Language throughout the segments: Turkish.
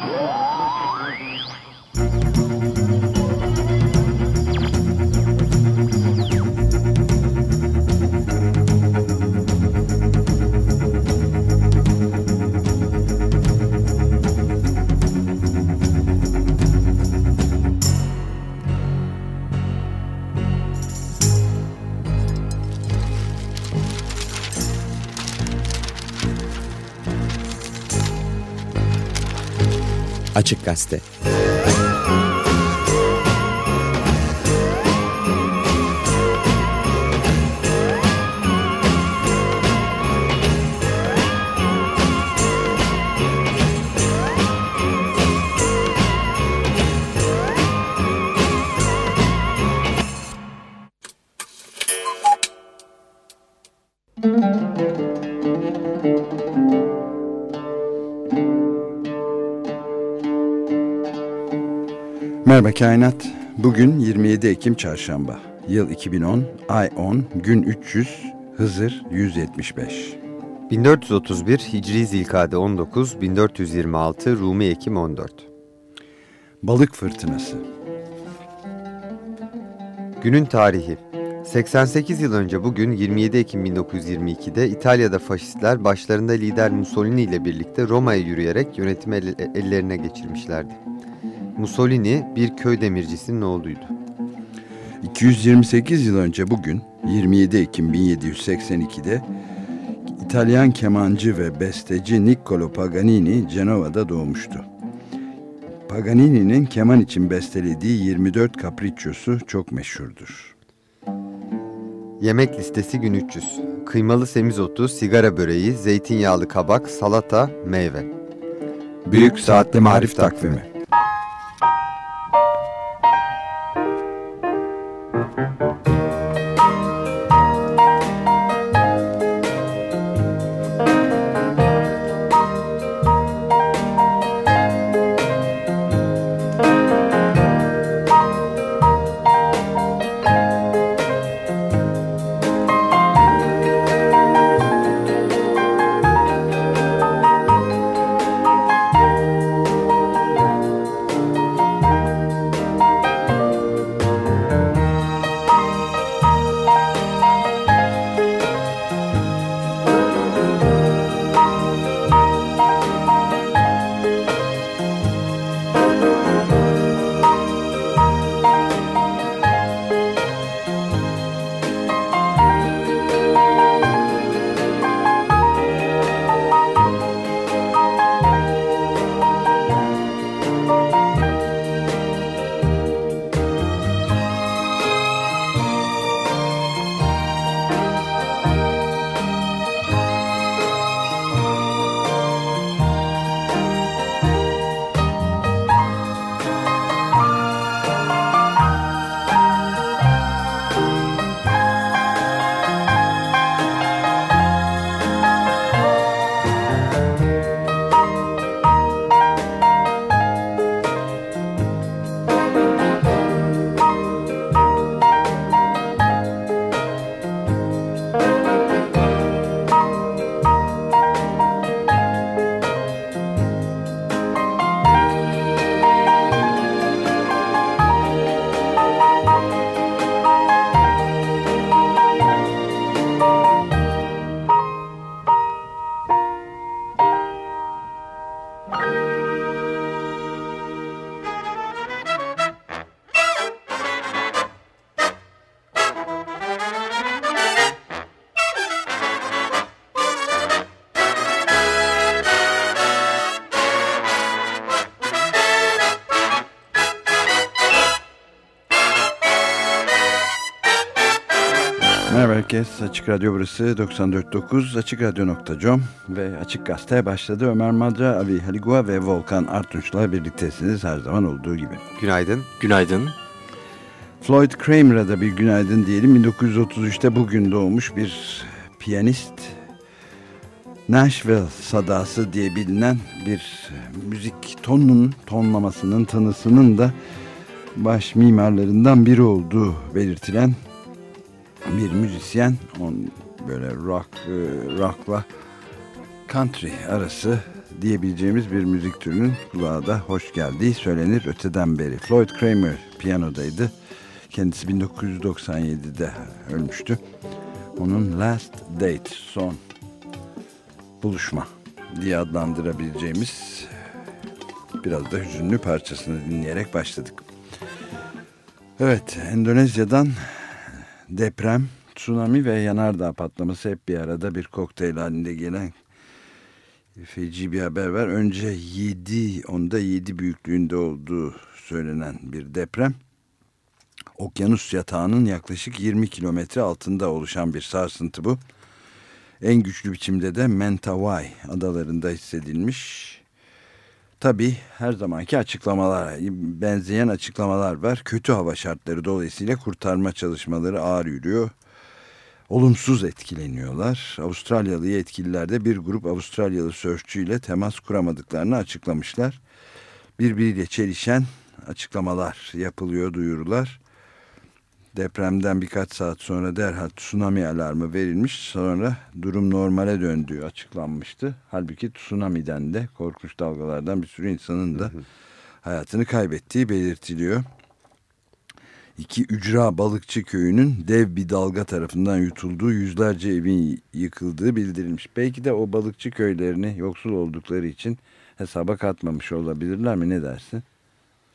Whoa! Açık Gazete Kainat. Bugün 27 Ekim Çarşamba. Yıl 2010, ay 10, gün 300, Hızır 175. 1431 Hicri Zilkade 19, 1426 Rumi Ekim 14. Balık fırtınası. Günün tarihi 88 yıl önce bugün 27 Ekim 1922'de İtalya'da faşistler başlarında lider Mussolini ile birlikte Roma'ya yürüyerek yönetimi ellerine geçirmişlerdi. Mussolini bir köy demircisinin oğluydu. 228 yıl önce bugün 27 Ekim 1782'de İtalyan kemancı ve besteci Niccolo Paganini Cenova'da doğmuştu. Paganini'nin keman için bestelediği 24 kapriçosu çok meşhurdur. Yemek listesi gün 300. Kıymalı semizotu, sigara böreği, zeytinyağlı kabak, salata, meyve. Büyük Saatli Marif Takvimi herkes. Açık Radyo burası 94.9 AçıkRadyo.com ve Açık Gazete başladı. Ömer Madra, Ali Haligua ve Volkan Artunç'la birliktesiniz her zaman olduğu gibi. Günaydın. Günaydın. Floyd Kramer'a da bir günaydın diyelim. 1933'te bugün doğmuş bir piyanist. Nashville sadası diye bilinen bir müzik tonunun, tonlamasının, tanısının da baş mimarlarından biri olduğu belirtilen bir müzisyen on böyle rock e, rock'la country arası diyebileceğimiz bir müzik türünün kulağa da hoş geldiği söylenir öteden beri. Floyd Kramer piyanodaydı. Kendisi 1997'de ölmüştü. Onun Last Date, son buluşma diye adlandırabileceğimiz biraz da hüzünlü parçasını dinleyerek başladık. Evet, Endonezya'dan deprem, tsunami ve yanardağ patlaması hep bir arada bir kokteyl halinde gelen feci bir haber var. Önce 7, onda 7 büyüklüğünde olduğu söylenen bir deprem. Okyanus yatağının yaklaşık 20 kilometre altında oluşan bir sarsıntı bu. En güçlü biçimde de Mentawai adalarında hissedilmiş. Tabi her zamanki açıklamalar, benzeyen açıklamalar var. Kötü hava şartları dolayısıyla kurtarma çalışmaları ağır yürüyor. Olumsuz etkileniyorlar. Avustralyalı yetkililer de bir grup Avustralyalı sörfçüyle temas kuramadıklarını açıklamışlar. Birbiriyle çelişen açıklamalar yapılıyor, duyurular. Depremden birkaç saat sonra derhal tsunami alarmı verilmiş. Sonra durum normale döndüğü açıklanmıştı. Halbuki tsunami'den de korkunç dalgalardan bir sürü insanın da hayatını kaybettiği belirtiliyor. İki ücra balıkçı köyünün dev bir dalga tarafından yutulduğu yüzlerce evin yıkıldığı bildirilmiş. Belki de o balıkçı köylerini yoksul oldukları için hesaba katmamış olabilirler mi ne dersin?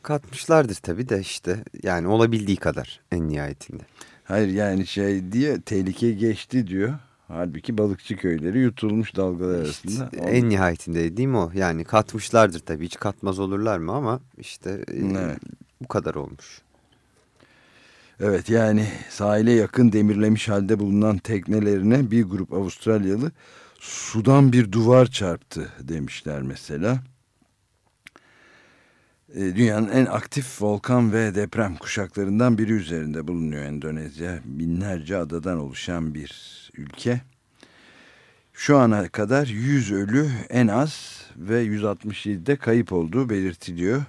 Katmışlardır tabii de işte yani olabildiği kadar en nihayetinde. Hayır yani şey diye tehlike geçti diyor. Halbuki balıkçı köyleri yutulmuş dalgalar işte arasında. En nihayetinde dediğim o. Yani katmışlardır tabii. Hiç katmaz olurlar mı ama işte e, evet. bu kadar olmuş. Evet yani sahile yakın demirlemiş halde bulunan teknelerine bir grup Avustralyalı sudan bir duvar çarptı demişler mesela. E, dünyanın en aktif volkan ve deprem kuşaklarından biri üzerinde bulunuyor Endonezya. Binlerce adadan oluşan bir ülke. Şu ana kadar 100 ölü en az ve 167'de kayıp olduğu belirtiliyor.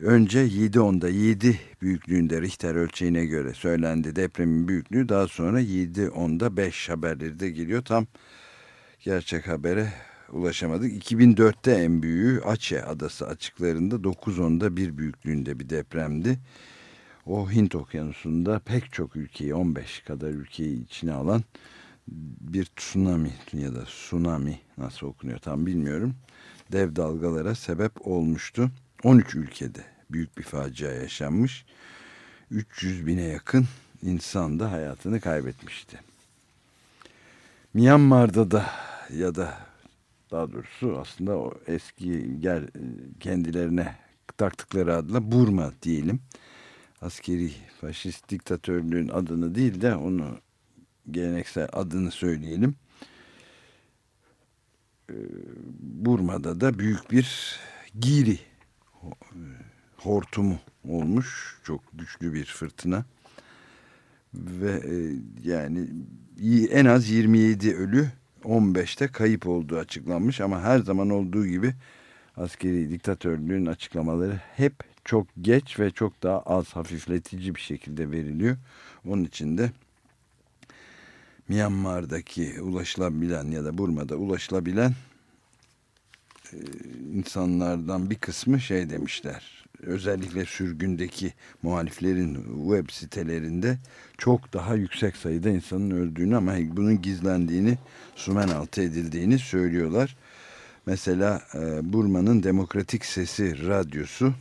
Önce 7.10'da 7 büyüklüğünde Richter ölçeğine göre söylendi depremin büyüklüğü. Daha sonra 7.10'da 5 haberleri de geliyor. Tam gerçek habere ulaşamadık. 2004'te en büyüğü Aceh adası açıklarında 9.10'da bir büyüklüğünde bir depremdi. O Hint okyanusunda pek çok ülkeyi 15 kadar ülkeyi içine alan bir tsunami ya da tsunami nasıl okunuyor tam bilmiyorum. Dev dalgalara sebep olmuştu. 13 ülkede büyük bir facia yaşanmış. 300 bine yakın insan da hayatını kaybetmişti. Myanmar'da da ya da daha doğrusu aslında o eski gel kendilerine taktıkları adla Burma diyelim. Askeri faşist diktatörlüğün adını değil de onu geleneksel adını söyleyelim. Burma'da da büyük bir giri hortumu olmuş. Çok güçlü bir fırtına. Ve yani en az 27 ölü 15'te kayıp olduğu açıklanmış ama her zaman olduğu gibi askeri diktatörlüğün açıklamaları hep çok geç ve çok daha az hafifletici bir şekilde veriliyor. Onun için de Myanmar'daki ulaşılabilen ya da Burma'da ulaşılabilen e, insanlardan bir kısmı şey demişler. Özellikle sürgündeki muhaliflerin web sitelerinde çok daha yüksek sayıda insanın öldüğünü ama bunun gizlendiğini, sumen altı edildiğini söylüyorlar. Mesela e, Burma'nın Demokratik Sesi radyosu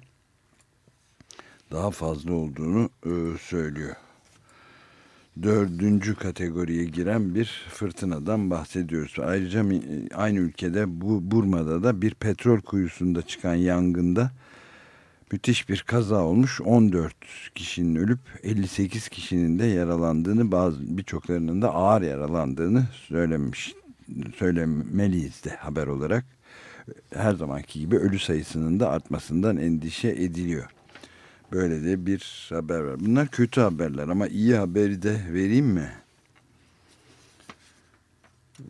daha fazla olduğunu e, söylüyor. Dördüncü kategoriye giren bir fırtınadan bahsediyoruz. Ayrıca aynı ülkede bu Burma'da da bir petrol kuyusunda çıkan yangında müthiş bir kaza olmuş. 14 kişinin ölüp 58 kişinin de yaralandığını bazı birçoklarının da ağır yaralandığını söylemiş söylemeliyiz de haber olarak. Her zamanki gibi ölü sayısının da artmasından endişe ediliyor. Böyle de bir haber var. Bunlar kötü haberler ama iyi haberi de vereyim mi?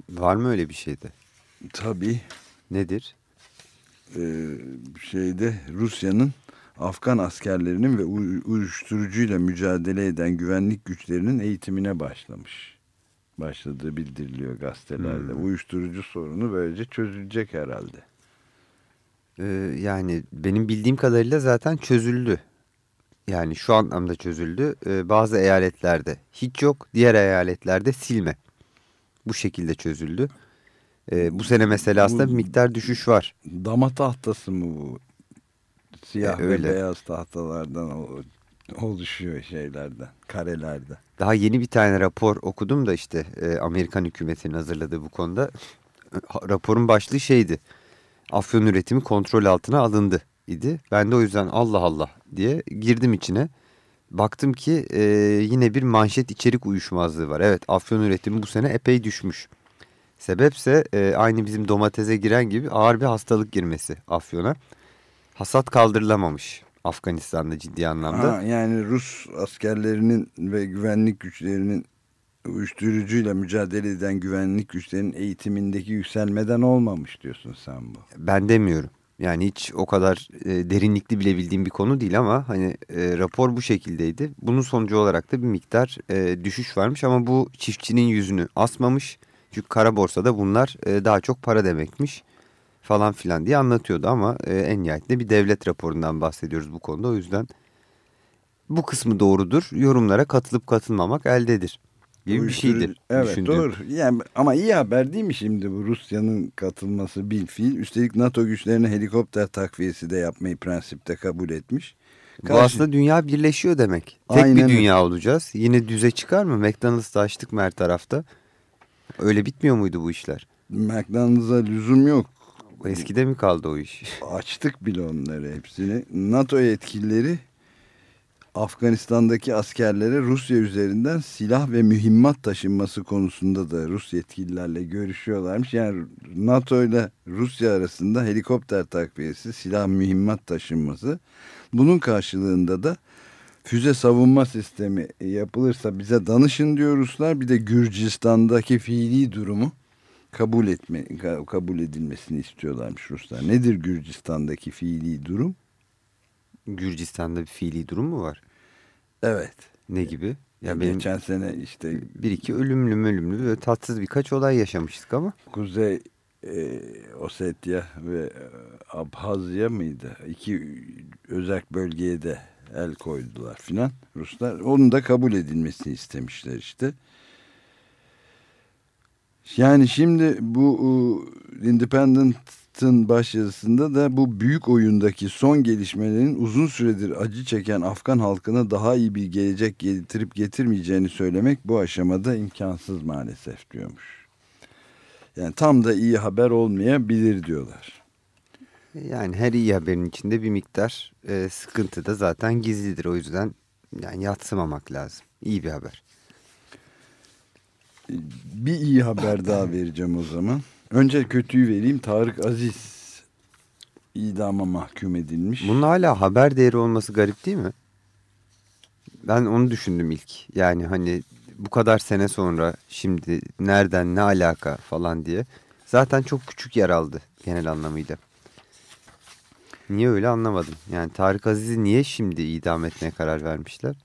Var mı öyle bir şey de? Tabii. Nedir? Ee, şeyde Rusya'nın Afgan askerlerinin ve uyuşturucuyla mücadele eden güvenlik güçlerinin eğitimine başlamış. başladığı bildiriliyor gazetelerde. Hmm. Uyuşturucu sorunu böylece çözülecek herhalde. Ee, yani benim bildiğim kadarıyla zaten çözüldü. Yani şu anlamda çözüldü. Ee, bazı eyaletlerde hiç yok, diğer eyaletlerde silme. Bu şekilde çözüldü. Ee, bu sene mesela aslında bir miktar düşüş var. Dama tahtası mı bu? Siyah E, ve öyle. beyaz tahtalardan oluşuyor şeylerden, karelerden. Daha yeni bir tane rapor okudum da işte e, Amerikan hükümetinin hazırladığı bu konuda. Raporun başlığı şeydi. Afyon üretimi kontrol altına alındı idi. Ben de o yüzden Allah Allah diye girdim içine. Baktım ki e, yine bir manşet içerik uyuşmazlığı var. Evet afyon üretimi bu sene epey düşmüş. Sebepse e, aynı bizim domatese giren gibi ağır bir hastalık girmesi afyona. Hasat kaldırılamamış Afganistan'da ciddi anlamda. Ha, yani Rus askerlerinin ve güvenlik güçlerinin uyuşturucuyla mücadele eden güvenlik güçlerinin eğitimindeki yükselmeden olmamış diyorsun sen bu. Ben demiyorum. Yani hiç o kadar e, derinlikli bile bildiğim bir konu değil ama hani e, rapor bu şekildeydi. Bunun sonucu olarak da bir miktar e, düşüş varmış ama bu çiftçinin yüzünü asmamış. Çünkü kara borsada bunlar e, daha çok para demekmiş falan filan diye anlatıyordu ama e, en nihayetinde bir devlet raporundan bahsediyoruz bu konuda. O yüzden bu kısmı doğrudur. Yorumlara katılıp katılmamak eldedir gibi bir şeydi. Uyuşturucu- Evet düşündüğüm. doğru. Yani, ama iyi haber değil mi şimdi bu Rusya'nın katılması bil fiil. Üstelik NATO güçlerine helikopter takviyesi de yapmayı prensipte kabul etmiş. Bu Karşı- aslında dünya birleşiyor demek. Tek Aynen bir dünya olacağız. Yine düze çıkar mı? McDonald's'ta açtık mı her tarafta? Öyle bitmiyor muydu bu işler? McDonald's'a lüzum yok. Eskide mi kaldı o iş? Açtık bile onları hepsini. NATO yetkilileri Afganistan'daki askerlere Rusya üzerinden silah ve mühimmat taşınması konusunda da Rus yetkililerle görüşüyorlarmış. Yani NATO ile Rusya arasında helikopter takviyesi, silah mühimmat taşınması. Bunun karşılığında da füze savunma sistemi yapılırsa bize danışın diyor Ruslar. Bir de Gürcistan'daki fiili durumu kabul etme ka- kabul edilmesini istiyorlarmış Ruslar. Nedir Gürcistan'daki fiili durum? Gürcistan'da bir fiili durum mu var? Evet. Ne gibi? Ya Ya benim geçen sene işte bir iki ölümlü ölümlü ve tatsız birkaç olay yaşamıştık ama. Kuzey e, Ossetya ve e, Abhazya mıydı? İki özel bölgeye de el koydular filan Ruslar. Onun da kabul edilmesini istemişler işte. Yani şimdi bu Independent'ın başyazısında da bu büyük oyundaki son gelişmelerin uzun süredir acı çeken Afgan halkına daha iyi bir gelecek getirip getirmeyeceğini söylemek bu aşamada imkansız maalesef diyormuş. Yani tam da iyi haber olmayabilir diyorlar. Yani her iyi haberin içinde bir miktar e, sıkıntı da zaten gizlidir. O yüzden yani yatsımamak lazım. İyi bir haber. Bir iyi haber daha vereceğim o zaman. Önce kötüyü vereyim. Tarık Aziz idama mahkum edilmiş. Bunun hala haber değeri olması garip değil mi? Ben onu düşündüm ilk. Yani hani bu kadar sene sonra şimdi nereden ne alaka falan diye. Zaten çok küçük yer aldı genel anlamıyla. Niye öyle anlamadım. Yani Tarık Aziz'i niye şimdi idam etmeye karar vermişler?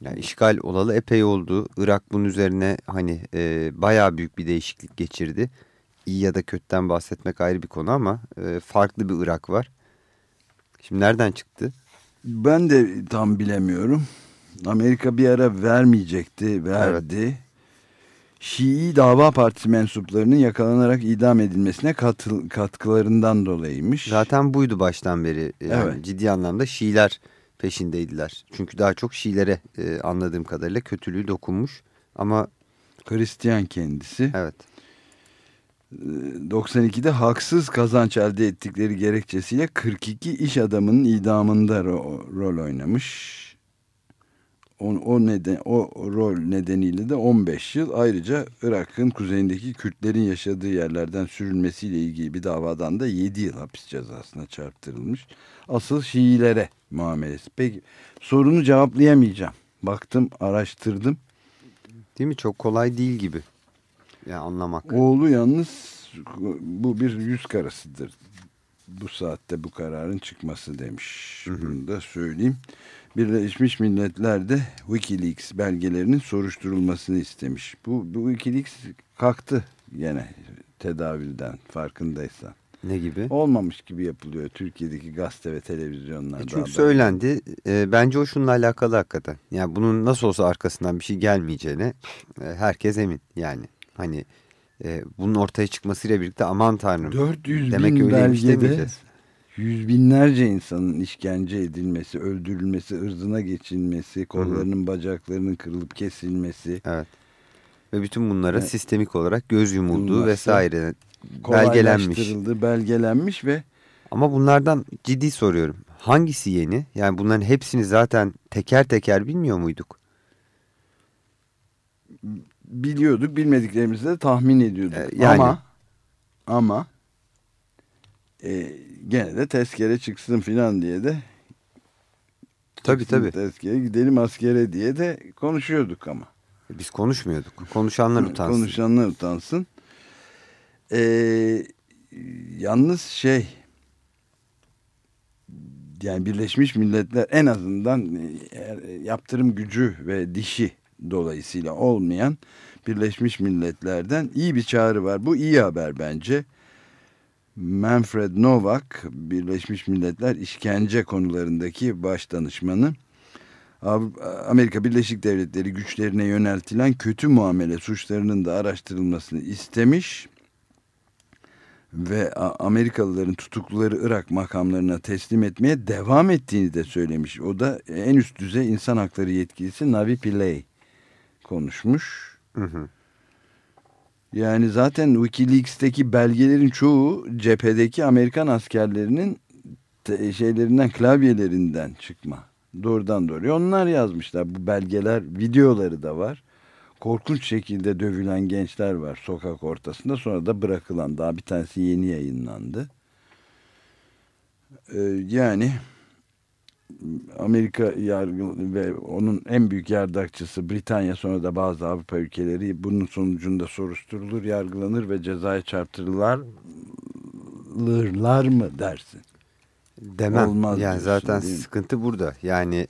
Yani işgal olalı epey oldu. Irak bunun üzerine hani e, bayağı büyük bir değişiklik geçirdi. İyi ya da kötüden bahsetmek ayrı bir konu ama e, farklı bir Irak var. Şimdi nereden çıktı? Ben de tam bilemiyorum. Amerika bir ara vermeyecekti, verdi. Şii Dava Partisi mensuplarının yakalanarak idam edilmesine katıl, katkılarından dolayıymış. Zaten buydu baştan beri. Yani Evet. Ciddi anlamda Şiiler peşindeydiler. Çünkü daha çok Şiilere e, anladığım kadarıyla kötülüğü dokunmuş. Ama Hristiyan kendisi. evet 92'de haksız kazanç elde ettikleri gerekçesiyle 42 iş adamının idamında ro- rol oynamış. O, o neden o rol nedeniyle de 15 yıl ayrıca Irak'ın kuzeyindeki Kürtlerin yaşadığı yerlerden sürülmesiyle ilgili bir davadan da 7 yıl hapis cezasına çarptırılmış. Asıl Şiilere muamelesi. Peki sorunu cevaplayamayacağım. Baktım, araştırdım. değil mi? Çok kolay değil gibi. Yani anlamak. Oğlu yalnız bu bir yüz karasıdır bu saatte bu kararın çıkması demiş. Bunu da söyleyeyim. Birleşmiş Milletler de Wikileaks belgelerinin soruşturulmasını istemiş. Bu, bu Wikileaks kalktı gene tedavülden farkındaysan. Ne gibi? Olmamış gibi yapılıyor Türkiye'deki gazete ve televizyonlarda. E çünkü haber. söylendi. E, bence o şununla alakalı hakikaten. Yani bunun nasıl olsa arkasından bir şey gelmeyeceğine e, herkes emin. Yani hani e, bunun ortaya çıkmasıyla birlikte aman tanrım 400 demek bin öyleymiş belgede yüz binlerce insanın işkence edilmesi, öldürülmesi, ırzına geçilmesi, kollarının bacaklarının kırılıp kesilmesi, Evet. Ve bütün bunlara Evet. sistemik olarak göz yumulduğu vesaire belgelenmiş. belgelenmiş ve Ama bunlardan ciddi soruyorum. Hangisi yeni? Yani bunların hepsini zaten teker teker bilmiyor muyduk? biliyorduk, bilmediklerimizi de tahmin ediyorduk. Ee, yani- Ama ama e, gene de tezkere çıksın filan diye de Tabii çıksın tabii. Tezkere gidelim askere diye de konuşuyorduk ama. Biz konuşmuyorduk. Konuşanlar utansın. Konuşanlar utansın. Ee, yalnız şey yani Birleşmiş Milletler en azından e, yaptırım gücü ve dişi dolayısıyla olmayan Birleşmiş Milletler'den iyi bir çağrı var. Bu iyi haber bence. Manfred Novak Birleşmiş Milletler işkence konularındaki baş danışmanı Av- Amerika Birleşik Devletleri güçlerine yöneltilen kötü muamele suçlarının da araştırılmasını istemiş ve Amerikalıların tutukluları Irak makamlarına teslim etmeye devam ettiğini de söylemiş. O da en üst düzey insan hakları yetkilisi Navi Pillay konuşmuş. Hı hı. Yani zaten Wikileaks'teki belgelerin çoğu cephedeki Amerikan askerlerinin şeylerinden klavyelerinden çıkma. Doğrudan doğruya onlar yazmışlar. Bu belgeler videoları da var. Korkunç şekilde dövülen gençler var sokak ortasında. Sonra da bırakılan daha bir tanesi yeni yayınlandı. Ee, yani Amerika yargı ve onun en büyük yardakçısı Britanya sonra da bazı Avrupa ülkeleri bunun sonucunda soruşturulur, yargılanır ve cezaya çarptırılırlar mı dersin? Demem. Olmaz yani zaten sıkıntı burada. Yani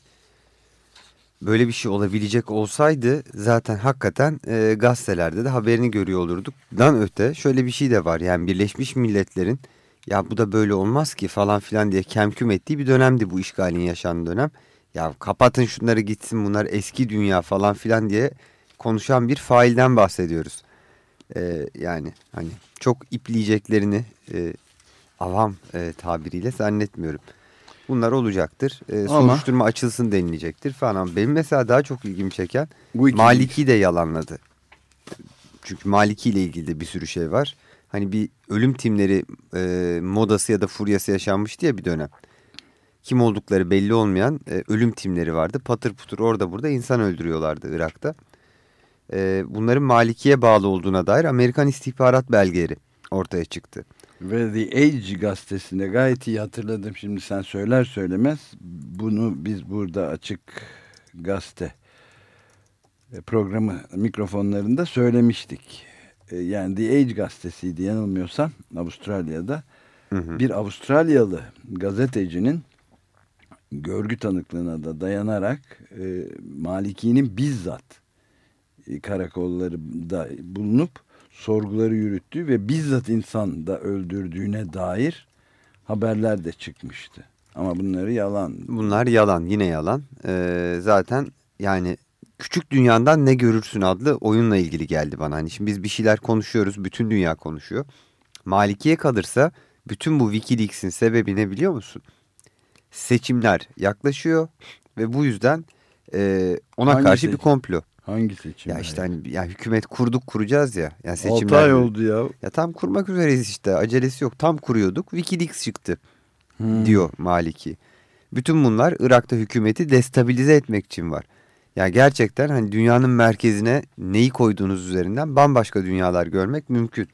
böyle bir şey olabilecek olsaydı zaten hakikaten e, gazetelerde de haberini görüyor olurduk. Dan öte şöyle bir şey de var. Yani Birleşmiş Milletler'in ya bu da böyle olmaz ki falan filan diye kemküm ettiği bir dönemdi bu işgalin yaşandığı dönem. Ya kapatın şunları gitsin bunlar eski dünya falan filan diye konuşan bir failden bahsediyoruz. E, yani hani çok ipleyeceklerini e, avam e, tabiriyle zannetmiyorum. Bunlar olacaktır. E, Ama- soruşturma açılsın denilecektir falan. Benim mesela daha çok ilgimi çeken Maliki de yalanladı. Çünkü Maliki ile ilgili de bir sürü şey var. Hani bir ölüm timleri e, modası ya da furyası yaşanmıştı ya bir dönem. Kim oldukları belli olmayan e, ölüm timleri vardı. Patır putur orada burada insan öldürüyorlardı Irak'ta. E, bunların Maliki'ye bağlı olduğuna dair Amerikan istihbarat belgeleri ortaya çıktı. Ve The Age gazetesinde gayet iyi hatırladım. Şimdi sen söyler söylemez bunu biz burada açık gazete e, programı mikrofonlarında söylemiştik. E, Yani The Age gazetesiydi yanılmıyorsam Avustralya'da. Hı hı. Bir Avustralyalı gazetecinin görgü tanıklığına da dayanarak e, Maliki'nin bizzat e, karakollarında bulunup sorguları yürüttüğü ve bizzat insan da öldürdüğüne dair haberler de çıkmıştı. Ama bunları yalan. Bunlar yalan yine yalan. Ee, zaten yani Küçük Dünyadan Ne Görürsün adlı oyunla ilgili geldi bana. Hani şimdi biz bir şeyler konuşuyoruz bütün dünya konuşuyor. Malikiye kalırsa bütün bu Wikileaks'in sebebi ne biliyor musun? Seçimler yaklaşıyor ve bu yüzden e, ona Hangi karşı seçim? bir komplo. Hangi seçim? Ya işte hani ya hükümet kurduk kuracağız ya. Yani 6 seçimler ay oldu ya. Ya tam kurmak üzereyiz işte. Acelesi yok. Tam kuruyorduk. Wikileaks çıktı Hmm. diyor Maliki. Bütün bunlar Irak'ta hükümeti destabilize etmek için var. Ya gerçekten hani dünyanın merkezine neyi koyduğunuz üzerinden bambaşka dünyalar görmek mümkün.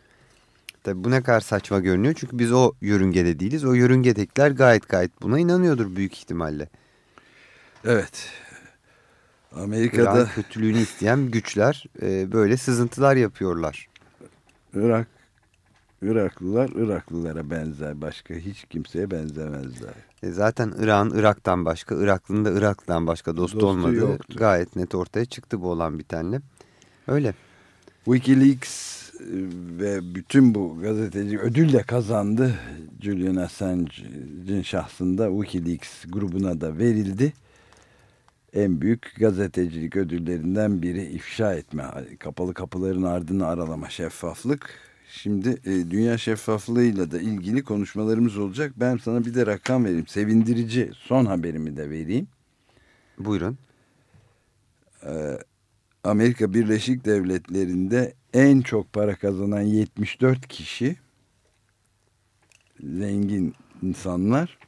Tabi bu ne kadar saçma görünüyor çünkü biz o yörüngede değiliz. O yörüngedekiler gayet gayet buna inanıyordur büyük ihtimalle. Evet. Amerika'da kötülüğünü isteyen güçler e, böyle sızıntılar yapıyorlar. Irak Iraklılar Iraklılara benzer. Başka hiç kimseye benzemezler. E zaten Irak'ın Irak'tan başka, Iraklı'nın da Irak'tan başka dostu, Dostu olmadığı yoktu. gayet net ortaya çıktı bu olan bitenle. Öyle. Wikileaks e, ve bütün bu gazeteci ödül de kazandı. Julian Assange'in şahsında Wikileaks grubuna da verildi. En büyük gazetecilik ödüllerinden biri ifşa etme, kapalı kapıların ardını aralama, şeffaflık. Şimdi e, dünya şeffaflığıyla da ilgili konuşmalarımız olacak. Ben sana bir de rakam vereyim. Sevindirici son haberimi de vereyim. Buyurun. Ee, Amerika Birleşik Devletleri'nde en çok para kazanan 74 kişi zengin insanlar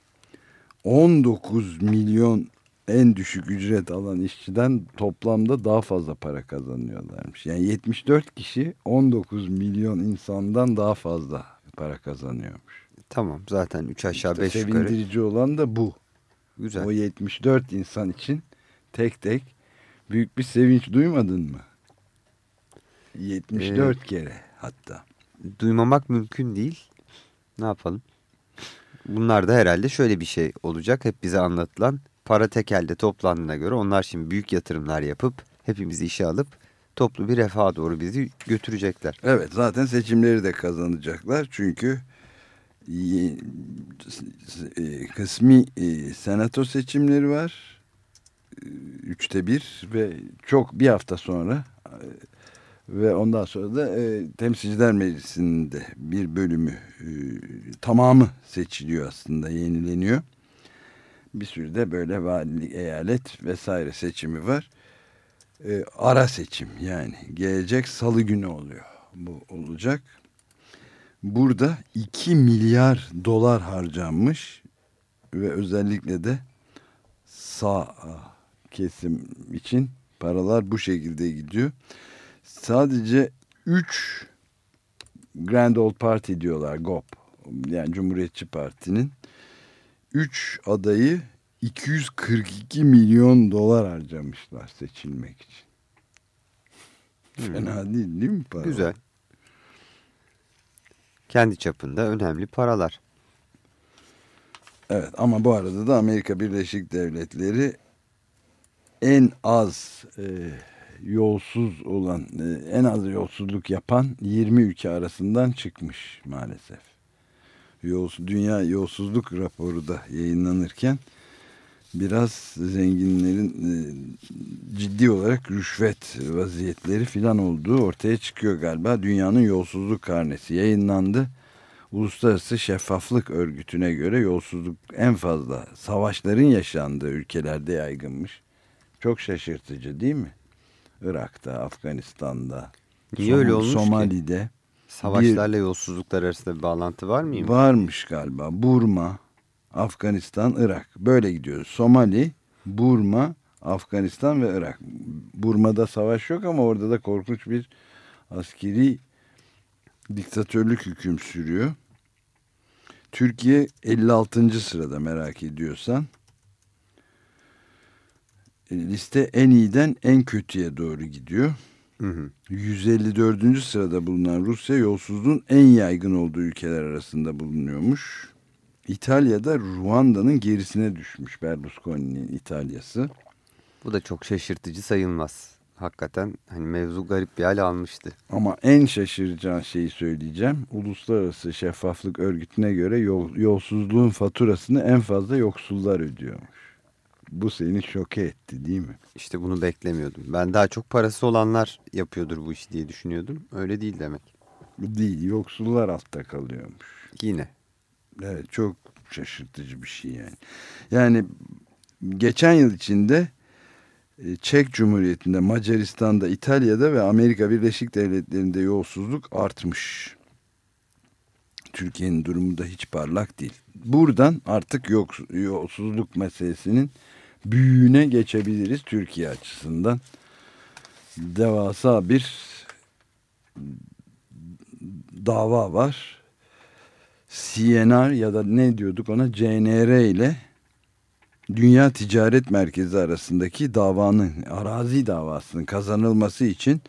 19 milyon en düşük ücret alan işçiden toplamda daha fazla para kazanıyorlarmış. Yani 74 kişi 19 milyon insandan daha fazla para kazanıyormuş. Tamam zaten 3 aşağı İşte 5 yukarı. sevindirici olan da bu. Güzel. O 74 insan için tek tek büyük bir sevinç duymadın mı? 74 kere hatta. Duymamak mümkün değil. Ne yapalım? Bunlar da herhalde şöyle bir şey olacak. Hep bize anlatılan para tek elde toplandığına göre onlar şimdi büyük yatırımlar yapıp hepimizi işe alıp toplu bir refaha doğru bizi götürecekler. Evet zaten seçimleri de kazanacaklar çünkü e, kısmi e, senato seçimleri var. E, Üçte bir ve çok bir hafta sonra ve ondan sonra da e, Temsilciler Meclisi'nin de bir bölümü e, tamamı seçiliyor aslında yenileniyor. Bir sürü de böyle valilik, eyalet vesaire seçimi var. E, ara seçim yani gelecek salı günü oluyor. Bu olacak. Burada 2 milyar dolar harcanmış ve özellikle de sağ kesim için paralar bu şekilde gidiyor. Sadece 3 Grand Old Party diyorlar GOP yani Cumhuriyetçi Parti'nin 3 adayı 242 milyon dolar harcamışlar seçilmek için. Fena değil değil mi para? Güzel. Kendi çapında önemli paralar. Evet ama bu arada da Amerika Birleşik Devletleri en az e, yolsuz olan, e, en az yolsuzluk yapan 20 ülke arasından çıkmış maalesef. Yolsuz, Dünya Yolsuzluk raporu da yayınlanırken biraz zenginlerin e, ciddi olarak rüşvet vaziyetleri filan olduğu ortaya çıkıyor galiba. Dünyanın yolsuzluk karnesi yayınlandı. Uluslararası Şeffaflık Örgütü'ne göre yolsuzluk en fazla savaşların yaşandığı ülkelerde yaygınmış. Çok şaşırtıcı değil mi? Irak'ta, Afganistan'da, Niye öyle Som- olmuş ki? Savaşlarla yolsuzluklar arasında bir bağlantı var mıyım? varmış galiba. Burma, Afganistan, Irak. Böyle gidiyoruz. Somali, Burma, Afganistan ve Irak. Burma'da savaş yok ama orada da korkunç bir askeri diktatörlük hüküm sürüyor. Türkiye 56. sırada merak ediyorsan. E, Liste en iyiden en kötüye doğru gidiyor. Hı hı. 154. sırada bulunan Rusya yolsuzluğun en yaygın olduğu ülkeler arasında bulunuyormuş. İtalya'da Ruanda'nın gerisine düşmüş Berlusconi'nin İtalya'sı. Bu da çok şaşırtıcı sayılmaz. Hakikaten hani mevzu garip bir hale almıştı. Ama en şaşıracağın şeyi söyleyeceğim. Uluslararası Şeffaflık Örgütü'ne göre yol, yolsuzluğun faturasını en fazla yoksullar ödüyormuş. Bu seni şoke etti değil mi? İşte bunu beklemiyordum. Ben daha çok parası olanlar yapıyordur bu işi diye düşünüyordum. Öyle değil demek. Değil, yoksullar altta kalıyormuş. Yine. Evet çok şaşırtıcı bir şey yani. Yani geçen yıl içinde e, Çek Cumhuriyeti'nde, Macaristan'da, İtalya'da ve Amerika Birleşik Devletleri'nde yolsuzluk artmış. Türkiye'nin durumu da hiç parlak değil. Buradan artık yoks- yolsuzluk meselesinin büyüğüne geçebiliriz Türkiye açısından. Devasa bir dava var. CNR ya da ne diyorduk ona CNR ile Dünya Ticaret Merkezi arasındaki davanın arazi davasının kazanılması için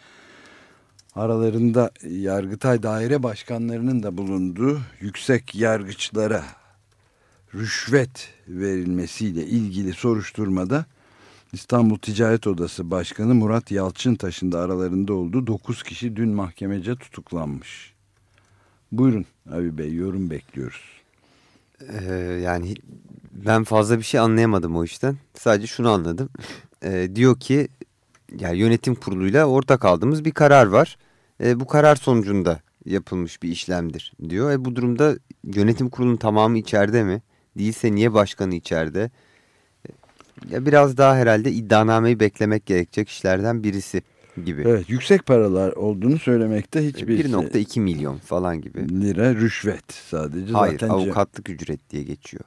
aralarında Yargıtay daire başkanlarının da bulunduğu yüksek yargıçlara rüşvet verilmesiyle ilgili soruşturmada İstanbul Ticaret Odası Başkanı Murat Yalçıntaş'ın da aralarında olduğu 9 kişi dün mahkemece tutuklanmış. Buyurun abi Bey yorum bekliyoruz. Ee, yani ben fazla bir şey anlayamadım o işten. Sadece şunu anladım. Ee, diyor ki yani yönetim kuruluyla ortak aldığımız bir karar var. Ee, bu karar sonucunda yapılmış bir işlemdir diyor. E, bu durumda yönetim kurulunun tamamı içeride mi? Değilse niye başkanı içeride? Ya biraz daha herhalde iddianameyi beklemek gerekecek işlerden birisi gibi. Evet yüksek paralar olduğunu söylemekte hiçbir 1.2 milyon falan gibi. lira rüşvet sadece. Hayır Zaten avukatlık ücret diye geçiyor.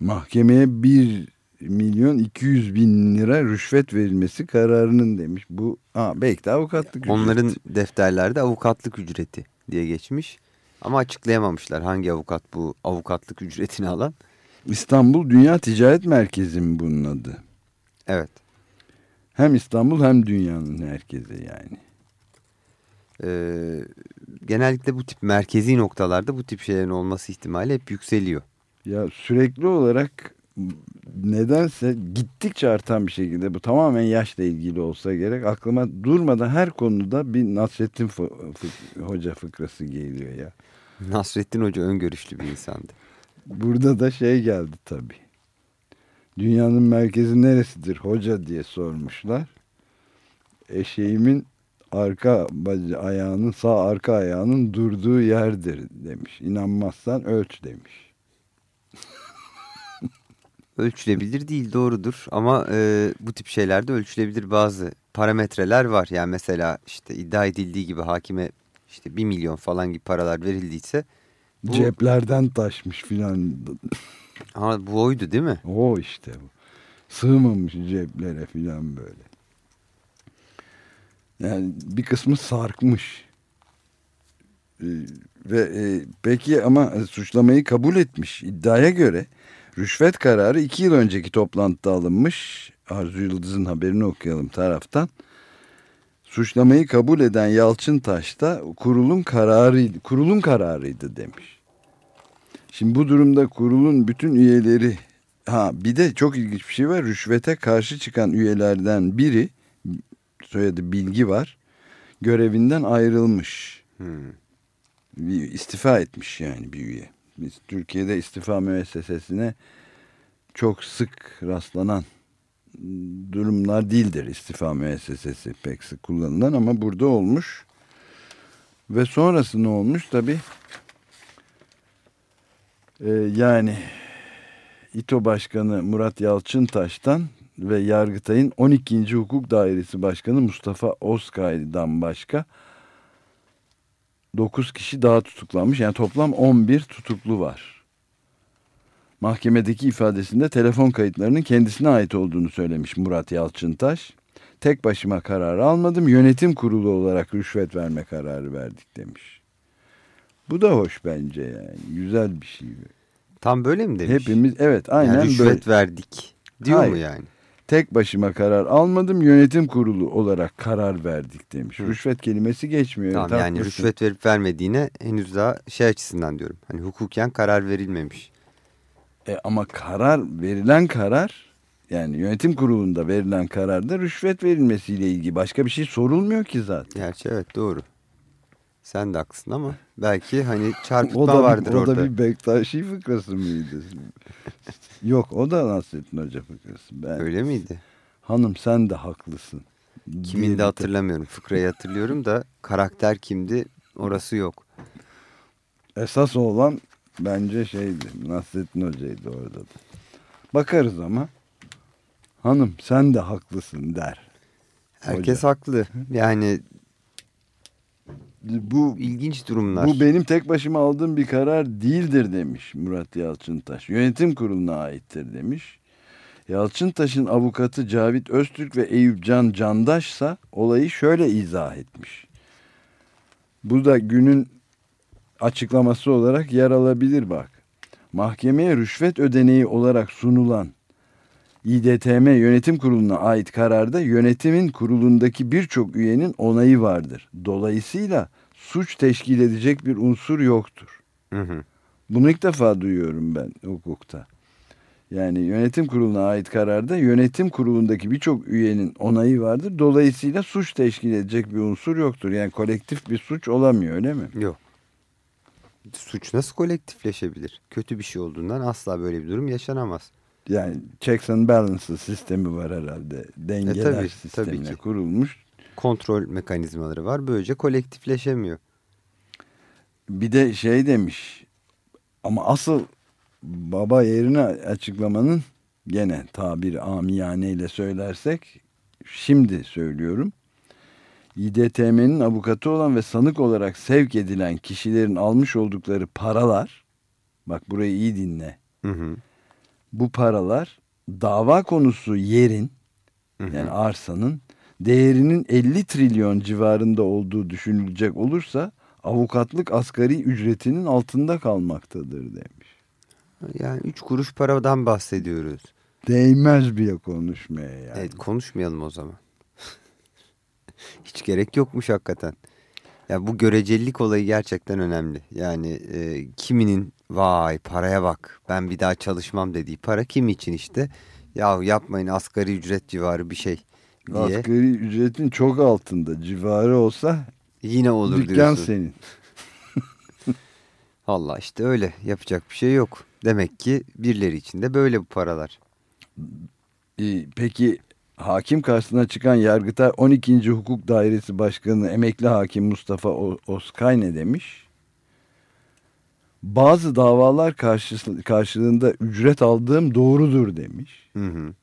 mahkemeye 1 milyon 200 bin lira rüşvet verilmesi kararının demiş. Bu ha, belki de avukatlık ücreti. Onların defterlerde avukatlık ücreti diye geçmiş. Ama açıklayamamışlar hangi avukat bu avukatlık ücretini alan. İstanbul Dünya Ticaret Merkezi mi bunun adı? Evet. Hem İstanbul hem dünyanın merkezi yani. Ee, genellikle bu tip merkezi noktalarda bu tip şeylerin olması ihtimali hep yükseliyor. Ya sürekli olarak nedense gittikçe artan bir şekilde bu tamamen yaşla ilgili olsa gerek aklıma durmadan her konuda bir Nasrettin Hoca fıkrası geliyor ya. Nasrettin Hoca öngörüşlü bir insandı. Burada da şey geldi tabii. Dünyanın merkezi neresidir hoca diye sormuşlar. Eşeğimin arka bacı ayağının sağ arka ayağının durduğu yerdir demiş. İnanmazsan ölç demiş. Ölçülebilir değil doğrudur ama e, bu tip şeylerde ölçülebilir bazı parametreler var. Yani mesela işte iddia edildiği gibi hakime işte 1 milyon falan gibi paralar verildiyse bu, Ceplerden taşmış filan. ha, bu oydu değil mi? O işte bu. Sığmamış ceplere filan böyle. Yani bir kısmı sarkmış. Ee, ve e, peki ama suçlamayı kabul etmiş. İddiaya göre rüşvet kararı iki yıl önceki toplantıda alınmış. Arzu Yıldız'ın haberini okuyalım taraftan. Suçlamayı kabul eden Yalçıntaş da kurulun kararıydı, kurulun kararıydı demiş. Şimdi bu durumda kurulun bütün üyeleri ha bir de çok ilginç bir şey var. Rüşvete karşı çıkan üyelerden biri soyadı Bilgi var. Görevinden ayrılmış. Hmm. Bir istifa etmiş yani bir üye. Biz Türkiye'de istifa müessesesine çok sık rastlanan durumlar değildir istifa müessesesi pek sık kullanılan ama burada olmuş. Ve sonrası ne olmuş tabi ee, yani İTO Başkanı Murat Yalçıntaş'tan ve Yargıtay'ın 12. Hukuk Dairesi Başkanı Mustafa Ozkay'dan başka 9 kişi daha tutuklanmış. Yani toplam 11 tutuklu var. Mahkemedeki ifadesinde telefon kayıtlarının kendisine ait olduğunu söylemiş Murat Yalçıntaş. Tek başıma karar almadım. Yönetim kurulu olarak rüşvet verme kararı verdik demiş. Bu da hoş bence yani. Güzel bir şey. Tam böyle mi demiş? Hepimiz evet aynen yani rüşvet böyle. verdik diyor Hayır. mu yani? Tek başıma karar almadım. Yönetim kurulu olarak karar verdik demiş. Hı. Rüşvet kelimesi geçmiyor. Tamam yani rüşvet verip vermediğine henüz daha şey açısından diyorum. Hani hukuken karar verilmemiş. E, ama karar verilen karar yani yönetim kurulunda verilen kararda rüşvet verilmesiyle ilgili başka bir şey sorulmuyor ki zaten. Gerçi evet doğru. Sen de haklısın ama belki hani çarpıtma O da, vardır o orada. da bir Bektaşi fıkrası mıydı? Yok o da Nasrettin Hoca fıkrası. Ben, Öyle miydi? Hanım sen de haklısın. Kimin de hatırlamıyorum. Fıkrayı hatırlıyorum da karakter kimdi orası yok. Esas olan bence şeydi. Nasrettin Hoca'ydı orada da. Bakarız ama. Hanım sen de haklısın der. Herkes haklı. Yani Bu ilginç durumlar. Bu benim tek başıma aldığım bir karar değildir demiş Murat Yalçıntaş. Yönetim kuruluna aittir demiş. Yalçıntaş'ın avukatı Cavit Öztürk ve Eyüp Can Candaşsa olayı şöyle izah etmiş. Bu da günün açıklaması olarak yer alabilir bak. Mahkemeye rüşvet ödeneği olarak sunulan İDTM Yönetim Kurulu'na ait kararda yönetimin kurulundaki birçok üyenin onayı vardır. Dolayısıyla suç teşkil edecek bir unsur yoktur. Hı hı. Bunu ilk defa duyuyorum ben hukukta. Yani yönetim kuruluna ait kararda yönetim kurulundaki birçok üyenin onayı vardır. Dolayısıyla suç teşkil edecek bir unsur yoktur. Yani kolektif bir suç olamıyor öyle mi? Yok. Suç nasıl kolektifleşebilir? Kötü bir şey olduğundan asla böyle bir durum yaşanamaz. Yani checks and balances sistemi var herhalde. Dengeler E, tabii, sistemine tabii ki. kurulmuş. Kontrol mekanizmaları var. Böylece kolektifleşemiyor. Bir de şey demiş ama asıl baba yerine açıklamanın gene tabiri amiyaneyle söylersek şimdi söylüyorum. İDTM'nin avukatı olan ve sanık olarak sevk edilen kişilerin almış oldukları paralar bak burayı iyi dinle. Hı hı. Bu paralar dava konusu yerin Hı hı. yani arsanın değerinin 50 trilyon civarında olduğu düşünülecek olursa avukatlık asgari ücretinin altında kalmaktadır demiş. Yani üç kuruş paradan bahsediyoruz. Değmez bile konuşmaya yani. Evet konuşmayalım o zaman. Hiç gerek yokmuş hakikaten. Ya bu görecelilik olayı gerçekten önemli. Yani e, kiminin vay paraya bak ben bir daha çalışmam dediği para kim için işte. Yahu yapmayın asgari ücret civarı bir şey diye. Asgari ücretin çok altında civarı olsa Yine olur dükkan diyorsun. senin. Allah işte öyle yapacak bir şey yok. Demek ki birileri için de böyle bu paralar. Peki hakim karşısına çıkan Yargıtay 12. Hukuk Dairesi Başkanı emekli hakim Mustafa Oskay ne demiş? Bazı davalar karşısı- karşılığında ücret aldığım doğrudur demiş. Hı hı.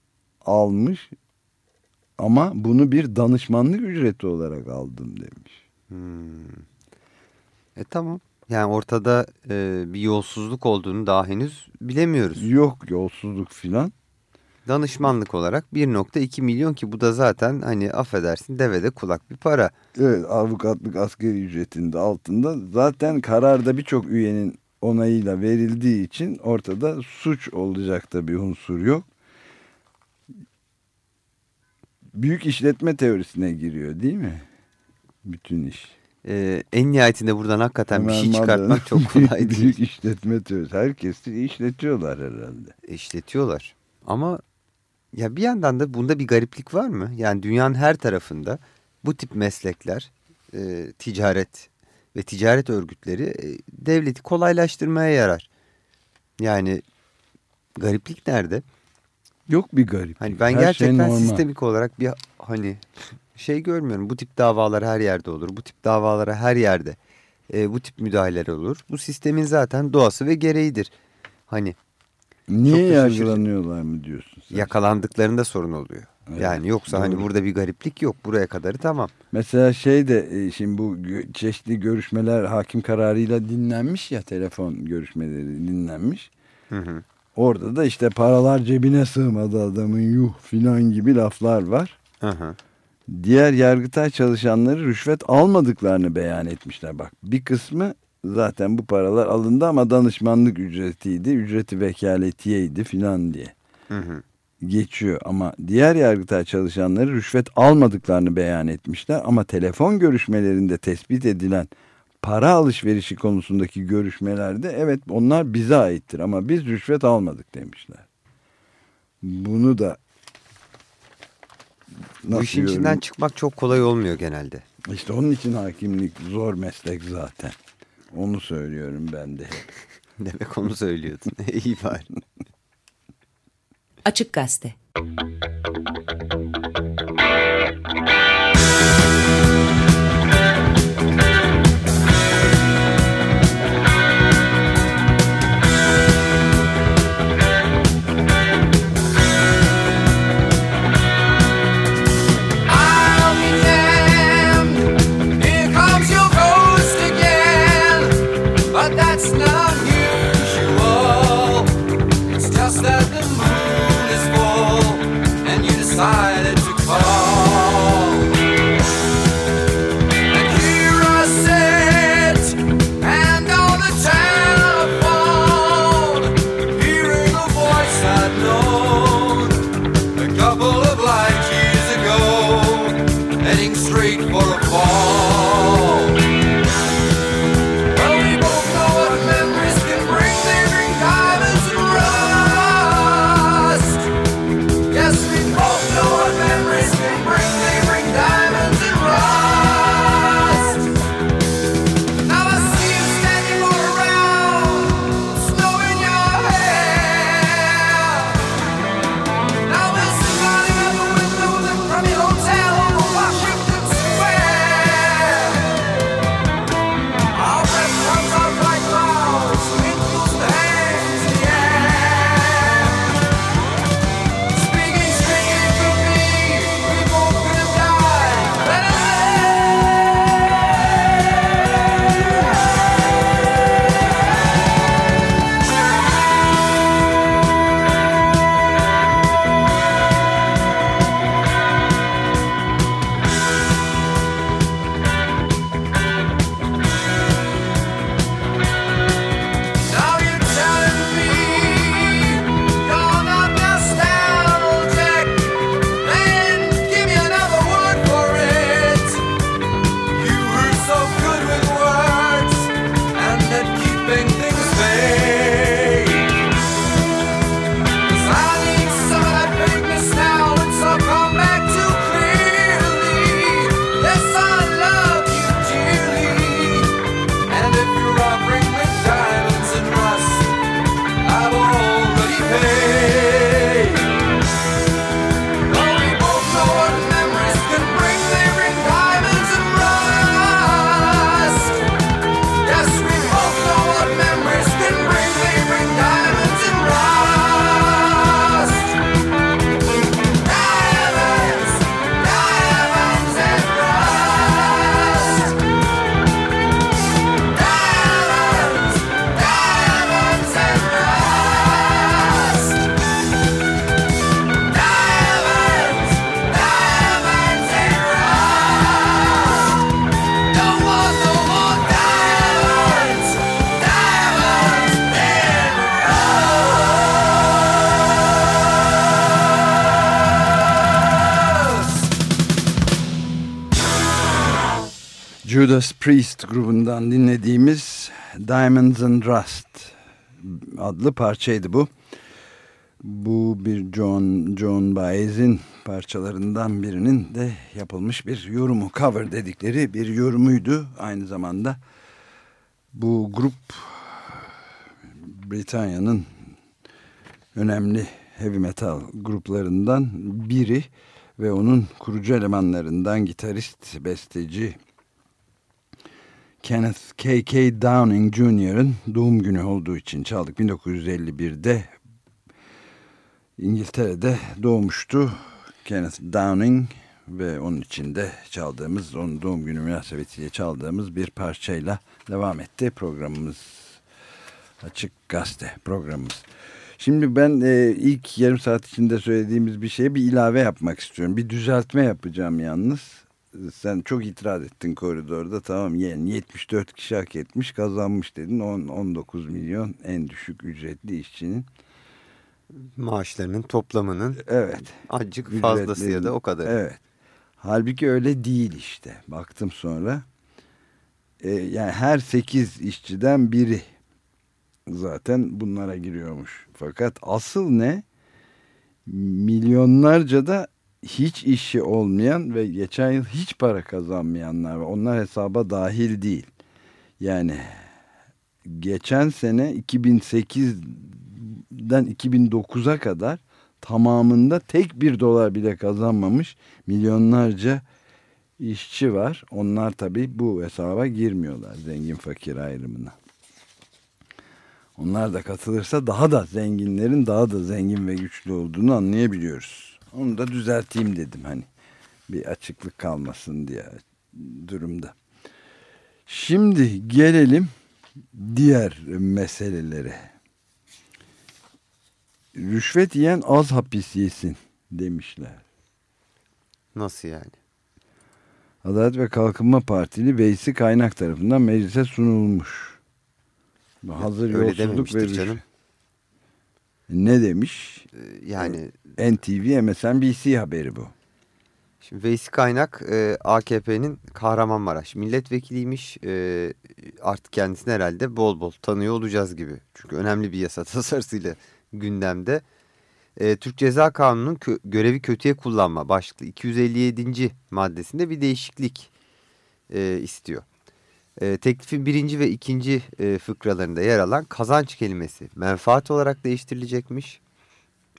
Almış ama bunu bir danışmanlık ücreti olarak aldım demiş. Hmm. E tamam. Yani ortada e, bir yolsuzluk olduğunu daha henüz bilemiyoruz. Yok yolsuzluk filan. Danışmanlık olarak 1.2 milyon ki bu da zaten hani affedersin devede kulak bir para. Evet avukatlık asgari ücretinde altında zaten kararda birçok üyenin onayıyla verildiği için ortada suç olacak da bir unsur yok. Büyük işletme teorisine giriyor değil mi? Bütün iş. E, en nihayetinde buradan hakikaten bir Ömer şey çıkartmak çok kolay değil. büyük işletme teorisi. Herkes işletiyorlar herhalde. işletiyorlar. Ama ya bir yandan da bunda bir gariplik var mı? Yani dünyanın her tarafında bu tip meslekler, e, ticaret ve ticaret örgütleri e, devleti kolaylaştırmaya yarar. Yani gariplik nerede? Yok bir garip. Hani ben Her gerçekten şey sistemik olarak bir hani şey görmüyorum. Bu tip davalar her yerde olur. Bu tip davalara her yerde e, bu tip müdahaleler olur. Bu sistemin zaten doğası ve gereğidir. Hani Niye yargılanıyorlar mı diyorsun sen? yakalandıklarında sorun oluyor. Evet, yani yoksa hani doğru. burada bir gariplik yok. Buraya kadarı tamam. Mesela şey de e, şimdi bu çeşitli görüşmeler hakim kararıyla dinlenmiş ya telefon görüşmeleri dinlenmiş. Hı hı. Orada da işte paralar cebine sığmadı adamın yuh filan gibi laflar var. Hı hı. Diğer yargıtay çalışanları rüşvet almadıklarını beyan etmişler. Bak bir kısmı zaten bu paralar alındı ama danışmanlık ücretiydi, ücreti vekaletiyeydi filan diye Hı hı. geçiyor. Ama diğer yargıtay çalışanları rüşvet almadıklarını beyan etmişler. Ama telefon görüşmelerinde tespit edilen para alışverişi konusundaki görüşmelerde evet onlar bize aittir ama biz rüşvet almadık demişler. Bunu da Bu işin yorum- içinden çıkmak çok kolay olmuyor genelde. İşte onun için hakimlik zor meslek zaten. Onu söylüyorum ben de. Demek onu söylüyordun. İyi bari. Açık Gazete. I'll Judas Priest grubundan dinlediğimiz Diamonds and Rust adlı parçaydı bu. Bu bir John John Baez'in parçalarından birinin de yapılmış bir yorumu, cover dedikleri bir yorumuydu aynı zamanda. Bu grup Britanya'nın önemli heavy metal gruplarından biri ve onun kurucu elemanlarından gitarist, besteci Kenneth K.K. Downing Jr.'ın doğum günü olduğu için çaldık. 1951'de İngiltere'de doğmuştu Kenneth Downing ve onun için de çaldığımız, onun doğum günü münasebetiyle çaldığımız bir parçayla devam etti programımız. Açık Gazete programımız. Şimdi ben e, ilk yarım saat içinde söylediğimiz bir şeye bir ilave yapmak istiyorum. Bir düzeltme yapacağım yalnız. Sen çok itiraz ettin koridorda. Tamam yani 74 kişi hak etmiş kazanmış dedin. 10, 19 milyon en düşük ücretli işçinin. Maaşlarının toplamının Evet. ücretli- fazlası ya da o kadar. Evet. Halbuki öyle değil işte. Baktım sonra. E, yani her 8 işçiden biri zaten bunlara giriyormuş. Fakat asıl ne? Milyonlarca da hiç işi olmayan ve geçen yıl hiç para kazanmayanlar var. Onlar hesaba dahil değil. Yani geçen sene 2008'den 2009'a kadar tamamında tek bir dolar bile kazanmamış milyonlarca işçi var. Onlar tabii bu hesaba girmiyorlar zengin fakir ayrımına. Onlar da katılırsa daha da zenginlerin daha da zengin ve güçlü olduğunu anlayabiliyoruz. Onu da düzelteyim dedim hani bir açıklık kalmasın diye durumda. Şimdi gelelim diğer meselelere. Rüşvet yiyen az hapis yesin demişler. Nasıl yani? Adalet ve Kalkınma Partili Veysi Kaynak tarafından meclise sunulmuş. Hazır Öyle yolsuzluk ve rüşvet- canım. Ne demiş? Ee, Yani NTV MSNBC haberi bu. Şimdi Veysi Kaynak e, AKP'nin Kahramanmaraş milletvekiliymiş. E, artık kendisini herhalde bol bol tanıyor olacağız gibi. Çünkü önemli bir yasa tasarısıyla gündemde. E, Türk Ceza Kanunu'nun kö görevi kötüye kullanma başlıklı 257. maddesinde bir değişiklik e, istiyor. E, teklifin birinci ve ikinci e, fıkralarında yer alan kazanç kelimesi menfaat olarak değiştirilecekmiş.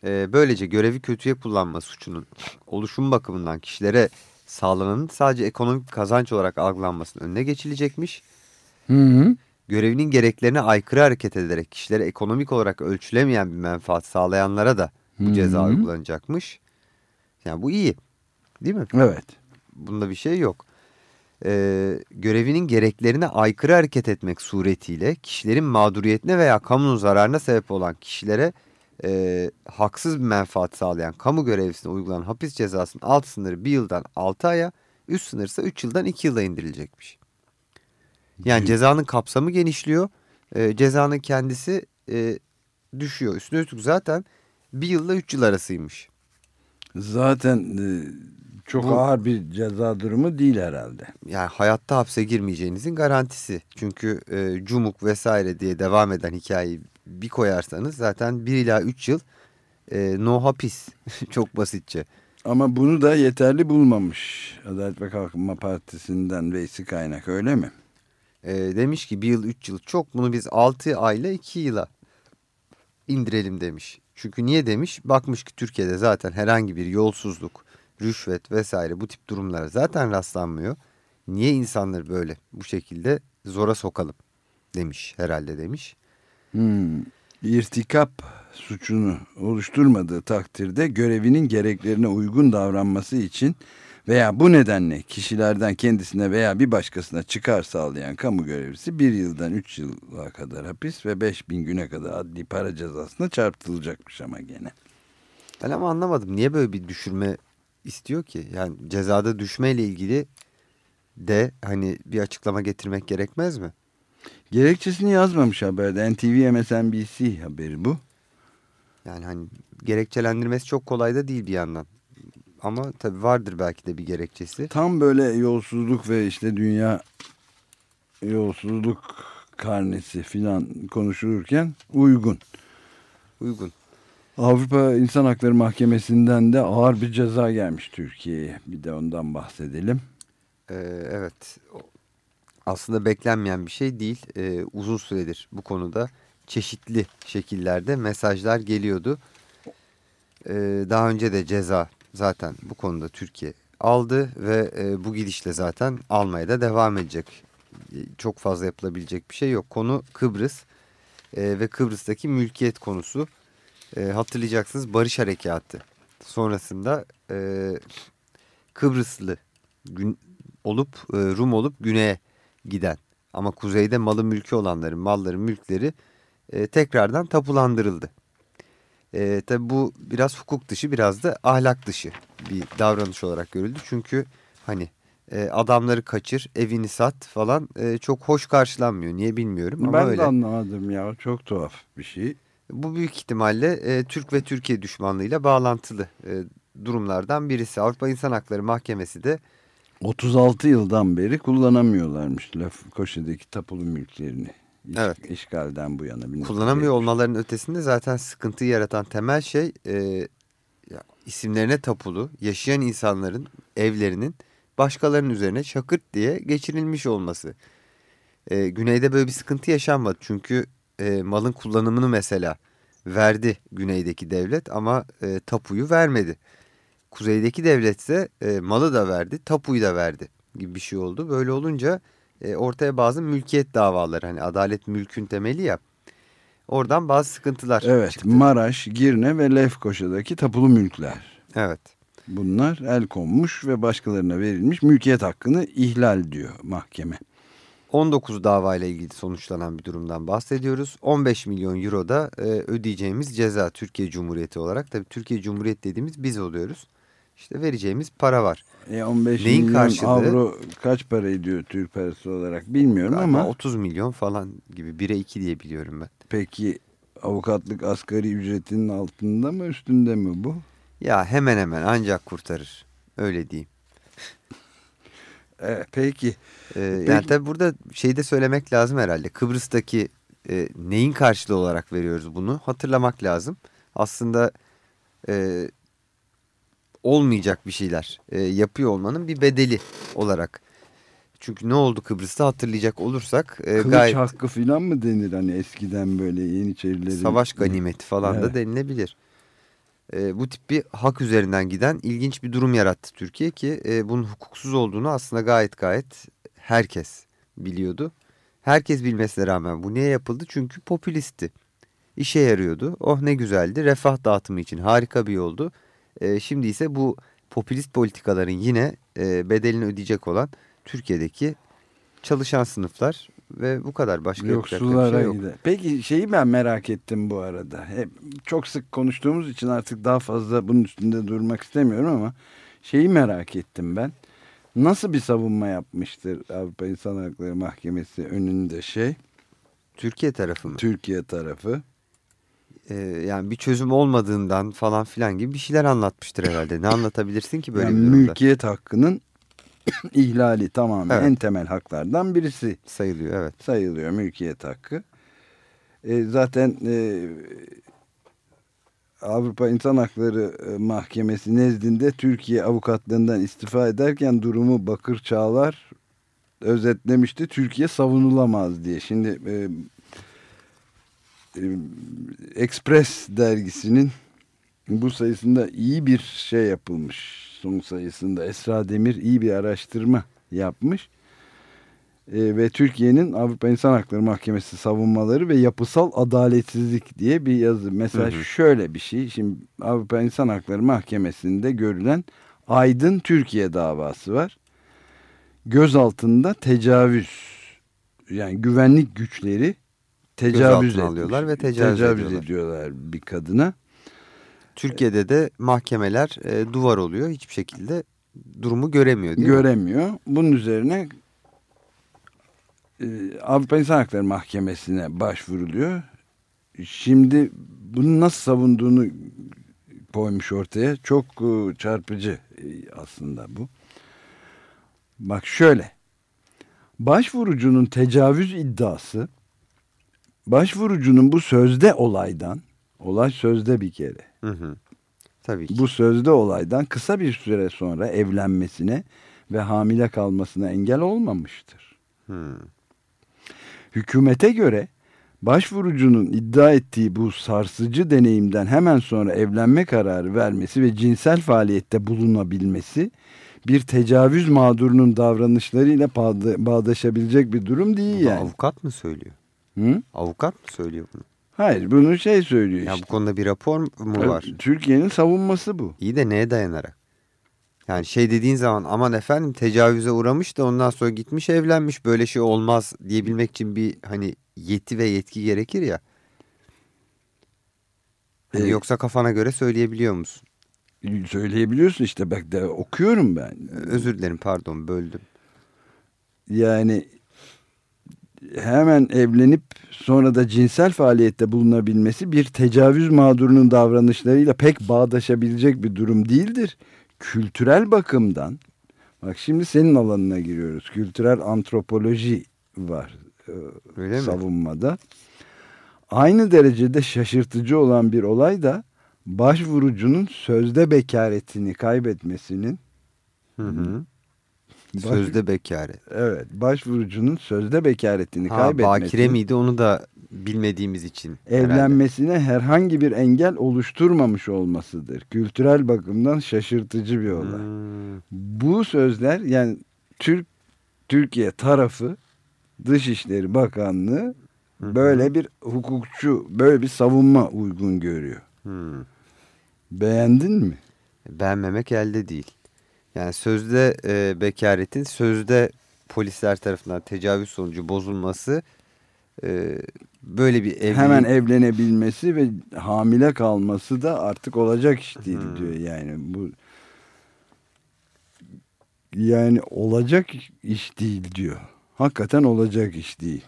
E, böylece görevi kötüye kullanma suçunun oluşum bakımından kişilere sağlananın sadece ekonomik kazanç olarak algılanmasının önüne geçilecekmiş. Hı hı. Görevinin gereklerine aykırı hareket ederek kişilere ekonomik olarak ölçülemeyen bir menfaat sağlayanlara da bu Hı ceza hı. uygulanacakmış. Yani bu iyi değil mi? Evet. Bunda bir şey yok. Ee, görevinin gereklerine aykırı hareket etmek suretiyle kişilerin mağduriyetine veya kamunun zararına sebep olan kişilere e, haksız bir menfaat sağlayan kamu görevlisine uygulanan hapis cezasının alt sınırı bir yıldan 6 aya, üst sınırı ise 3 yıldan 2 yıla indirilecekmiş. Yani cezanın kapsamı genişliyor. E, cezanın kendisi e, düşüyor. Üstüne üstlük zaten bir yılla 3 yıl arasıymış. Zaten e, çok Bu- ağır bir ceza durumu değil herhalde. yani hayatta hapse girmeyeceğinizin garantisi. Çünkü e, cumuk vesaire diye devam eden hikayeyi bir koyarsanız zaten 1 ila 3 yıl e, no hapis. Çok basitçe. Ama bunu da yeterli bulmamış Adalet ve Kalkınma Partisi'nden Veysi Kaynak öyle mi? E, demiş ki 1 yıl 3 yıl çok bunu biz 6 ayla 2 yıla indirelim demiş. Çünkü niye demiş? Bakmış ki Türkiye'de zaten herhangi bir yolsuzluk, rüşvet vesaire bu tip durumlara zaten rastlanmıyor. Niye insanları böyle bu şekilde zora sokalım demiş herhalde demiş. Hmm. İrtikap suçunu oluşturmadığı takdirde görevinin gereklerine uygun davranması için veya bu nedenle kişilerden kendisine veya bir başkasına çıkar sağlayan kamu görevlisi bir yıldan üç yıla kadar hapis ve beş bin güne kadar adli para cezasına çarpıtılacakmış ama gene. Ben ama anlamadım. Niye böyle bir düşürme istiyor ki? Yani cezada düşmeyle ilgili de hani bir açıklama getirmek gerekmez mi? Gerekçesini yazmamış haberde. NTV MSNBC haberi bu. Yani hani gerekçelendirmesi çok kolay da değil bir yandan. ama tabii vardır belki de bir gerekçesi. Tam böyle yolsuzluk ve işte dünya yolsuzluk karnesi filan konuşulurken uygun. Uygun. Avrupa İnsan Hakları Mahkemesi'nden de ağır bir ceza gelmiş Türkiye'ye. Bir de ondan bahsedelim. Ee, evet. Aslında beklenmeyen bir şey değil. Ee, uzun süredir bu konuda çeşitli şekillerde mesajlar geliyordu. Ee, daha önce de ceza zaten bu konuda Türkiye aldı ve e, bu gidişle zaten almaya da devam edecek. Ee, Çok fazla yapılabilecek bir şey yok. Konu Kıbrıs Ee, ve Kıbrıs'taki mülkiyet konusu. Ee, hatırlayacaksınız Barış Harekatı sonrasında e, Kıbrıslı gün, olup e, Rum olup güneye giden ama kuzeyde malı mülkü olanların malları mülkleri e, tekrardan tapulandırıldı. E, tabi bu biraz hukuk dışı biraz da ahlak dışı bir davranış olarak görüldü. Çünkü hani e, adamları kaçır evini sat falan e, çok hoş karşılanmıyor. Niye bilmiyorum ama ben öyle. de anlamadım ya. Çok tuhaf bir şey. Bu büyük ihtimalle e, Türk ve Türkiye düşmanlığıyla bağlantılı e, durumlardan birisi. Avrupa İnsan Hakları Mahkemesi de 36 yıldan beri kullanamıyorlarmış Lefkoşa'daki tapulu mülklerini. İş- Evet. İşgalden bu yana. 1973. kullanamıyor olmalarının ötesinde zaten sıkıntıyı yaratan temel şey e, isimlerine tapulu yaşayan insanların evlerinin başkalarının üzerine şakırt diye geçirilmiş olması. E, güneyde böyle bir sıkıntı yaşanmadı çünkü e, malın kullanımını mesela verdi güneydeki devlet ama e, tapuyu vermedi. Kuzeydeki devlet ise e, malı da verdi tapuyu da verdi gibi bir şey oldu. Böyle olunca e, ortaya bazı mülkiyet davaları hani adalet mülkün temeli ya oradan bazı sıkıntılar Evet çıktı. Maraş, Girne ve Lefkoşa'daki tapulu mülkler. Evet. Bunlar el konmuş ve başkalarına verilmiş mülkiyet hakkını ihlal diyor mahkeme. 19 davayla ilgili sonuçlanan bir durumdan bahsediyoruz. 15 milyon euro da e, ödeyeceğimiz ceza Türkiye Cumhuriyeti olarak. Tabii Türkiye Cumhuriyeti dediğimiz biz oluyoruz. İşte vereceğimiz para var. E 15 Neyin milyon karşılığı? avro kaç para ediyor Türk parası olarak bilmiyorum Galiba ama 30 milyon falan gibi 1'e 2 diye biliyorum ben. peki avukatlık asgari ücretinin altında mı üstünde mi bu? Ya hemen hemen ancak kurtarır. Öyle diyeyim. E, peki Ee, yani Peki- tabii burada şey de söylemek lazım herhalde. Kıbrıs'taki e, neyin karşılığı olarak veriyoruz bunu hatırlamak lazım. Aslında e, olmayacak bir şeyler e, yapıyor olmanın bir bedeli olarak. Çünkü ne oldu Kıbrıs'ta hatırlayacak olursak e, kılıç gayet hakkı falan mı denir hani eskiden böyle Yeniçerilerin savaş ganimeti falan da Evet. denilebilir. E, bu tip bir hak üzerinden giden ilginç bir durum yarattı Türkiye ki e, bunun hukuksuz olduğunu aslında gayet gayet herkes biliyordu. Herkes bilmesine rağmen bu niye yapıldı? Çünkü popülisti. İşe yarıyordu. Oh ne güzeldi. Refah dağıtımı için harika bir yoldu. E, şimdi ise bu popülist politikaların yine e, bedelini ödeyecek olan Türkiye'deki çalışan sınıflar ve bu kadar başka Yoksullara şey yok. gider. Peki şeyi ben merak ettim bu arada. Hep çok sık konuştuğumuz için artık daha fazla bunun üstünde durmak istemiyorum ama şeyi merak ettim ben. Nasıl bir savunma yapmıştır Avrupa İnsan Hakları Mahkemesi önünde şey Türkiye tarafı mı? Türkiye tarafı? Ee, yani bir çözüm olmadığından falan filan gibi bir şeyler anlatmıştır herhalde. Ne anlatabilirsin ki böyle yani bir durumda? mülkiyet hakkının ihlali tamamen Evet. en temel haklardan birisi Sayılıyor evet. sayılıyor mülkiyet hakkı. E, zaten e, Avrupa İnsan Hakları e, Mahkemesi nezdinde Türkiye avukatlığından istifa ederken durumu Bakır Çağlar özetlemişti. Türkiye savunulamaz diye. Şimdi e, e, Express dergisinin bu sayısında iyi bir şey yapılmış. Son sayısında Esra Demir iyi bir araştırma yapmış. E, ve Türkiye'nin Avrupa İnsan Hakları Mahkemesi savunmaları ve yapısal adaletsizlik diye bir yazı. Mesela Hı hı. şöyle bir şey. Şimdi Avrupa İnsan Hakları Mahkemesi'nde görülen Aydın Türkiye davası var. Gözaltında tecavüz yani güvenlik güçleri tecavüz etmiş. alıyorlar ve tecavüz ediyorlar. ediyorlar bir kadına. Türkiye'de de mahkemeler e, duvar oluyor. Hiçbir şekilde durumu göremiyor değil mi? göremiyor. Bunun üzerine e, Avrupa İnsan Hakları Mahkemesi'ne başvuruluyor. Şimdi bunu nasıl savunduğunu koymuş ortaya. Çok e, çarpıcı. aslında bu. Bak şöyle. Başvurucunun tecavüz iddiası başvurucunun bu sözde olaydan olay sözde bir kere. Hı hı. Tabii ki. Bu sözde olaydan kısa bir süre sonra evlenmesine ve hamile kalmasına engel olmamıştır. Hı. Hükümete göre başvurucunun iddia ettiği bu sarsıcı deneyimden hemen sonra evlenme kararı vermesi ve cinsel faaliyette bulunabilmesi bir tecavüz mağdurunun davranışlarıyla bağda- bağdaşabilecek bir durum değil Bu yani. Avukat mı söylüyor? Hı? Avukat mı söylüyor bunu? Hayır bunu şey söylüyor Ya bu işte. konuda bir rapor mu var? Türkiye'nin savunması bu. İyi de neye dayanarak? Yani şey dediğin zaman aman efendim tecavüze uğramış da ondan sonra gitmiş evlenmiş böyle şey olmaz diyebilmek için bir hani yeti ve yetki gerekir ya. Ee, yoksa kafana göre söyleyebiliyor musun? Söyleyebiliyorsun işte bak de okuyorum ben. Özür dilerim pardon böldüm. Yani hemen evlenip sonra da cinsel faaliyette bulunabilmesi bir tecavüz mağdurunun davranışlarıyla pek bağdaşabilecek bir durum değildir. Kültürel bakımdan bak şimdi senin alanına giriyoruz. Kültürel antropoloji var e, Öyle mi? savunmada. Aynı derecede şaşırtıcı olan bir olay da başvurucunun sözde bekaretini kaybetmesinin Hı hı. Sözde bekaret. Evet, başvurucunun sözde bekaretini Ha, kaybetmesi, bakire miydi onu da bilmediğimiz için. herhalde. evlenmesine herhangi bir engel oluşturmamış olmasıdır. Kültürel bakımdan şaşırtıcı bir olay. Hmm. Bu sözler yani Türk Türkiye tarafı Dışişleri Bakanlığı böyle bir hukukçu, böyle bir savunma uygun görüyor. Hmm. Beğendin mi? Beğenmemek elde değil. Yani sözde e, bekaretin sözde polisler tarafından tecavüz sonucu bozulması e, böyle bir evlilik. Hemen evlenebilmesi ve hamile kalması da artık olacak iş değil Hmm. diyor yani bu yani olacak iş değil diyor. Hakikaten olacak iş değil.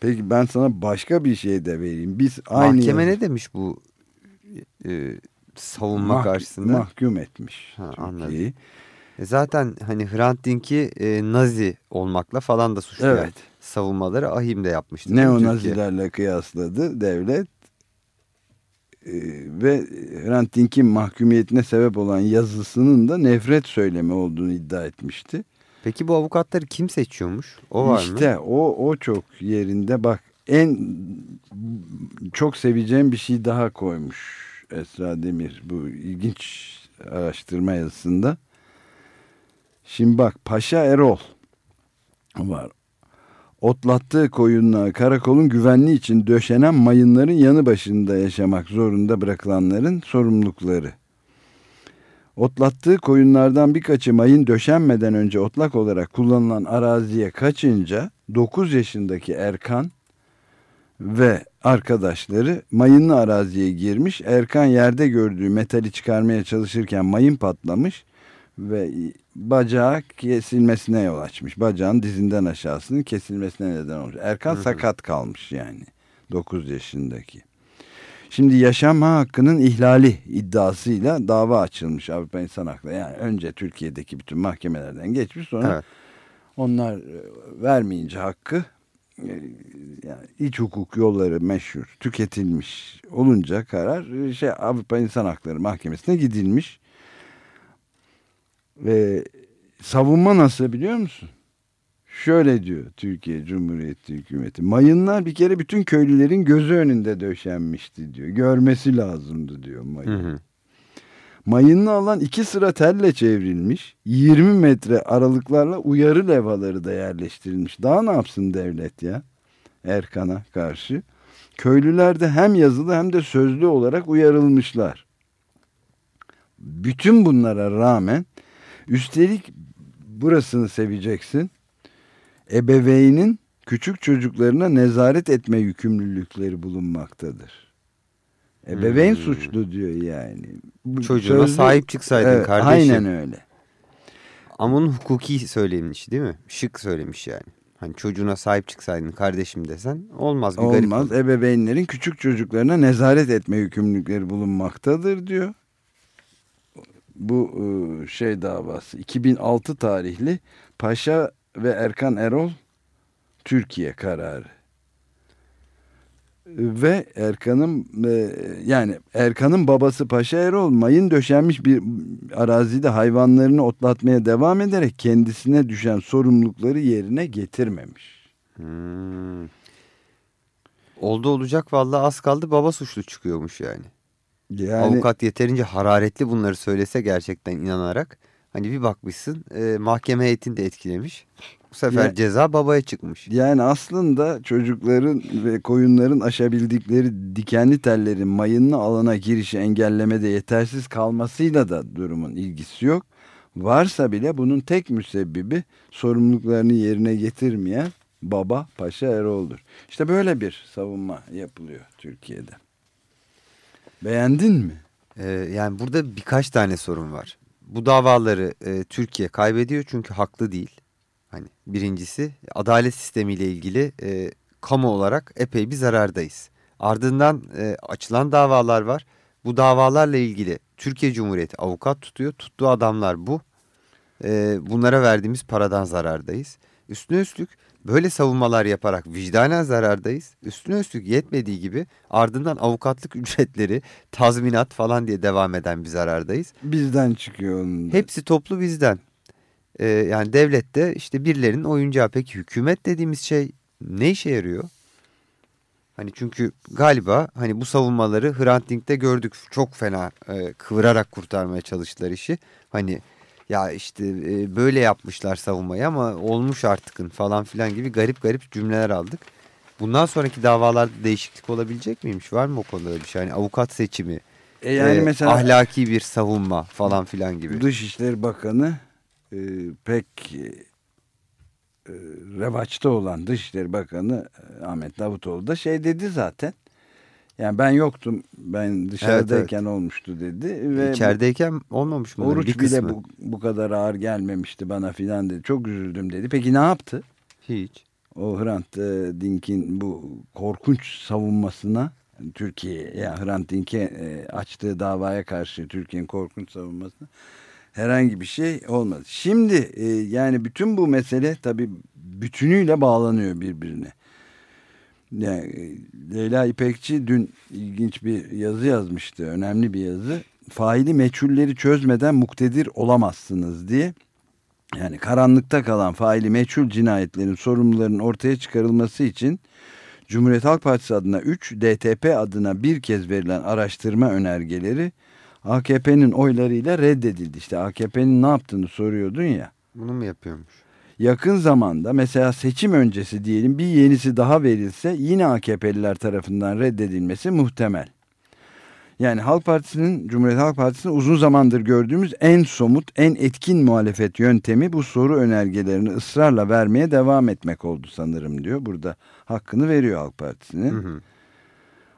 Peki ben sana başka bir şey de vereyim. Biz aynı Mahkeme yazı- ne demiş bu e, savunma Mah- karşısında? mahkum etmiş Ha, Türkiye'yi. E zaten hani Hrant Dink'i e, Nazi olmakla falan da suçlayan Evet. savunmaları Ahim'de yapmıştı. değil mi Türkiye? Neonazilerle kıyasladı devlet Ee, ve Hrant Dink'in mahkumiyetine sebep olan yazısının da nefret söylemi olduğunu iddia etmişti. Peki bu avukatları kim seçiyormuş? O var mı? İşte o o çok yerinde bak en çok seveceğim bir şey daha koymuş Esra Demir bu ilginç araştırma yazısında. Şimdi bak Paşa Erol var. Otlattığı koyunluğa karakolun güvenliği için döşenen mayınların yanı başında yaşamak zorunda bırakılanların sorumlulukları. Otlattığı koyunlardan birkaçı mayın döşenmeden önce otlak olarak kullanılan araziye kaçınca 9 yaşındaki Erkan ve arkadaşları mayınlı araziye girmiş. Erkan yerde gördüğü metali çıkarmaya çalışırken mayın patlamış ve bacağı kesilmesine yol açmış. Bacağın dizinden aşağısının kesilmesine neden olmuş. Erkan Hı hı. sakat kalmış yani 9 yaşındaki. Şimdi yaşam hakkının ihlali iddiasıyla dava açılmış Avrupa İnsan Hakları. Yani önce Türkiye'deki bütün mahkemelerden geçmiş sonra Evet. onlar e, vermeyince hakkı e, yani iç hukuk yolları meşhur tüketilmiş olunca karar e, şey Avrupa İnsan Hakları Mahkemesi'ne gidilmiş. Ve savunma nasıl biliyor musun? Şöyle diyor Türkiye Cumhuriyeti hükümeti. Mayınlar bir kere bütün köylülerin gözü önünde döşenmişti diyor. Görmesi lazımdı diyor mayın. Hı hı. Mayınlı alan iki sıra telle çevrilmiş. 20 metre aralıklarla uyarı levhaları da yerleştirilmiş. Daha ne yapsın devlet ya? Erkan'a karşı. Köylüler de hem yazılı hem de sözlü olarak uyarılmışlar. Bütün bunlara rağmen üstelik burasını seveceksin. Ebeveynin küçük çocuklarına nezaret etme yükümlülükleri bulunmaktadır. Ebeveyn Hmm. suçlu diyor yani. Çocuğuna sözlü- sahip çıksaydın Evet, kardeşim. Aynen öyle. Ama onun hukuki söylemiş değil mi? Şık söylemiş yani. Hani çocuğuna sahip çıksaydın kardeşim desen olmaz. Bir garip Olmaz. olur. Ebeveynlerin küçük çocuklarına nezaret etme yükümlülükleri bulunmaktadır diyor. Bu e, şey davası 2006 tarihli Paşa ve Erkan Erol Türkiye kararı. Ve Erkan'ın e, yani Erkan'ın babası Paşa Erol mayın döşenmiş bir arazide hayvanlarını otlatmaya devam ederek kendisine düşen sorumlulukları yerine getirmemiş. Hmm. Oldu olacak vallahi az kaldı baba suçlu çıkıyormuş yani. Yani Avukat yeterince hararetli bunları söylese gerçekten inanarak. Hani bir bakmışsın e, mahkeme heyetini de etkilemiş. Bu sefer Ya- ceza babaya çıkmış. Yani aslında çocukların ve koyunların aşabildikleri dikenli tellerin mayınlı alana girişi engellemede yetersiz kalmasıyla da durumun ilgisi yok. Varsa bile bunun tek müsebbibi sorumluluklarını yerine getirmeyen baba Paşa Erol'dur. İşte böyle bir savunma yapılıyor Türkiye'de. Beğendin mi? E, yani burada birkaç tane sorun var. Bu davaları e, Türkiye kaybediyor çünkü haklı değil. Hani birincisi adalet sistemiyle ilgili e, kamu olarak epey bir zarardayız. Ardından e, açılan davalar var. Bu davalarla ilgili Türkiye Cumhuriyeti avukat tutuyor. Tuttuğu adamlar bu. E, bunlara verdiğimiz paradan zarardayız. Üstüne üstlük böyle savunmalar yaparak vicdanen zarardayız. Üstüne üstlük yetmediği gibi ardından avukatlık ücretleri, tazminat falan diye devam eden bir zarardayız. Bizden çıkıyor onun da. Hepsi toplu bizden. Ee, yani devlette işte birilerinin oyuncağı. Peki hükümet dediğimiz şey ne işe yarıyor? Hani çünkü galiba hani bu savunmaları Hrant Dink'te gördük. Çok fena e, kıvırarak kurtarmaya çalıştılar işi. Hani ya işte e, böyle yapmışlar savunmayı ama olmuş artıkın falan filan gibi garip garip cümleler aldık. Bundan sonraki davalarda değişiklik olabilecek miymiş? Var mı o konuda bir şey? Yani avukat seçimi, E yani e, mesela ahlaki bir savunma falan filan gibi. Dışişleri Bakanı e, pek e, revaçta olan Dışişleri Bakanı e, Ahmet Davutoğlu da şey dedi zaten. Yani ben yoktum. Ben dışarıdayken olmuştu dedi ve İçerideyken olmamış mı? oruç bir bile kısmı. bu, bu kadar ağır gelmemişti bana filan dedi. Çok üzüldüm dedi. Peki ne yaptı? Hiç. O Hrant e, Dink'in bu korkunç savunmasına Türkiye yani Hrant Dink'e e, açtığı davaya karşı Türkiye'nin korkunç savunmasına herhangi bir şey olmadı. Şimdi e, yani bütün bu mesele tabii bütünüyle bağlanıyor birbirine. Yani, Leyla İpekçi dün ilginç bir yazı yazmıştı. Önemli bir yazı. Faili meçhulleri çözmeden muktedir olamazsınız diye. Yani karanlıkta kalan faili meçhul cinayetlerin sorumlularının ortaya çıkarılması için Cumhuriyet Halk Partisi adına 3, DTP adına bir kez verilen araştırma önergeleri AKP'nin oylarıyla reddedildi. İşte AKP'nin ne yaptığını soruyordun ya. Bunu mu yapıyormuş? Yakın zamanda mesela seçim öncesi diyelim bir yenisi daha verilse yine AKP'liler tarafından reddedilmesi muhtemel. Yani Halk Partisi'nin, Cumhuriyet Halk Partisi'nin uzun zamandır gördüğümüz en somut, en etkin muhalefet yöntemi bu soru önergelerini ısrarla vermeye devam etmek oldu sanırım diyor. Burada hakkını veriyor Halk Partisi'nin.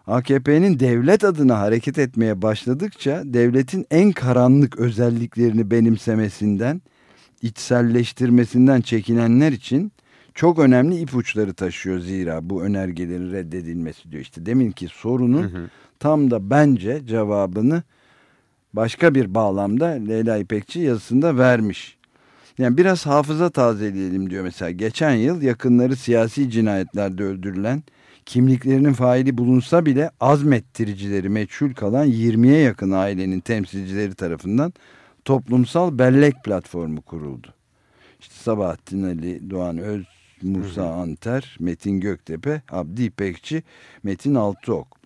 AKP'nin devlet adına hareket etmeye başladıkça devletin en karanlık özelliklerini benimsemesinden, içselleştirmesinden çekinenler için çok önemli ipuçları taşıyor zira bu önergelerin reddedilmesi diyor. İşte deminki sorunun Hı hı. tam da bence cevabını başka bir bağlamda Leyla İpekçi yazısında vermiş. Yani biraz hafıza tazeleyelim diyor mesela. Geçen yıl yakınları siyasi cinayetlerde öldürülen, kimliklerinin faili bulunsa bile azmettiricileri meçhul kalan 20'ye yakın ailenin temsilcileri tarafından toplumsal bellek platformu kuruldu. İşte Sabahattin Ali, Doğan Öz, Musa Anter, Metin Göktepe, Abdi İpekçi, Metin Altıok.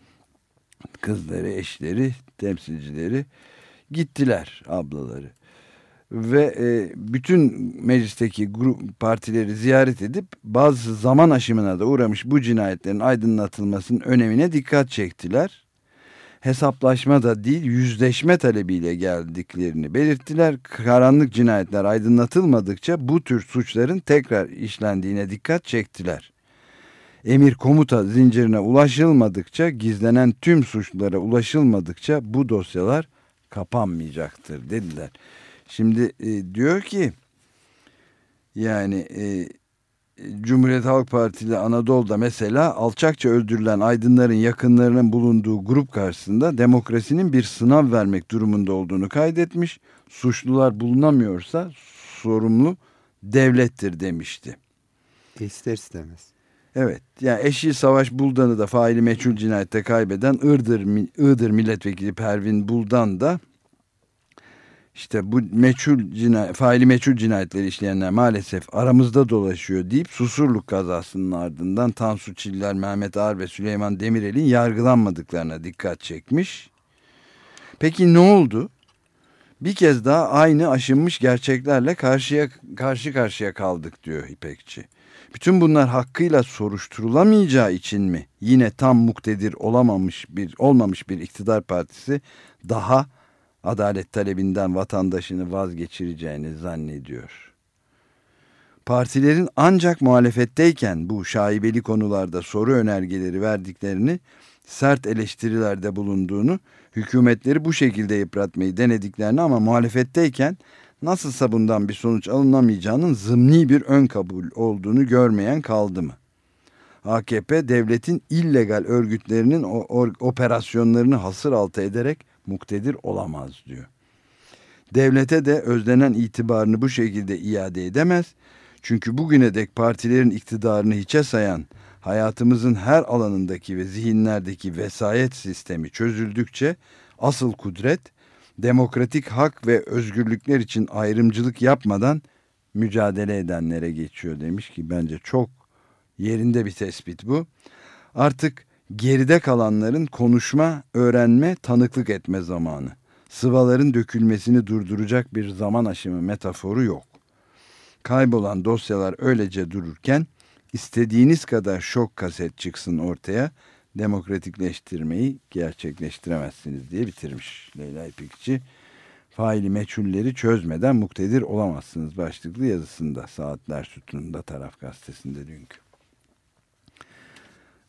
Kızları, eşleri, temsilcileri gittiler ablaları. Ve e, bütün meclisteki grup partileri ziyaret edip bazı zaman aşımına da uğramış bu cinayetlerin aydınlatılmasının önemine dikkat çektiler. Hesaplaşma da değil yüzleşme talebiyle geldiklerini belirttiler. Karanlık cinayetler aydınlatılmadıkça bu tür suçların tekrar işlendiğine dikkat çektiler. Emir komuta zincirine ulaşılmadıkça, gizlenen tüm suçlara ulaşılmadıkça bu dosyalar kapanmayacaktır dediler. Şimdi e, diyor ki yani e, Cumhuriyet Halk Partili Anadolu'da mesela alçakça öldürülen aydınların yakınlarının bulunduğu grup karşısında demokrasinin bir sınav vermek durumunda olduğunu kaydetmiş. Suçlular bulunamıyorsa sorumlu devlettir demişti. İster istemez. Evet yani eşi Savaş Buldan'ı da faili meçhul cinayette kaybeden Iğdır, Iğdır milletvekili Pervin Buldan da işte bu meçhul cinayet, faili meçhul cinayetleri işleyenler maalesef aramızda dolaşıyor deyip Susurluk kazasının ardından Tansu Çiller, Mehmet Ağar ve Süleyman Demirel'in yargılanmadıklarına dikkat çekmiş. Peki ne oldu? Bir kez daha aynı aşınmış gerçeklerle karşıya karşı karşıya kaldık diyor İpekçi. Bütün bunlar hakkıyla soruşturulamayacağı için mi yine tam muktedir olamamış bir olmamış bir iktidar partisi daha adalet talebinden vatandaşını vazgeçireceğini zannediyor. Partilerin ancak muhalefetteyken bu şaibeli konularda soru önergeleri verdiklerini, sert eleştirilerde bulunduğunu, hükümetleri bu şekilde yıpratmayı denediklerini ama muhalefetteyken nasılsa bundan bir sonuç alınamayacağının zımni bir ön kabul olduğunu görmeyen kaldı mı? AKP devletin illegal örgütlerinin operasyonlarını hasır altı ederek muktedir olamaz diyor. Devlete de özlenen itibarını bu şekilde iade edemez. Çünkü bugüne dek partilerin iktidarını hiçe sayan hayatımızın her alanındaki ve zihinlerdeki vesayet sistemi çözüldükçe asıl kudret demokratik hak ve özgürlükler için ayrımcılık yapmadan mücadele edenlere geçiyor demiş ki bence çok yerinde bir tespit bu. Artık geride kalanların konuşma, öğrenme, tanıklık etme zamanı. Sıvaların dökülmesini durduracak bir zaman aşımı metaforu yok. Kaybolan dosyalar öylece dururken istediğiniz kadar şok kaset çıksın ortaya demokratikleştirmeyi gerçekleştiremezsiniz diye bitirmiş Leyla İpekçi. Faili meçhulleri çözmeden muktedir olamazsınız başlıklı yazısında Saatler Sütunu'nda Taraf Gazetesi'nde dünkü.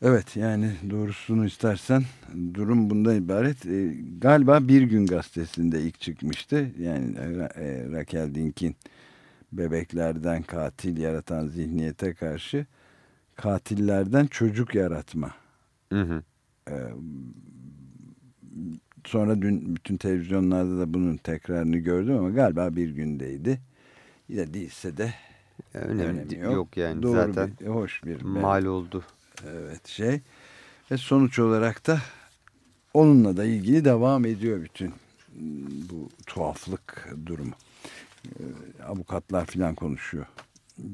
Evet yani doğrusunu istersen durum bundan ibaret. E, galiba Bir Gün Gazetesi'nde ilk çıkmıştı. Yani e, Raquel Dink'in bebeklerden katil yaratan zihniyete karşı katillerden çocuk yaratma. Hı hı. E, sonra dün bütün televizyonlarda da bunun tekrarını gördüm ama galiba bir gündeydi. Ya değilse de önemli, önemi yok. yok yani Doğru zaten bir, hoş bir mal oldu Evet şey. Ve sonuç olarak da onunla da ilgili devam ediyor bütün bu tuhaflık durumu. Ee, avukatlar filan konuşuyor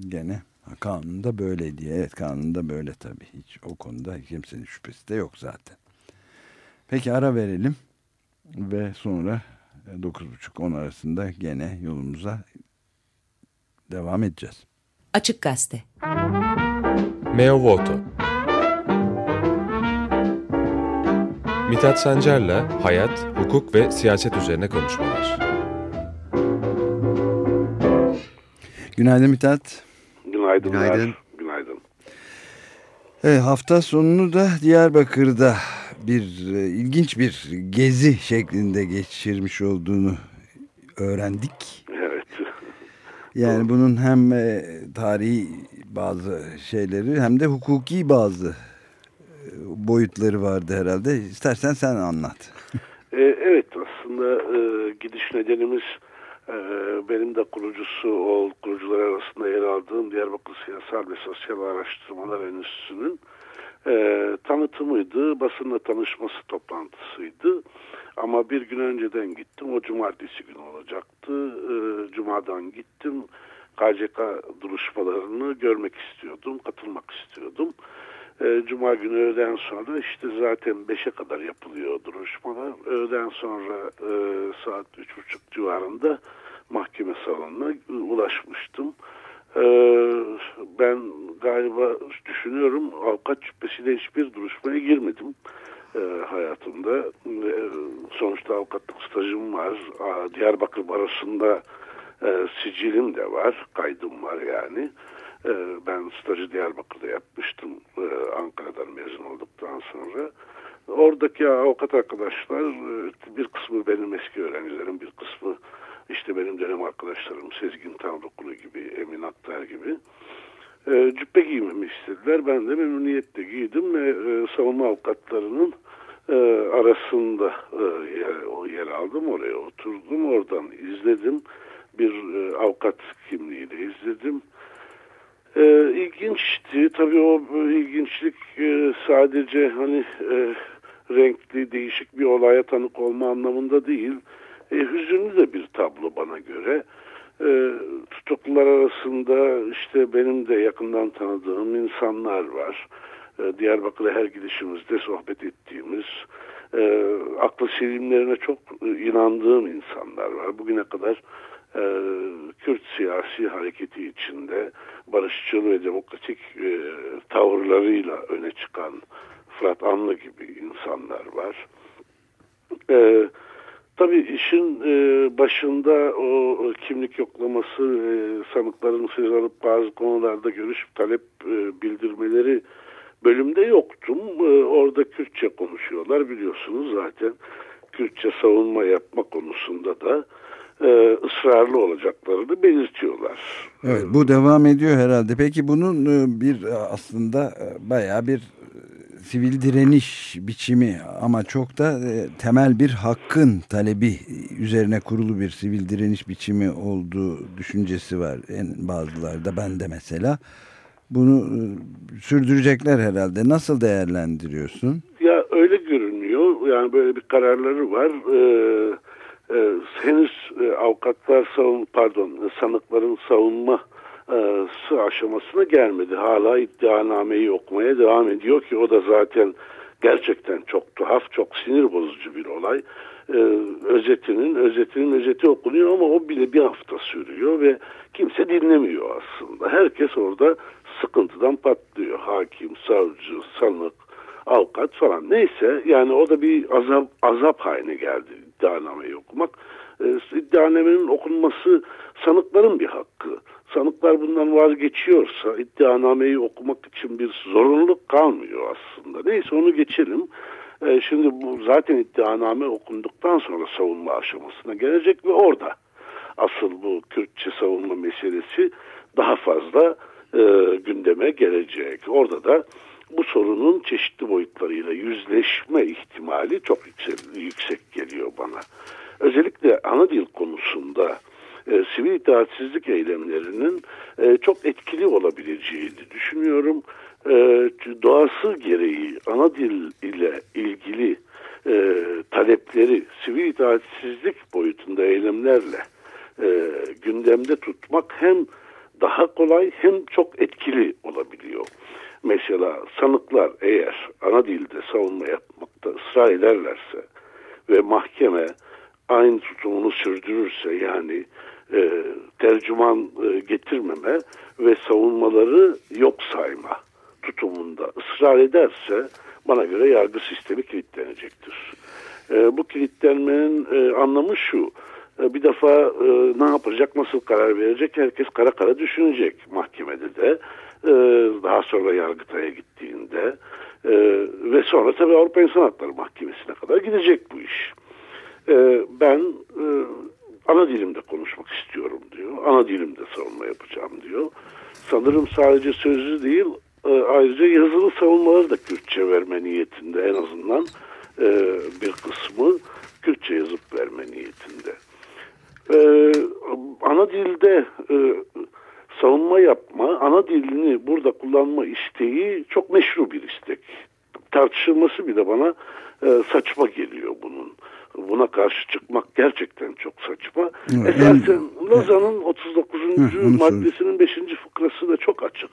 gene. Kanunda böyle diye. Evet kanunda böyle tabii. Hiç o konuda kimsenin şüphesi de yok zaten. Peki ara verelim. Ve sonra 9.30-10 arasında gene yolumuza devam edeceğiz. Açık Gazete Meo Voto Mithat Sancar'la hayat, hukuk ve siyaset üzerine konuşmalar. Günaydın Mithat. Günaydın. Günaydın. Günaydın. Evet, hafta sonunu da Diyarbakır'da bir e, ilginç bir gezi şeklinde geçirmiş olduğunu öğrendik. Evet. Yani bunun hem e, tarihi bazı şeyleri hem de hukuki bazı boyutları vardı herhalde. İstersen sen anlat. e, evet aslında e, gidiş nedenimiz e, benim de kurucusu ol, kurucular arasında yer aldığım Diyarbakır Siyasal ve Sosyal Araştırmalar Enstitüsü'nün tanıtımıydı. Basınla tanışması toplantısıydı. Ama bir gün önceden gittim. O cumartesi günü olacaktı. Cuma'dan gittim. KCK duruşmalarını görmek istiyordum, katılmak istiyordum. E, Cuma günü öğleden sonra işte zaten 5'e kadar yapılıyor duruşmalar. Öğleden sonra e, saat 3.30 civarında mahkeme salonuna ulaşmıştım. E, ben galiba düşünüyorum avukat şüphesiyle hiçbir duruşmaya girmedim e, hayatımda. E, sonuçta avukatlık stajım var. Diyarbakır Barosu'nda e, sicilim de var, kaydım var yani. Ee, ben stajı Diyarbakır'da yapmıştım e, Ankara'dan mezun olduktan sonra. Oradaki avukat arkadaşlar e, bir kısmı benim eski öğrencilerim bir kısmı işte benim dönem arkadaşlarım Sezgin Tanrıkulu gibi Emin Aktar gibi. E, cübbe giymemi istediler. Ben de memnuniyetle giydim ve e, savunma avukatlarının e, arasında yer, aldım. Oraya oturdum. Oradan izledim. Bir avukat kimliğiyle izledim. E, ilginçti. Tabii o e, ilginçlik e, sadece hani e, renkli, değişik bir olaya tanık olma anlamında değil. E, hüzünlü de bir tablo bana göre. E, tutuklular arasında işte benim de yakından tanıdığım insanlar var. E, Diyarbakır'a her gidişimizde sohbet ettiğimiz, e, aklı selimlerine çok e, inandığım insanlar var. Bugüne kadar e, Kürt siyasi hareketi içinde barışçıl ve demokratik e, tavırlarıyla öne çıkan Fırat Anlı gibi insanlar var. E, tabii işin e, başında o, kimlik yoklaması, e, sanıkların söz alıp bazı konularda görüş talep e, bildirmeleri bölümde yoktum. E, orada Kürtçe konuşuyorlar biliyorsunuz zaten. Kürtçe savunma yapma konusunda da e, ısrarlı olacaklarını belirtiyorlar. Evet, bu devam ediyor herhalde. Peki bunun e, bir e, aslında e, bayağı bir sivil direniş biçimi ama çok da temel bir hakkın talebi üzerine kurulu bir sivil direniş biçimi olduğu düşüncesi var. En bazıları da ben de mesela. Bunu sürdürecekler herhalde. Nasıl değerlendiriyorsun? Ya öyle görünüyor. Yani böyle bir kararları var. Ee, e, henüz e, avukatlar savun pardon sanıkların savunma e, aşamasına gelmedi. Hala iddianameyi okumaya devam ediyor ki o da zaten gerçekten çok tuhaf, çok sinir bozucu bir olay. Ee, özetinin, özetinin özeti okunuyor ama o bile bir hafta sürüyor ve kimse dinlemiyor aslında. Herkes orada sıkıntıdan patlıyor. Hakim, savcı, sanık, avukat falan. Neyse yani o da bir azap, azap haline geldi iddianameyi okumak. Ee, iddianamenin okunması sanıkların bir hakkı. Sanıklar bundan vazgeçiyorsa iddianameyi okumak için bir zorunluluk kalmıyor aslında. Neyse onu geçelim. Ee, şimdi bu zaten iddianame okunduktan sonra savunma aşamasına gelecek ve orada asıl bu Kürtçe savunma meselesi daha fazla e, gündeme gelecek. Orada da bu sorunun çeşitli boyutlarıyla yüzleşme ihtimali çok yüksek, yüksek geliyor bana. Özellikle ana dil konusunda e, sivil itaatsizlik eylemlerinin e, çok etkili olabileceğini düşünüyorum. E, doğası gereği ana dil ile ilgili e, talepleri sivil itaatsizlik boyutunda eylemlerle e, gündemde tutmak hem daha kolay hem çok etkili olabiliyor. Mesela sanıklar eğer ana dilde savunma yapmakta ısrar ederlerse ve mahkeme aynı tutumunu sürdürürse yani e, tercüman e, getirmeme ve savunmaları yok sayma tutumunda ısrar ederse bana göre yargı sistemi kilitlenecektir. E, bu kilitlenmenin e, anlamı şu. E, bir defa e, ne yapacak, nasıl karar verecek herkes kara kara düşünecek mahkemede de. E, daha sonra Yargıtay'a gittiğinde e, ve sonra tabii Avrupa İnsan Hakları Mahkemesi'ne kadar gidecek bu iş. E, ben e, ana dilimde konuşmak istiyorum diyor. Ana dilimde savunma yapacağım diyor. Sanırım sadece sözlü değil e, ayrıca yazılı savunmaları da Kürtçe verme niyetinde en azından e, bir kısmı Kürtçe yazıp verme niyetinde. E, ana dilde e, savunma yapma, ana dilini burada kullanma isteği çok meşru bir istek. Tartışılması bile bana e, saçma geliyor bunun. Buna karşı çıkmak gerçekten çok saçma. Evet, Esasen Lozan'ın 39. Hı, onu maddesinin 5. fıkrası da çok açık.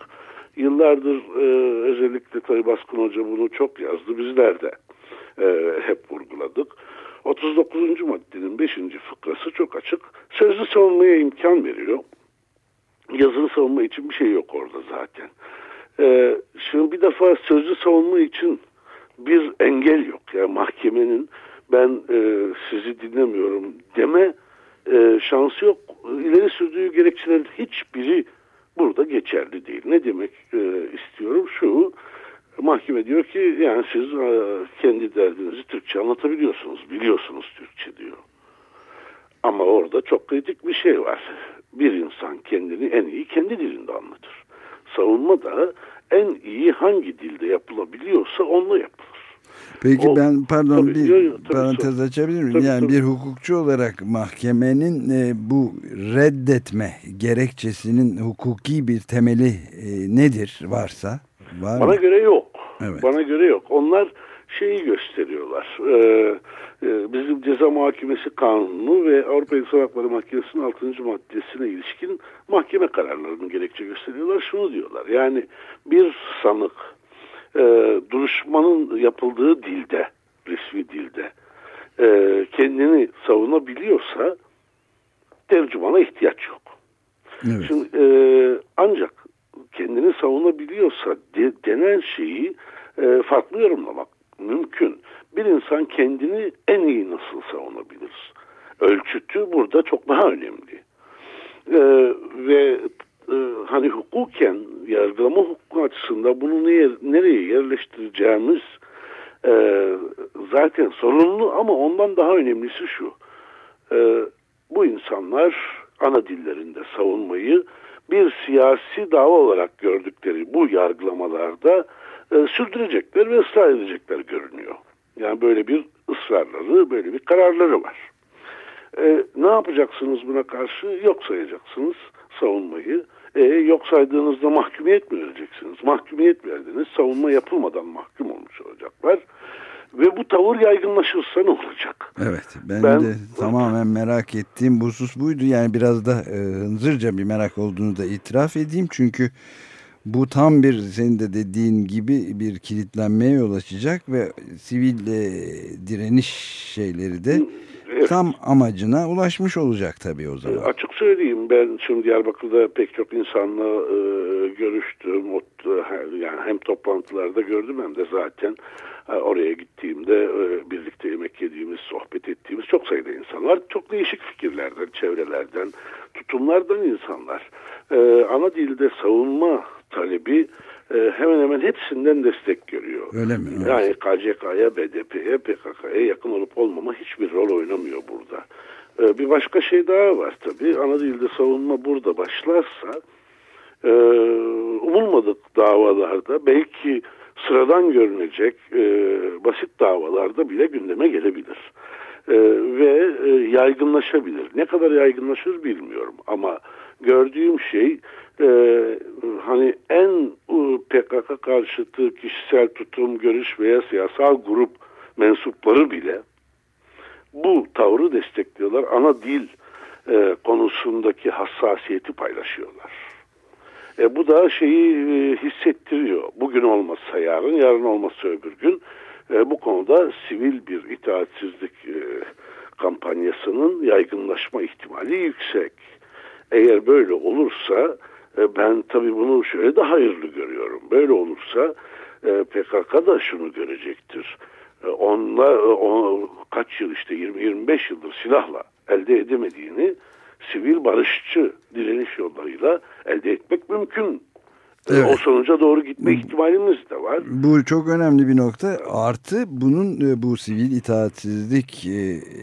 Yıllardır e, özellikle Tayyip Baskın Hoca bunu çok yazdı. Bizler de e, hep vurguladık. 39. maddenin 5. fıkrası çok açık. Sözlü savunmaya imkan veriyor. Yazılı savunma için bir şey yok orada zaten. Ee, şimdi bir defa sözlü savunma için bir engel yok. Yani mahkemenin ben e, sizi dinlemiyorum deme e, şansı yok. İleri sürdüğü gerekçelerin hiçbiri burada geçerli değil. Ne demek e, istiyorum? Şu mahkeme diyor ki yani siz e, kendi derdinizi Türkçe anlatabiliyorsunuz. Biliyorsunuz Türkçe diyor. Ama orada çok kritik bir şey var. Bir insan kendini en iyi kendi dilinde anlatır. savunma da en iyi hangi dilde yapılabiliyorsa onunla yapılır. Peki O- ben pardon Tabii, bir tabii, parantez açabilir miyim? Tabii, yani tabii. bir hukukçu olarak mahkemenin e, bu reddetme gerekçesinin hukuki bir temeli e, nedir varsa? Var Bana mı? göre yok. Evet. Bana göre yok. Onlar şeyi gösteriyorlar. Ee, e, bizim ceza muhakemesi kanunu ve Avrupa İnsan Hakları Mahkemesi'nin 6. maddesine ilişkin mahkeme kararlarını gerekçe gösteriyorlar. Şunu diyorlar. Yani bir sanık e, duruşmanın yapıldığı dilde, resmi dilde e, kendini savunabiliyorsa tercümana ihtiyaç yok. Evet. Şimdi e, ancak kendini savunabiliyorsa de- denen şeyi e, farklı yorumlamak mümkün. Bir insan kendini en iyi nasıl savunabilir? Ölçütü burada çok daha önemli. E, ve e, hani hukuken yargılama hukuku açısından bunu neye, nereye yerleştireceğimiz e, zaten sorunlu ama ondan daha önemlisi şu. E, bu insanlar ana dillerinde savunmayı bir siyasi dava olarak gördükleri bu yargılamalarda e, sürdürecekler ve ısrar edecekler görünüyor. Yani böyle bir ısrarları, böyle bir kararları var. E, ne yapacaksınız buna karşı? Yok sayacaksınız savunmayı. E, yok saydığınızda mahkumiyet mi vereceksiniz? Mahkumiyet verdiniz, savunma yapılmadan mahkum olmuş olacaklar. Ve bu tavır yaygınlaşırsa ne olacak? Evet ben, Ben- de tamamen merak ettiğim bu husus buydu. Yani biraz da e, hınzırca bir merak olduğunu da itiraf edeyim. Çünkü bu tam bir senin de dediğin gibi bir kilitlenmeye yol açacak ve sivil e, direniş şeyleri de Evet. tam amacına ulaşmış olacak tabii o zaman. Açık söyleyeyim ben şimdi Diyarbakır'da pek çok insanla e, görüştüm. O, e, yani hem toplantılarda gördüm hem de zaten e, oraya gittiğimde e, birlikte yemek yediğimiz, sohbet ettiğimiz çok sayıda insan var. Çok değişik fikirlerden, çevrelerden, tutumlardan insanlar. E, ana dilde savunma talebi e, hemen hemen hepsinden destek görüyor. Öyle mi? Evet. Yani KCK'ya, BDP'ye, PKK'ya yakın olup olmama hiçbir rol oynamıyor burada. Ee, bir başka şey daha var tabii. Ana dilde savunma burada başlarsa e, umulmadık davalarda belki sıradan görünecek e, basit davalarda bile gündeme gelebilir. E, ve e, yaygınlaşabilir. Ne kadar yaygınlaşır bilmiyorum ama gördüğüm şey e, hani en PKK karşıtı kişisel tutum, görüş veya siyasal grup mensupları bile bu tavrı destekliyorlar. Ana dil e, konusundaki hassasiyeti paylaşıyorlar. E, bu da şeyi e, hissettiriyor. Bugün olmazsa yarın, yarın olmazsa öbür gün e, bu konuda sivil bir itaatsizlik e, kampanyasının yaygınlaşma ihtimali yüksek. Eğer böyle olursa e, ben tabii bunu şöyle de hayırlı görüyorum. Böyle olursa e, PKK da şunu görecektir. E, Onunla e, o, kaç yıl işte 20-25 yıldır silahla elde edemediğini sivil barışçı direniş yollarıyla elde etmek mümkün. Evet. O sonuca doğru gitme ihtimalimiz de var. Bu çok önemli bir nokta. Artı bunun bu sivil itaatsizlik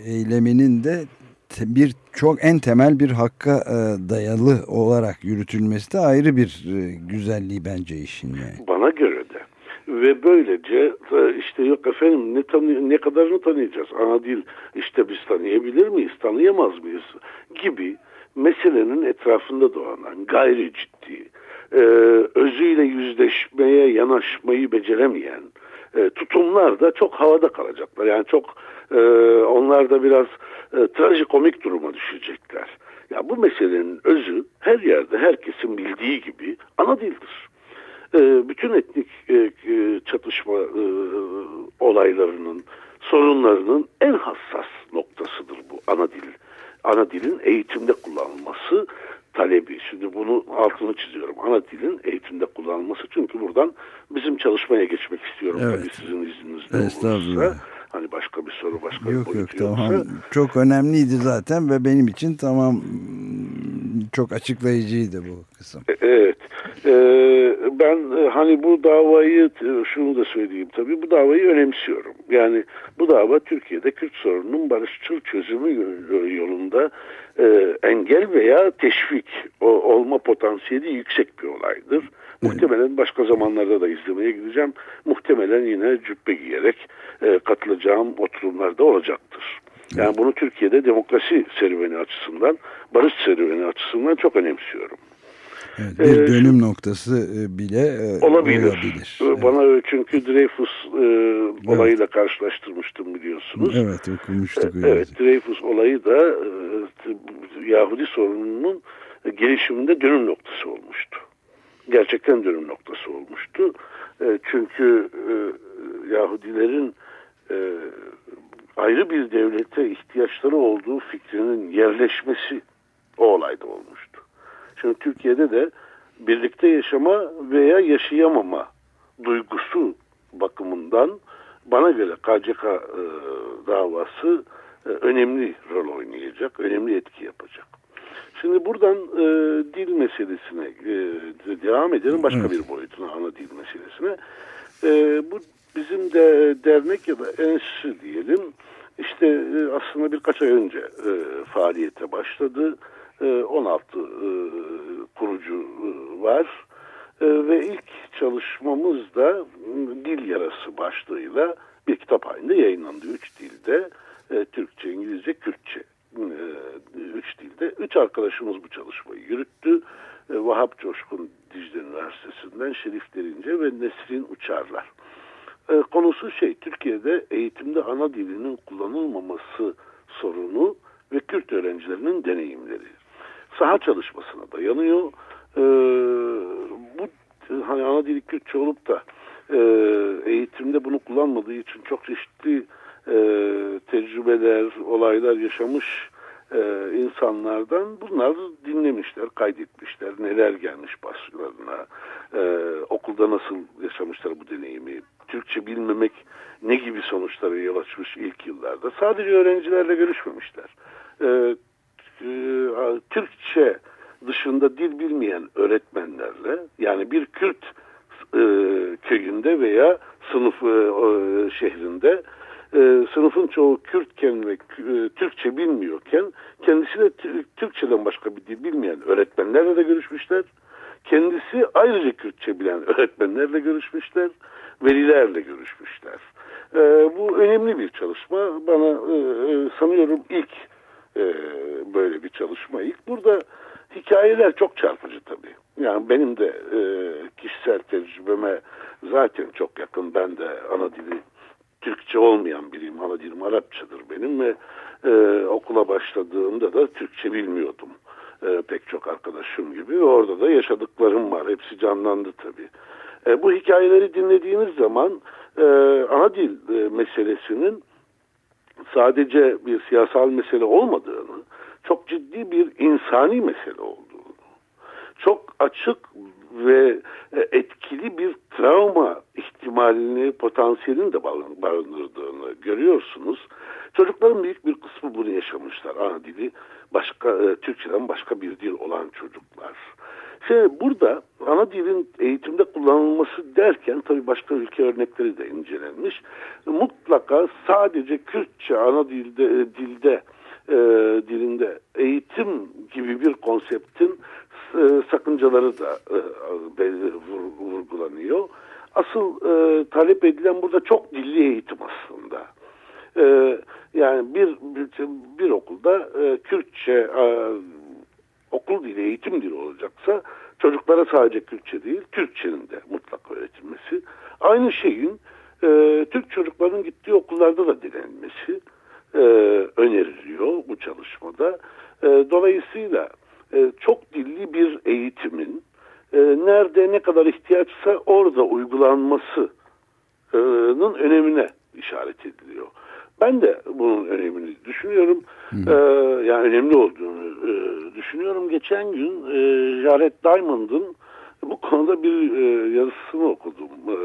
eyleminin de bir çok en temel bir hakka e, dayalı olarak yürütülmesi de ayrı bir e, güzelliği bence işin yani. Bana göre de. Ve böylece e, işte yok efendim ne tanı ne kadarını tanıyacağız? Ana dil işte biz tanıyabilir miyiz, tanıyamaz mıyız gibi meselenin etrafında dolanan gayri ciddi, özüyle yüzleşmeye yanaşmayı beceremeyen tutumlar da çok havada kalacaklar. Yani çok e, onlar da biraz e, trajikomik duruma düşecekler. Ya bu meselenin özü her yerde herkesin bildiği gibi ana dildir. E, bütün etnik e, e, çatışma e, olaylarının, sorunlarının en hassas noktasıdır bu ana dil. Ana dilin eğitimde kullanılması talebi. Şimdi bunu altını çiziyorum. Ana dilin eğitimde kullanılması. Çünkü buradan bizim çalışmaya geçmek istiyorum. Evet. Tabii sizin izninizle Estağfurullah. olursa. Hani başka bir soru, başka bir Yok yok boyutu tamam. yoksa. Çok önemliydi zaten ve benim için tamam çok açıklayıcıydı bu kısım. Evet. Ee, ben e, hani bu davayı e, şunu da söyleyeyim tabii bu davayı önemsiyorum. Yani bu dava Türkiye'de Kürt sorununun barışçıl çözümü yo- yolunda e, engel veya teşvik o- olma potansiyeli yüksek bir olaydır. Muhtemelen başka zamanlarda da izlemeye gideceğim. Muhtemelen yine cübbe giyerek e, katılacağım oturumlarda olacaktır. Yani bunu Türkiye'de demokrasi serüveni açısından, barış serüveni açısından çok önemsiyorum. Evet, bir Ee, dönüm noktası e, bile e, Olabilir. olabilir. Evet. Bana çünkü Dreyfus e, olayıyla karşılaştırmıştım biliyorsunuz. Evet okumuştuk. öyle. Evet, Dreyfus olayı da e, Yahudi sorununun gelişiminde dönüm noktası olmuştu. Gerçekten dönüm noktası olmuştu. E, çünkü e, Yahudilerin e, ayrı bir devlete ihtiyaçları olduğu fikrinin yerleşmesi o olayda olmuştu. Şimdi Türkiye'de de birlikte yaşama veya yaşayamama duygusu bakımından bana göre KCK e, davası e, önemli rol oynayacak, önemli etki yapacak. Şimdi buradan e, dil meselesine e, de- devam edelim başka Evet. bir boyutuna ana dil meselesine. E, bu bizim de dernek ya da enstitü diyelim işte e, aslında birkaç ay önce e, faaliyete başladı. E, 16 e, kurucu e, var. E, ve ilk çalışmamız da Dil Yarası başlığıyla bir kitap halinde yayınlandı. Üç dilde e, Türkçe, İngilizce, Kürtçe. E, üç dilde. Üç arkadaşımız bu çalışmayı yürüttü. E, Vahap Coşkun Dicle Üniversitesi'nden Şerif Derince ve Nesrin Uçarlar. E, konusu şey Türkiye'de eğitimde ana dilinin kullanılmaması sorunu ve Kürt öğrencilerinin deneyimleri. Saha çalışmasına dayanıyor. Bu hani ana dili Kürtçe olup da e, eğitimde bunu kullanmadığı için çok çeşitli e, tecrübeler, olaylar yaşamış e, insanlardan bunlar dinlemişler, kaydetmişler. Neler gelmiş başlarına, e, okulda nasıl yaşamışlar bu deneyimi, Türkçe bilmemek ne gibi sonuçlara yol açmış ilk yıllarda. Sadece öğrencilerle görüşmemişler. E, e, Türkçe dışında dil bilmeyen öğretmenlerle yani bir Kürt e, köyünde veya sınıf e, e, şehrinde e, sınıfın çoğu Kürtken ve e, Türkçe bilmiyorken kendisi de Tü- Türkçeden başka bir dil bilmeyen öğretmenlerle de görüşmüşler. Kendisi ayrıca Kürtçe bilen öğretmenlerle görüşmüşler, velilerle görüşmüşler. E, bu önemli bir çalışma. Bana e, e, sanıyorum ilk e, böyle bir çalışma ilk. Burada hikayeler çok çarpıcı tabii. Yani benim de e, kişisel tecrübeme zaten çok yakın. Ben de ana dili Türkçe olmayan. Ana dilim Arapçadır benim ve e, okula başladığımda da Türkçe bilmiyordum. E, pek çok arkadaşım gibi. Orada da yaşadıklarım var. Hepsi canlandı tabii. E, bu hikayeleri dinlediğiniz zaman e, ana dil e, meselesinin sadece bir siyasal mesele olmadığını, çok ciddi bir insani mesele olduğunu, çok açık ve e, etkili bir travma ihtimalini, potansiyelini de barın- barındırdığını görüyorsunuz. Çocukların büyük bir kısmı bunu yaşamışlar. Ana dili başka e, Türkçeden başka bir dil olan çocuklar. Şimdi burada ana dilin eğitimde kullanılması derken tabii başka ülke örnekleri de incelenmiş. Mutlaka sadece Kürtçe ana dilde e, dilde e, dilinde eğitim gibi bir konseptin e, sakıncaları da e, vurgulanıyor. Asıl e, talep edilen burada çok dilli eğitim aslında. E, yani bir, bir bir okulda e, Kürtçe e, okul dili, eğitim dili olacaksa çocuklara sadece Kürtçe değil, Türkçenin de mutlak öğretilmesi. Aynı şeyin e, Türk çocukların gittiği okullarda da denenmesi e, öneriliyor bu çalışmada. E, dolayısıyla e, çok dilli bir eğitimin e, nerede ne kadar ihtiyaçsa orada uygulanması e, nın önemine işaret ediliyor. Ben de bunun önemini düşünüyorum. Ee, yani önemli olduğunu e, düşünüyorum. Geçen gün e, Jared Diamond'ın bu konuda bir e, yazısını okudum. E,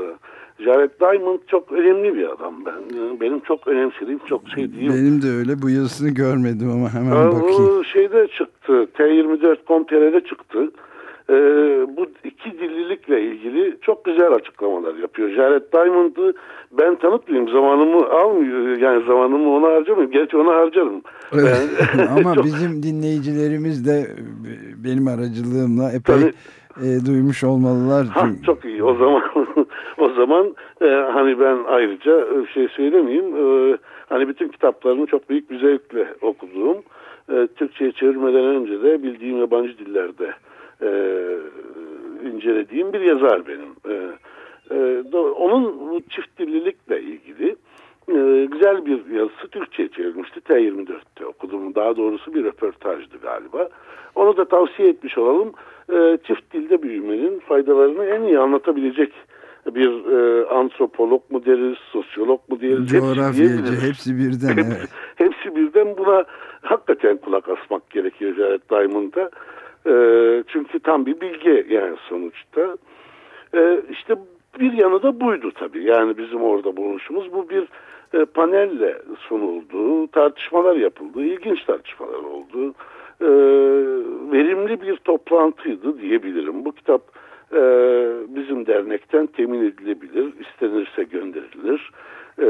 Jared Diamond çok önemli bir adam ben. Benim çok önemsediğim, çok sevdiğim. Benim de öyle bu yazısını görmedim ama hemen Aa, bakayım. Şeyde çıktı. T24.com.tr'de çıktı. Ee, bu iki dillilikle ilgili çok güzel açıklamalar yapıyor. Jared Diamond'ı ben tanıtmayayım. Zamanımı almıyor. Yani zamanımı ona harcamayayım. Gerçi ona harcarım. Evet. Ben- ama çok- bizim dinleyicilerimiz de benim aracılığımla epey Tabii. e, duymuş olmalılar. Ha, çok iyi. O zaman o zaman e, hani ben ayrıca e, şey söylemeyeyim. E, hani bütün kitaplarını çok büyük bir zevkle okuduğum, e, Türkçe'ye çevirmeden önce de bildiğim yabancı dillerde e, incelediğim bir yazar benim. E, e, onun bu çift dillilikle ilgili e, güzel bir yazısı Türkçe'ye çevrilmişti. T24'te okudum. Daha doğrusu bir röportajdı galiba. Onu da tavsiye etmiş olalım. E, çift dilde büyümenin faydalarını en iyi anlatabilecek bir e, antropolog mu deriz, sosyolog mu deriz? hepsi Coğrafyacı diyebiliriz. hepsi birden Hepsi, evet. hepsi birden buna hakikaten kulak asmak gerekiyor Jared Diamond'a. E, çünkü tam bir bilge yani sonuçta. E, işte bir yanı da buydu tabii. Yani bizim orada bulunuşumuz bu bir e, panelle sunuldu, tartışmalar yapıldı, ilginç tartışmalar oldu. E, verimli bir toplantıydı diyebilirim. Bu kitap e, bizim dernekten temin edilebilir, istenirse gönderilir. E,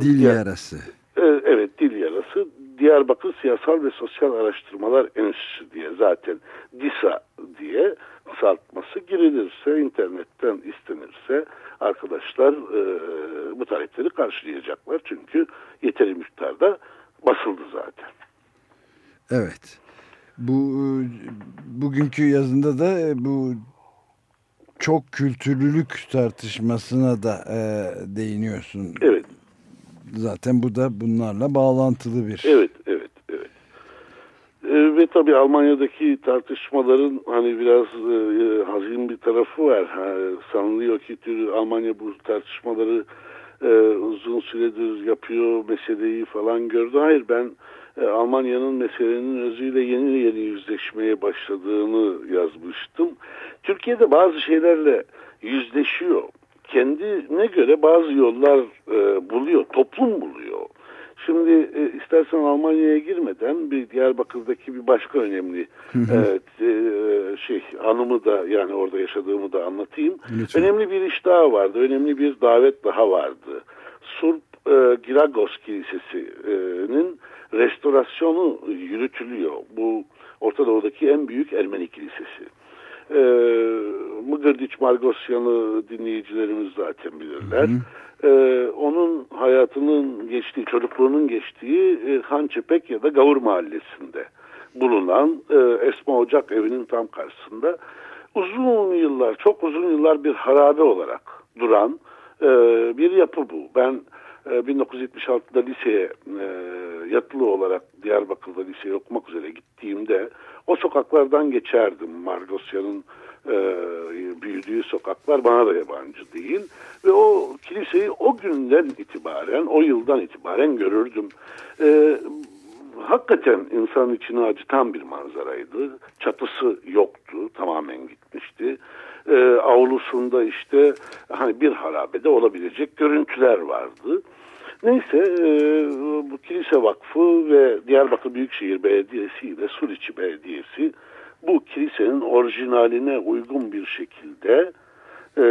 Dil ya- yarası. e, Evet dil yarası Diyarbakır Siyasal ve Sosyal Araştırmalar Enstitüsü diye zaten DİSA diye kısaltması girilirse internetten istenirse arkadaşlar e, bu talepleri karşılayacaklar. Çünkü yeteri miktarda basıldı zaten. Evet. Bu e, bugünkü yazında da e, bu çok kültürlülük tartışmasına da e, değiniyorsun. Evet, Zaten bu da bunlarla bağlantılı bir. evet, evet, evet. E, ve tabii Almanya'daki tartışmaların hani biraz e, hazin bir tarafı var. Ha, sanılıyor ki Almanya bu tartışmaları e, uzun süredir yapıyor, meseleyi falan gördü. Hayır ben e, Almanya'nın meselenin özüyle yeni yeni yüzleşmeye başladığını yazmıştım. Türkiye'de bazı şeylerle yüzleşiyor. Kendine göre bazı yollar e, buluyor, toplum buluyor. Şimdi e, istersen Almanya'ya girmeden bir Diyarbakır'daki bir başka önemli e, e, şey anımı da yani orada yaşadığımı da anlatayım. Lütfen. Önemli bir iş daha vardı. Önemli bir davet daha vardı. Surp e, Giragos Kilisesi'nin restorasyonu yürütülüyor. Bu Orta Doğu'daki en büyük Ermeni kilisesi. E, Mıgırdiç Margosyan'ı dinleyicilerimiz zaten bilirler. E, onun hayatının geçtiği, çocukluğunun geçtiği e, Hançepek ya da Gavur Mahallesi'nde bulunan e, Esma Ocak evinin tam karşısında uzun yıllar, çok uzun yıllar bir harabe olarak duran e, bir yapı bu. Ben 1976'da liseye e, yatılı olarak Diyarbakır'da liseye okumak üzere gittiğimde o sokaklardan geçerdim. Margosya'nın e, büyüdüğü sokaklar bana da yabancı değil. Ve o kiliseyi o günden itibaren, o yıldan itibaren görürdüm. E, hakikaten insanın içini acıtan bir manzaraydı. Çatısı yoktu, tamamen gitmişti. Ee, avlusunda işte hani bir harabede olabilecek görüntüler vardı. Neyse e, bu Kilise Vakfı ve Diyarbakır Büyükşehir Belediyesi ile Suriçi Belediyesi bu kilisenin orijinaline uygun bir şekilde e,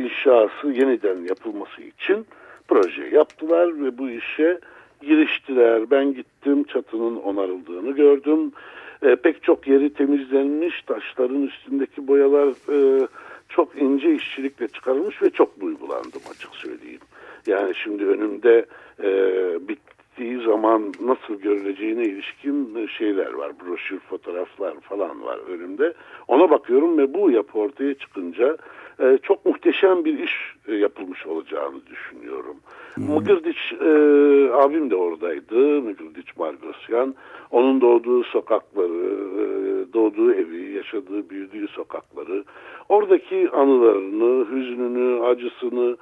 inşası yeniden yapılması için proje yaptılar ve bu işe giriştiler. Ben gittim çatının onarıldığını gördüm. E, pek çok yeri temizlenmiş, taşların üstündeki boyalar e, çok ince işçilikle çıkarılmış ve çok duygulandım açık söyleyeyim. Yani şimdi önümde e, bittiği zaman nasıl görüleceğine ilişkin şeyler var. Broşür, fotoğraflar falan var önümde. Ona bakıyorum ve bu yapı ortaya çıkınca e, çok muhteşem bir iş e, yapılmış olacağını düşünüyorum. Mıgırdiç e, abim de oradaydı. Mıgırdiç Margosyan. Onun doğduğu sokakları, e, doğduğu evi, yaşadığı, büyüdüğü sokakları, oradaki anılarını, hüznünü, acısını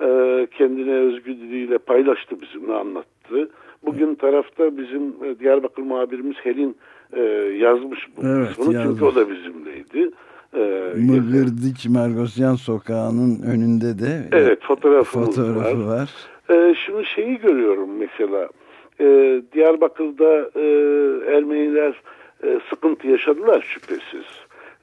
e, kendine özgü diliyle paylaştı bizimle anlattı. Bugün tarafta bizim Diyarbakır muhabirimiz Helin e, yazmış bu Evet, kısmını çünkü yazmış. o da bizimleydi. E, Mırgırdiç Margosyan sokağının önünde de e, Evet fotoğrafımız fotoğrafı var. var. Ee, şimdi şeyi görüyorum mesela. Ee, Diyarbakır'da e, Ermeniler e, sıkıntı yaşadılar şüphesiz.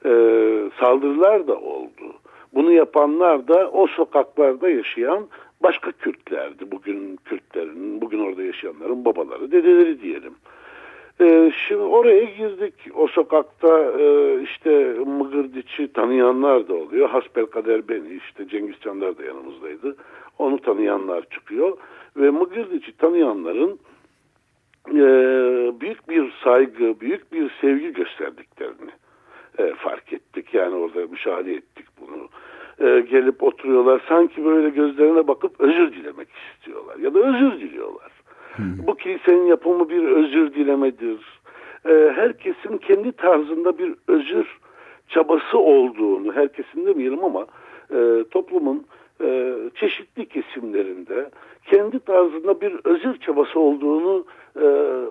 Ee, saldırılar da oldu. Bunu yapanlar da o sokaklarda yaşayan başka Kürtlerdi. Bugün Kürtlerin, bugün orada yaşayanların babaları, dedeleri diyelim. Ee, şimdi oraya girdik. O sokakta e, işte Mıgırdiç'i tanıyanlar da oluyor. Hasbelkader beni işte Cengiz Çandar da yanımızdaydı. Onu tanıyanlar çıkıyor. Ve Mıgırdiç'i tanıyanların e, büyük bir saygı, büyük bir sevgi gösterdiklerini e, fark ettik. Yani orada müşahede ettik bunu. E, gelip oturuyorlar sanki böyle gözlerine bakıp özür dilemek istiyorlar ya da özür diliyorlar. Bu kilisenin yapımı bir özür dilemedir. E, herkesin kendi tarzında bir özür çabası olduğunu, herkesin demeyelim ama e, toplumun e, çeşitli kesimlerinde kendi tarzında bir özür çabası olduğunu e,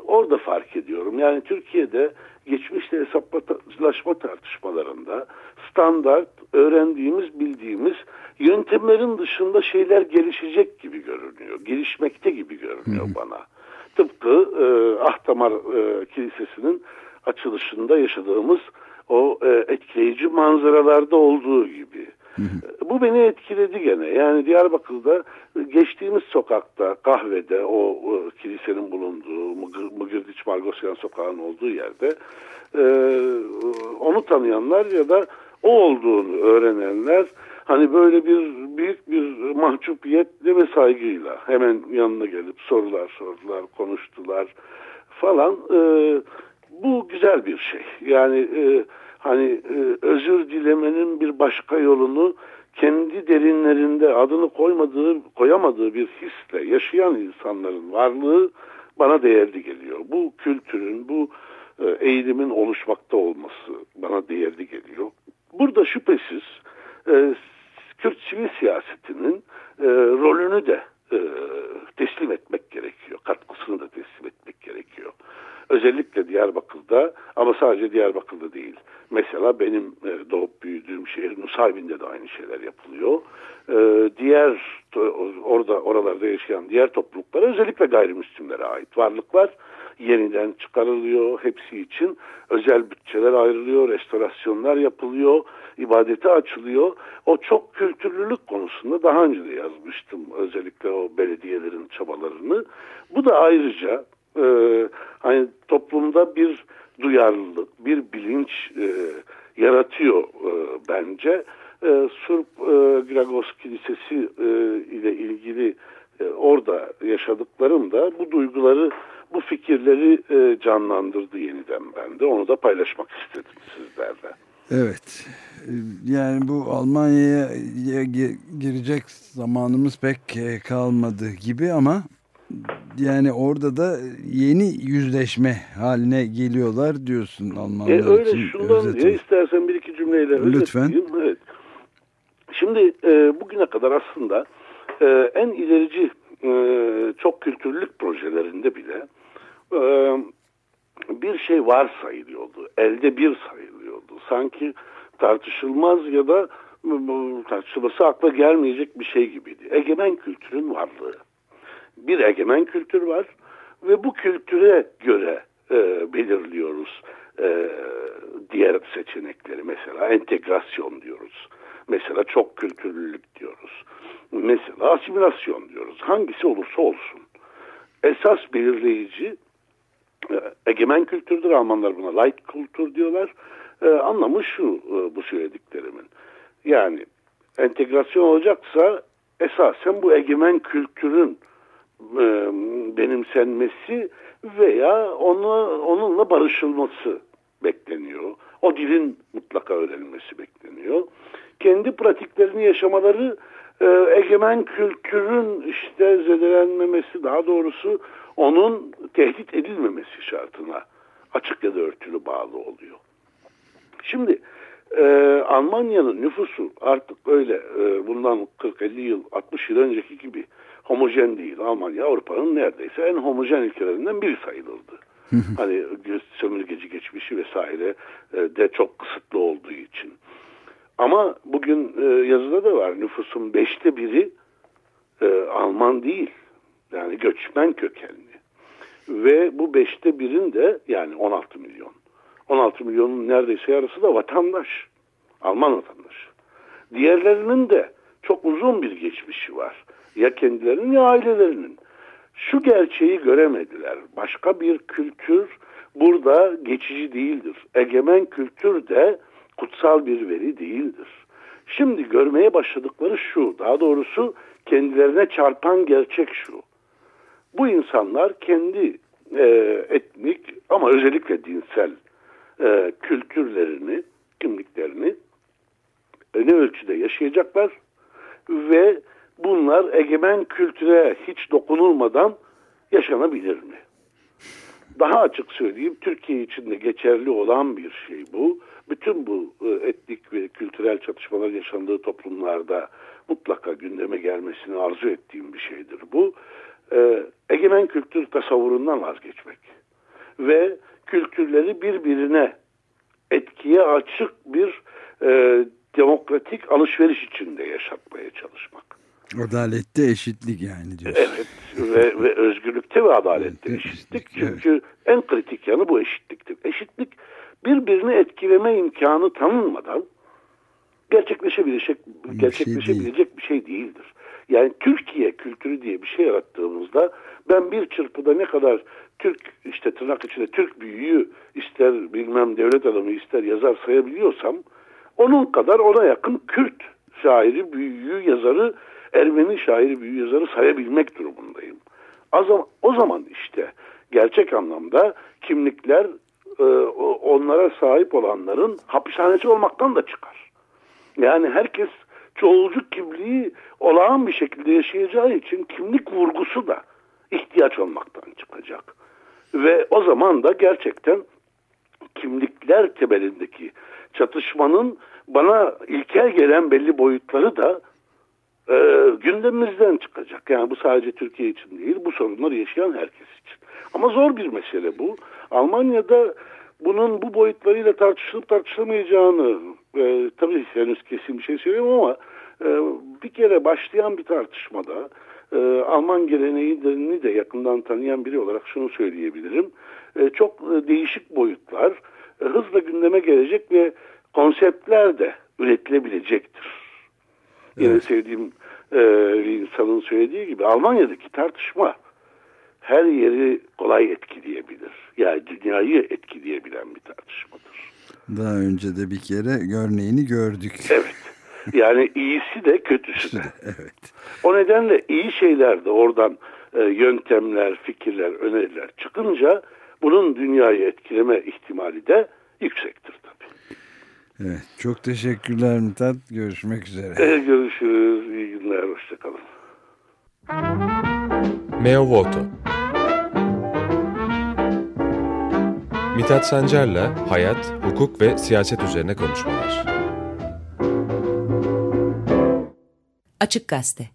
orada fark ediyorum. Yani Türkiye'de geçmişte hesaplaşma tartışmalarında standart öğrendiğimiz, bildiğimiz yöntemlerin dışında şeyler gelişecek gibi görünüyor. Gelişmekte gibi görünüyor bana. Tıpkı e, Ahtamar e, Kilisesi'nin açılışında yaşadığımız o e, etkileyici manzaralarda olduğu gibi. Bu beni etkiledi gene. Yani Diyarbakır'da geçtiğimiz sokakta, kahvede, o, o kilisenin bulunduğu, Mıgırdiç Margosyan sokağının olduğu yerde e, onu tanıyanlar ya da o olduğunu öğrenenler hani böyle bir büyük bir mahcupiyetle ve saygıyla hemen yanına gelip sorular sordular, konuştular falan. E, bu güzel bir şey. Yani e, hani e, özür dilemenin bir başka yolunu kendi derinlerinde adını koymadığı, koyamadığı bir hisle yaşayan insanların varlığı bana değerli geliyor. Bu kültürün, bu e, eğilimin oluşmakta olması bana değerli geliyor. Burada şüphesiz e, Kürt sivil siyasetinin e, rolünü de e, teslim etmek gerekiyor. Katkısını da teslim etmek gerekiyor. Özellikle Diyarbakır'da ama sadece Diyarbakır'da değil. Mesela benim e, doğup büyüdüğüm şehir Nusaybin'de de aynı şeyler yapılıyor. E, diğer orada oralarda yaşayan diğer topluluklara özellikle gayrimüslimlere ait varlıklar yeniden çıkarılıyor. Hepsi için özel bütçeler ayrılıyor, restorasyonlar yapılıyor, ibadete açılıyor. O çok kültürlülük konusunda daha önce de yazmıştım özellikle o belediyelerin çabalarını. Bu da ayrıca e, hani toplumda bir duyarlılık, bir bilinç e, yaratıyor e, bence. E, Surp e, Gragos Kilisesi e, ile ilgili e, orada yaşadıklarım da bu duyguları, bu fikirleri e, canlandırdı yeniden bende. Onu da paylaşmak istedim sizlerle. Evet. Yani bu Almanya'ya gi- girecek zamanımız pek e, kalmadı gibi ama yani orada da yeni yüzleşme haline geliyorlar diyorsun Almanlar E, öyle için. şundan özeti. diye istersen bir iki cümleyle Lütfen. Evet. Şimdi e, bugüne kadar aslında e, en ilerici e, çok kültürlülük projelerinde bile e, bir şey var sayılıyordu. Elde bir sayılıyordu. Sanki tartışılmaz ya da tartışılması akla gelmeyecek bir şey gibiydi. Egemen kültürün varlığı. Bir egemen kültür var ve bu kültüre göre e, belirliyoruz e, diğer seçenekleri. Mesela entegrasyon diyoruz. Mesela çok kültürlülük diyoruz. Mesela asimilasyon diyoruz. Hangisi olursa olsun. Esas belirleyici egemen kültürdür. Almanlar buna light kültür diyorlar. E, anlamı şu e, bu söylediklerimin. Yani entegrasyon olacaksa esasen bu egemen kültürün e, benimsenmesi veya onu onunla barışılması bekleniyor. O dilin mutlaka öğrenilmesi bekleniyor. Kendi pratiklerini yaşamaları e, egemen kültürün işte zedelenmemesi daha doğrusu onun tehdit edilmemesi şartına açık ya da örtülü bağlı oluyor. Şimdi e, Almanya'nın nüfusu artık öyle e, bundan 40-50 yıl 60 yıl önceki gibi homojen değil. Almanya Avrupa'nın neredeyse en homojen ülkelerinden biri sayılırdı. hani sömürgeci geçmişi vesaire e, de çok kısıtlı olduğu için. Ama bugün e, yazıda da var nüfusun beşte biri e, Alman değil. Yani göçmen kökenli. Ve bu beşte birin de yani 16 milyon. 16 milyonun neredeyse yarısı da vatandaş. Alman vatandaş. Diğerlerinin de çok uzun bir geçmişi var. Ya kendilerinin ya ailelerinin. Şu gerçeği göremediler. Başka bir kültür burada geçici değildir. Egemen kültür de kutsal bir veri değildir. Şimdi görmeye başladıkları şu, daha doğrusu kendilerine çarpan gerçek şu. Bu insanlar kendi e, etnik ama özellikle dinsel e, kültürlerini, kimliklerini ne ölçüde yaşayacaklar ve bunlar egemen kültüre hiç dokunulmadan yaşanabilir mi? Daha açık söyleyeyim Türkiye içinde geçerli olan bir şey bu. Bütün bu e, etnik ve kültürel çatışmalar yaşandığı toplumlarda mutlaka gündeme gelmesini arzu ettiğim bir şeydir bu. E, egemen kültür tasavvurundan vazgeçmek ve kültürleri birbirine etkiye açık bir e, demokratik alışveriş içinde yaşatmaya çalışmak. Adalette eşitlik yani diyorsun. Evet ve, ve özgürlükte ve adalette Evet, eşitlik. evet. Çünkü en kritik yanı bu eşitliktir. Eşitlik birbirini etkileme imkanı tanınmadan gerçekleşebilecek, şey gerçekleşebilecek bir şey değildir. Yani Türkiye kültürü diye bir şey yarattığımızda ben bir çırpıda ne kadar Türk işte tırnak içinde Türk büyüğü ister bilmem devlet adamı ister yazar sayabiliyorsam onun kadar ona yakın Kürt şairi, büyüğü, yazarı, Ermeni şairi, büyüğü, yazarı sayabilmek durumundayım. O zaman, o zaman işte gerçek anlamda kimlikler e, onlara sahip olanların hapishanesi olmaktan da çıkar. Yani herkes çoğulcu kimliği olağan bir şekilde yaşayacağı için kimlik vurgusu da ihtiyaç olmaktan çıkacak. Ve o zaman da gerçekten kimlikler temelindeki çatışmanın bana ilkel gelen belli boyutları da e, gündemimizden çıkacak. Yani bu sadece Türkiye için değil, bu sorunları yaşayan herkes için. Ama zor bir mesele bu. Almanya'da bunun bu boyutlarıyla tartışılıp tartışılamayacağını e, tabii henüz kesin bir şey söyleyemem ama e, bir kere başlayan bir tartışmada e, Alman geleneğini de yakından tanıyan biri olarak şunu söyleyebilirim. E, çok e, değişik boyutlar e, hızla gündeme gelecek ve konseptler de üretilebilecektir. Yine sevdiğim e, bir insanın söylediği gibi Almanya'daki tartışma her yeri kolay etkileyebilir. Yani dünyayı etkileyebilen bir tartışmadır. Daha önce de bir kere örneğini gördük. Evet. Yani iyisi de kötüsü de. Evet. O nedenle iyi şeyler de oradan e, yöntemler, fikirler, öneriler çıkınca bunun dünyayı etkileme ihtimali de yüksektir tabii. Evet. Çok teşekkürler Mithat. Görüşmek üzere. E, görüşürüz. İyi günler. Hoşçakalın. Meo Voto Mithat Sancar'la hayat, hukuk ve siyaset üzerine konuşmalar. Açık Gazete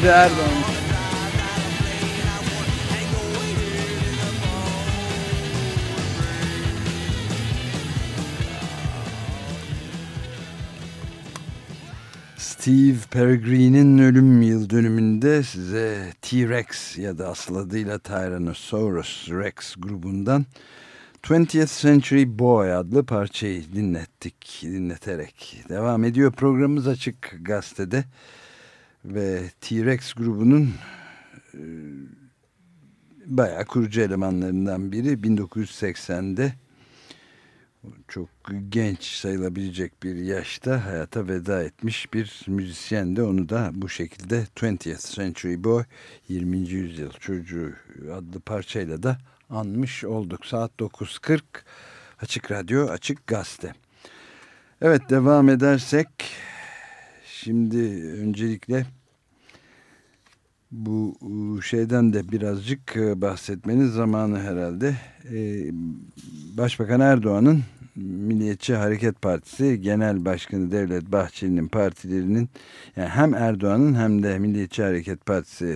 Şimdi Erdoğan. Steve Peregrine'in ölüm yıl dönümünde size T-Rex ya da asıl adıyla Tyrannosaurus Rex grubundan 20th Century Boy adlı parçayı dinlettik, dinleterek. Devam ediyor programımız Açık Gazete'de ve T-Rex grubunun e, bayağı kurucu elemanlarından biri 1980'de çok genç sayılabilecek bir yaşta hayata veda etmiş bir müzisyen de onu da bu şekilde 20th Century Boy 20. yüzyıl çocuğu adlı parçayla da anmış olduk. Saat 9.40 Açık Radyo Açık Gazete. Evet devam edersek şimdi öncelikle bu şeyden de birazcık e, bahsetmenin zamanı herhalde. Ee, Başbakan Erdoğan'ın Milliyetçi Hareket Partisi Genel Başkanı Devlet Bahçeli'nin partilerinin yani hem Erdoğan'ın hem de Milliyetçi Hareket Partisi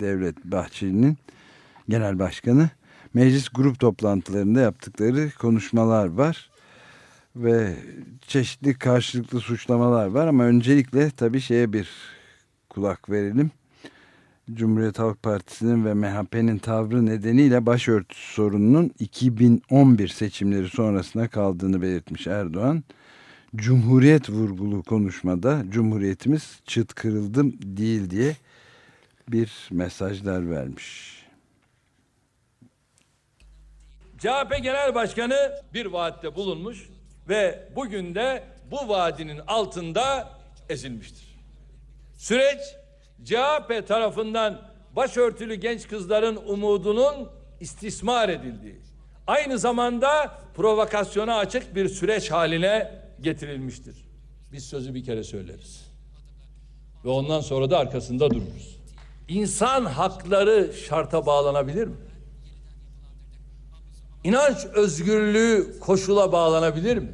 Devlet Bahçeli'nin genel başkanı meclis grup toplantılarında yaptıkları konuşmalar var ve çeşitli karşılıklı suçlamalar var ama öncelikle tabii şeye bir kulak verelim. Cumhuriyet Halk Partisi'nin ve MHP'nin tavrı nedeniyle başörtüsü sorununun 2011 seçimleri sonrasına kaldığını belirtmiş Erdoğan. Cumhuriyet vurgulu konuşmada Cumhuriyetimiz çıt kırıldım değil diye bir mesajlar vermiş. CHP Genel Başkanı bir vaatte bulunmuş ve bugün de bu vaadinin altında ezilmiştir. Süreç CHP tarafından başörtülü genç kızların umudunun istismar edildiği, aynı zamanda provokasyona açık bir süreç haline getirilmiştir. Biz sözü bir kere söyleriz. Ve ondan sonra da arkasında dururuz. İnsan hakları şarta bağlanabilir mi? İnanç özgürlüğü koşula bağlanabilir mi?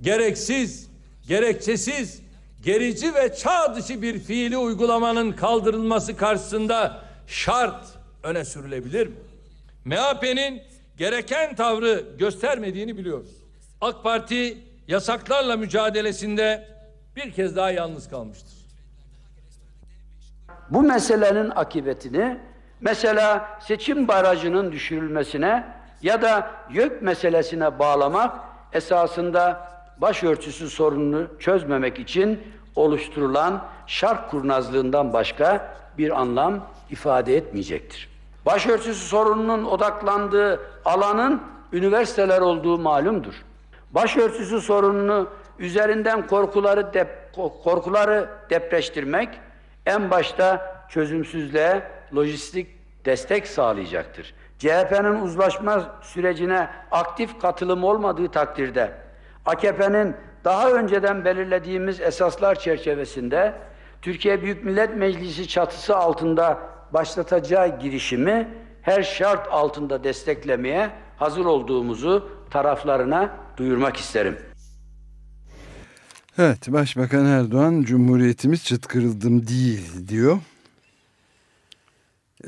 Gereksiz, gerekçesiz, gerici ve çağ dışı bir fiili uygulamanın kaldırılması karşısında şart öne sürülebilir mi? MHP'nin gereken tavrı göstermediğini biliyoruz. AK Parti yasaklarla mücadelesinde bir kez daha yalnız kalmıştır. Bu meselenin akıbetini mesela seçim barajının düşürülmesine ya da YÖK meselesine bağlamak esasında başörtüsü sorununu çözmemek için oluşturulan şark kurnazlığından başka bir anlam ifade etmeyecektir. Başörtüsü sorununun odaklandığı alanın üniversiteler olduğu malumdur. Başörtüsü sorununu üzerinden korkuları dep korkuları depreştirmek en başta çözümsüzlüğe lojistik destek sağlayacaktır. CHP'nin uzlaşma sürecine aktif katılım olmadığı takdirde AKP'nin daha önceden belirlediğimiz esaslar çerçevesinde Türkiye Büyük Millet Meclisi çatısı altında başlatacağı girişimi her şart altında desteklemeye hazır olduğumuzu taraflarına duyurmak isterim. Evet Başbakan Erdoğan Cumhuriyetimiz çıt kırıldım değil diyor.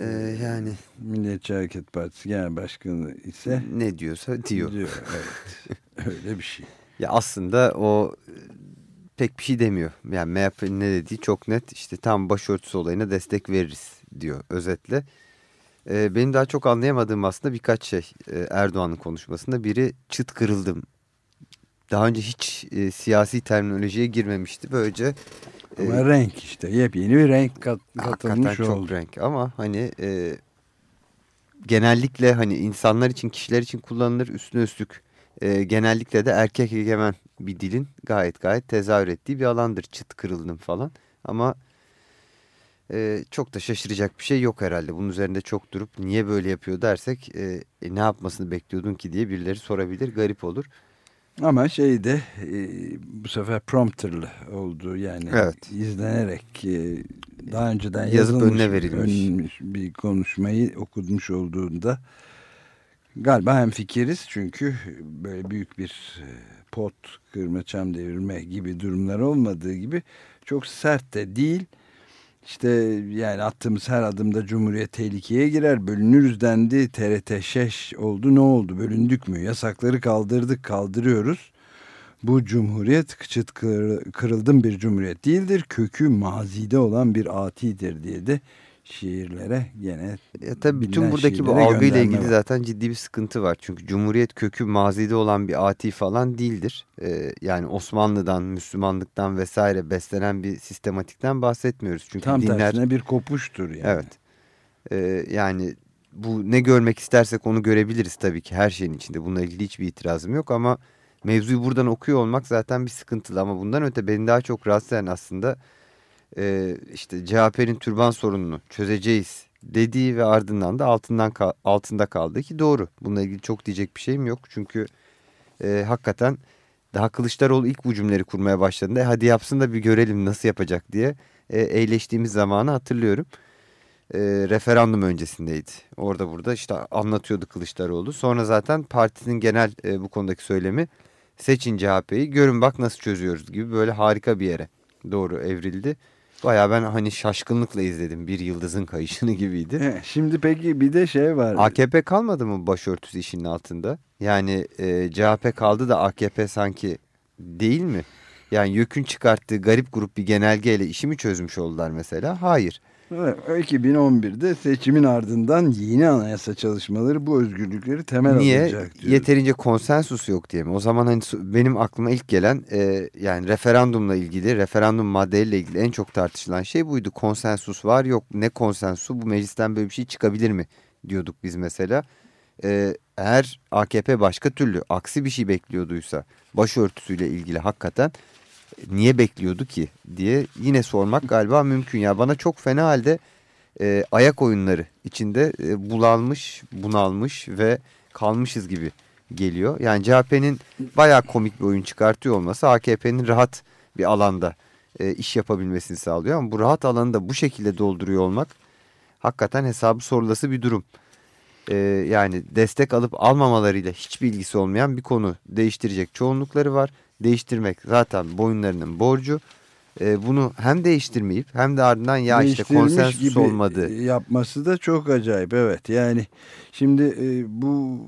Ee, yani Milliyetçi Hareket Partisi Genel Başkanı ise ne diyorsa diyor. diyor. Evet. Öyle bir şey. Ya aslında o e, pek bir şey demiyor. Yani MHP'nin ne dediği çok net. İşte tam başörtüsü olayına destek veririz diyor özetle. Ee, benim daha çok anlayamadığım aslında birkaç şey e, Erdoğan'ın konuşmasında. Biri çıt kırıldım. Daha önce hiç e, siyasi terminolojiye girmemişti. Böylece e, Ama renk işte yepyeni bir renk kat, hakikaten katılmış çok oldu. renk. Ama hani e, genellikle hani insanlar için kişiler için kullanılır üstüne üstlük. E, genellikle de erkek egemen bir dilin gayet gayet tezahür ettiği bir alandır. Çıt kırıldım falan. Ama e, çok da şaşıracak bir şey yok herhalde. Bunun üzerinde çok durup niye böyle yapıyor dersek e, e, ne yapmasını bekliyordun ki diye birileri sorabilir. Garip olur. Ama şey de e, bu sefer prompterlı oldu yani Evet. izlenerek e, daha önceden Yazıp önüne verilmiş. bir konuşmayı okutmuş olduğunda galiba hem fikiriz çünkü böyle büyük bir e, pot kırma çam devirme gibi durumlar olmadığı gibi çok sert de değil işte yani attığımız her adımda Cumhuriyet tehlikeye girer. Bölünürüz dendi. TRT şeş oldu. Ne oldu? Bölündük mü? Yasakları kaldırdık, kaldırıyoruz. Bu cumhuriyet çıt kır- kırıldım bir cumhuriyet değildir. Kökü mazide olan bir atidir diye de şiirlere gene Ya tabii bütün buradaki bu algıyla ilgili var. zaten ciddi bir sıkıntı var. Çünkü Cumhuriyet kökü mazide olan bir ati falan değildir. Ee, yani Osmanlı'dan, Müslümanlıktan vesaire beslenen bir sistematikten bahsetmiyoruz. Çünkü Tam dinler tersine bir kopuştur yani. Evet. Ee, yani bu ne görmek istersek onu görebiliriz tabii ki her şeyin içinde. Bununla ilgili hiçbir itirazım yok ama mevzuyu buradan okuyor olmak zaten bir sıkıntılı. Ama bundan öte beni daha çok rahatsız eden aslında e, işte CHP'nin türban sorununu çözeceğiz dediği ve ardından da altından altında kaldı ki doğru. Bununla ilgili çok diyecek bir şeyim yok. Çünkü e, hakikaten daha Kılıçdaroğlu ilk bu cümleleri kurmaya başladığında "E, hadi yapsın da bir görelim nasıl yapacak diye e, eğleştiğimiz zamanı hatırlıyorum e, referandum öncesindeydi. Orada burada işte anlatıyordu Kılıçdaroğlu. Sonra zaten partinin genel e, bu konudaki söylemi seçin CHP'yi görün bak nasıl çözüyoruz gibi böyle harika bir yere doğru evrildi. Baya ben hani şaşkınlıkla izledim bir yıldızın kayışını gibiydi. He, Şimdi peki bir de şey var. AKP kalmadı mı başörtüsü işinin altında? Yani e, CHP kaldı da AKP sanki değil mi? Yani YÖK'ün çıkarttığı garip grup bir genelgeyle işi mi çözmüş oldular mesela? Hayır. Evet, 2011'de seçimin ardından yeni anayasa çalışmaları bu özgürlükleri temel Niye? alacak diyor. Yeterince konsensus yok diye mi? O zaman hani benim aklıma ilk gelen e, yani referandumla ilgili, referandum maddeleriyle ilgili en çok tartışılan şey buydu. Konsensus var yok. Ne konsensusu? Bu meclisten böyle bir şey çıkabilir mi? Diyorduk biz mesela. E, eğer AKP başka türlü aksi bir şey bekliyorduysa başörtüsüyle ilgili hakikaten niye bekliyordu ki diye yine sormak galiba mümkün. Ya bana çok fena halde e, ayak oyunları içinde e, bulanmış, bunalmış ve kalmışız gibi geliyor. Yani CHP'nin bayağı komik bir oyun çıkartıyor olması AKP'nin rahat bir alanda e, iş yapabilmesini sağlıyor. Ama bu rahat alanı da bu şekilde dolduruyor olmak hakikaten hesabı sorulası bir durum. E, yani destek alıp almamalarıyla hiçbir ilgisi olmayan bir konu değiştirecek çoğunlukları var. Değiştirmek zaten boyunlarının borcu. E, bunu hem değiştirmeyip hem de ardından ya işte konsensus gibi olmadı. yapması da çok acayip evet yani şimdi e, bu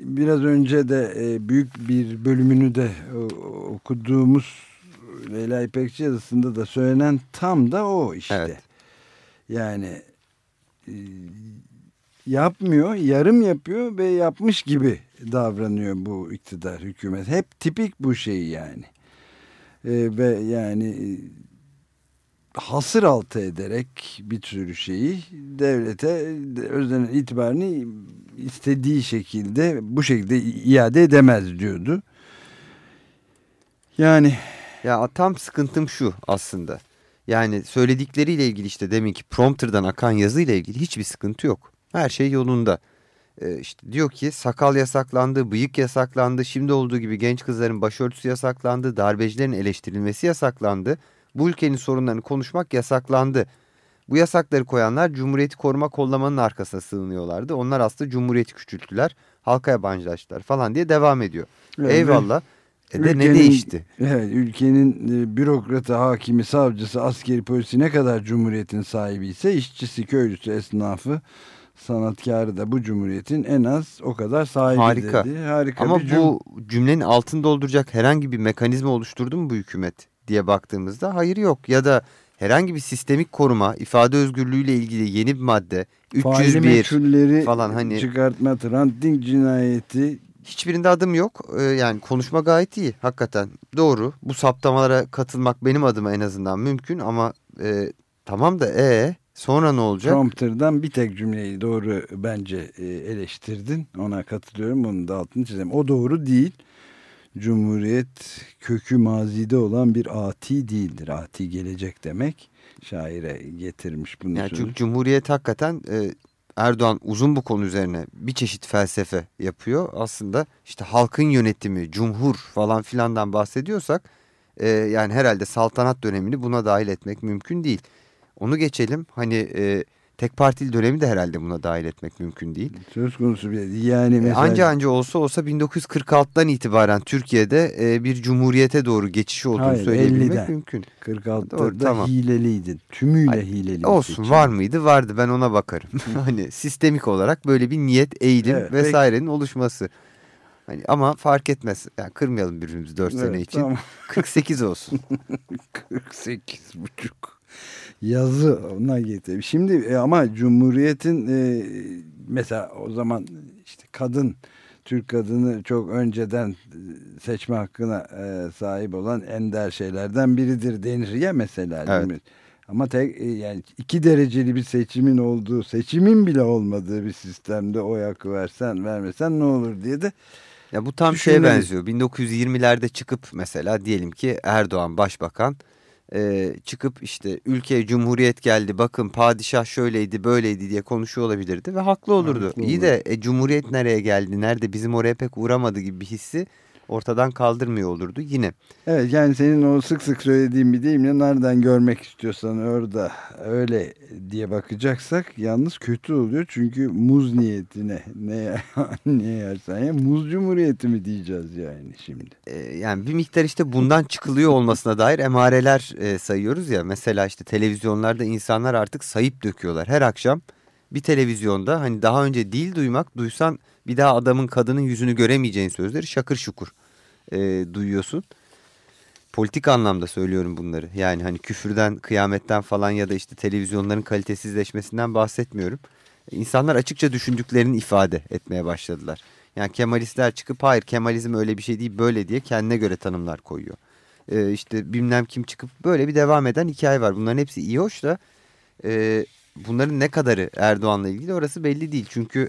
biraz önce de e, büyük bir bölümünü de e, okuduğumuz Leyla İpekçi yazısında da söylenen tam da o işte Evet. yani e, yapmıyor yarım yapıyor ve yapmış gibi davranıyor bu iktidar hükümet hep tipik bu şey yani E, ve yani e, hasır altı ederek bir sürü şeyi devlete özlenen itibarını istediği şekilde bu şekilde iade edemez diyordu. Yani Ya tam sıkıntım şu aslında. Yani söyledikleriyle ilgili işte deminki prompterdan akan yazıyla ilgili hiçbir sıkıntı yok. Her şey yolunda. Ee, işte diyor ki sakal yasaklandı, bıyık yasaklandı, şimdi olduğu gibi genç kızların başörtüsü yasaklandı, darbecilerin eleştirilmesi yasaklandı. Bu ülkenin sorunlarını konuşmak yasaklandı. Bu yasakları koyanlar Cumhuriyeti koruma kollamanın arkasına sığınıyorlardı. Onlar aslında Cumhuriyeti küçülttüler, halka yabancılaştılar falan diye devam ediyor. Evet, Eyvallah. E de ne ülkenin- değişti? Evet, ülkenin e, bürokratı, hakimi, savcısı, askeri polisi ne kadar cumhuriyetin sahibi ise işçisi, köylüsü, esnafı, sanatkarı da bu cumhuriyetin en az o kadar sahibi Harika. dedi. Harika Ama bir bu cümlenin altını dolduracak herhangi bir mekanizma oluşturdu mu bu hükümet diye baktığımızda hayır yok. Ya da herhangi bir sistemik koruma, ifade özgürlüğüyle ilgili yeni bir madde, faili 301 meçhulleri falan hani çıkartma, ranting cinayeti hiçbirinde adım yok. Ee, yani konuşma gayet iyi hakikaten doğru. Bu saptamalara katılmak benim adıma en azından mümkün ama e, tamam da e sonra ne olacak? Prompter'dan bir tek cümleyi doğru bence e, eleştirdin. Ona katılıyorum. Onun da altını çizeyim. O doğru değil. Cumhuriyet kökü mazide olan bir ati değildir. Ati gelecek demek. Şaire getirmiş bunu. Yani sözü. çünkü Cumhuriyet hakikaten e, Erdoğan uzun bu konu üzerine bir çeşit felsefe yapıyor. Aslında işte halkın yönetimi, cumhur falan filandan bahsediyorsak e, yani herhalde saltanat dönemini buna dahil etmek mümkün değil. Onu geçelim hani e, tek partili dönemi de herhalde buna dahil etmek mümkün değil. Söz konusu bir yani E, mesela Anca anca olsa olsa 1946'dan itibaren Türkiye'de e, bir cumhuriyete doğru geçiş olduğunu Hayır, söyleyebilmek 50'den. mümkün. 46'da Doğru, tamam. hileliydin. Tümüyle Hayır, hileli. bir Olsun seçim. var mıydı? Vardı ben ona bakarım. hani sistemik olarak böyle bir niyet, eğilim Evet, vesairenin oluşması. Hani ama fark etmez. Yani kırmayalım birbirimizi 4 sene Evet, için. tamam. 48 olsun. 48 buçuk yazı ona getir. Şimdi e, ama Cumhuriyet'in e, mesela o zaman işte kadın Türk kadını çok önceden e, seçme hakkına e, sahip olan ender şeylerden biridir denir ya mesela. Evet. Ama tek e, yani iki dereceli bir seçimin olduğu, seçimin bile olmadığı bir sistemde oy hakkı versen vermesen ne olur diye de Ya bu tam şeye Düşünülebilir. benziyor. 1920'lerde çıkıp mesela diyelim ki Erdoğan başbakan e, çıkıp işte ülkeye cumhuriyet geldi bakın padişah şöyleydi böyleydi diye konuşuyor olabilirdi ve haklı olurdu. Haklı İyi de e, cumhuriyet nereye geldi nerede bizim oraya pek uğramadı gibi bir hissi ortadan kaldırmıyor olurdu yine. Evet yani senin o sık sık söylediğin bir deyimle nereden görmek istiyorsan orada öyle diye bakacaksak yalnız kötü oluyor. Çünkü muz niyetine ne, ne yersen ya muz cumhuriyeti mi diyeceğiz yani şimdi. E, yani bir miktar işte bundan çıkılıyor olmasına dair emareler e, sayıyoruz ya. Mesela işte televizyonlarda insanlar artık sayıp döküyorlar. Her akşam bir televizyonda hani daha önce dil duymak duysan bir daha adamın kadının yüzünü göremeyeceğin sözleri şakır şukur e, duyuyorsun. Politik anlamda söylüyorum bunları. Yani hani küfürden, kıyametten falan ya da işte televizyonların kalitesizleşmesinden bahsetmiyorum. İnsanlar açıkça düşündüklerini ifade etmeye başladılar. Yani Kemalistler çıkıp hayır Kemalizm öyle bir şey değil böyle diye kendine göre tanımlar koyuyor. Ee, işte bilmem kim çıkıp böyle bir devam eden hikaye var. Bunların hepsi iyi hoş da e, bunların ne kadarı Erdoğan'la ilgili orası belli değil. Çünkü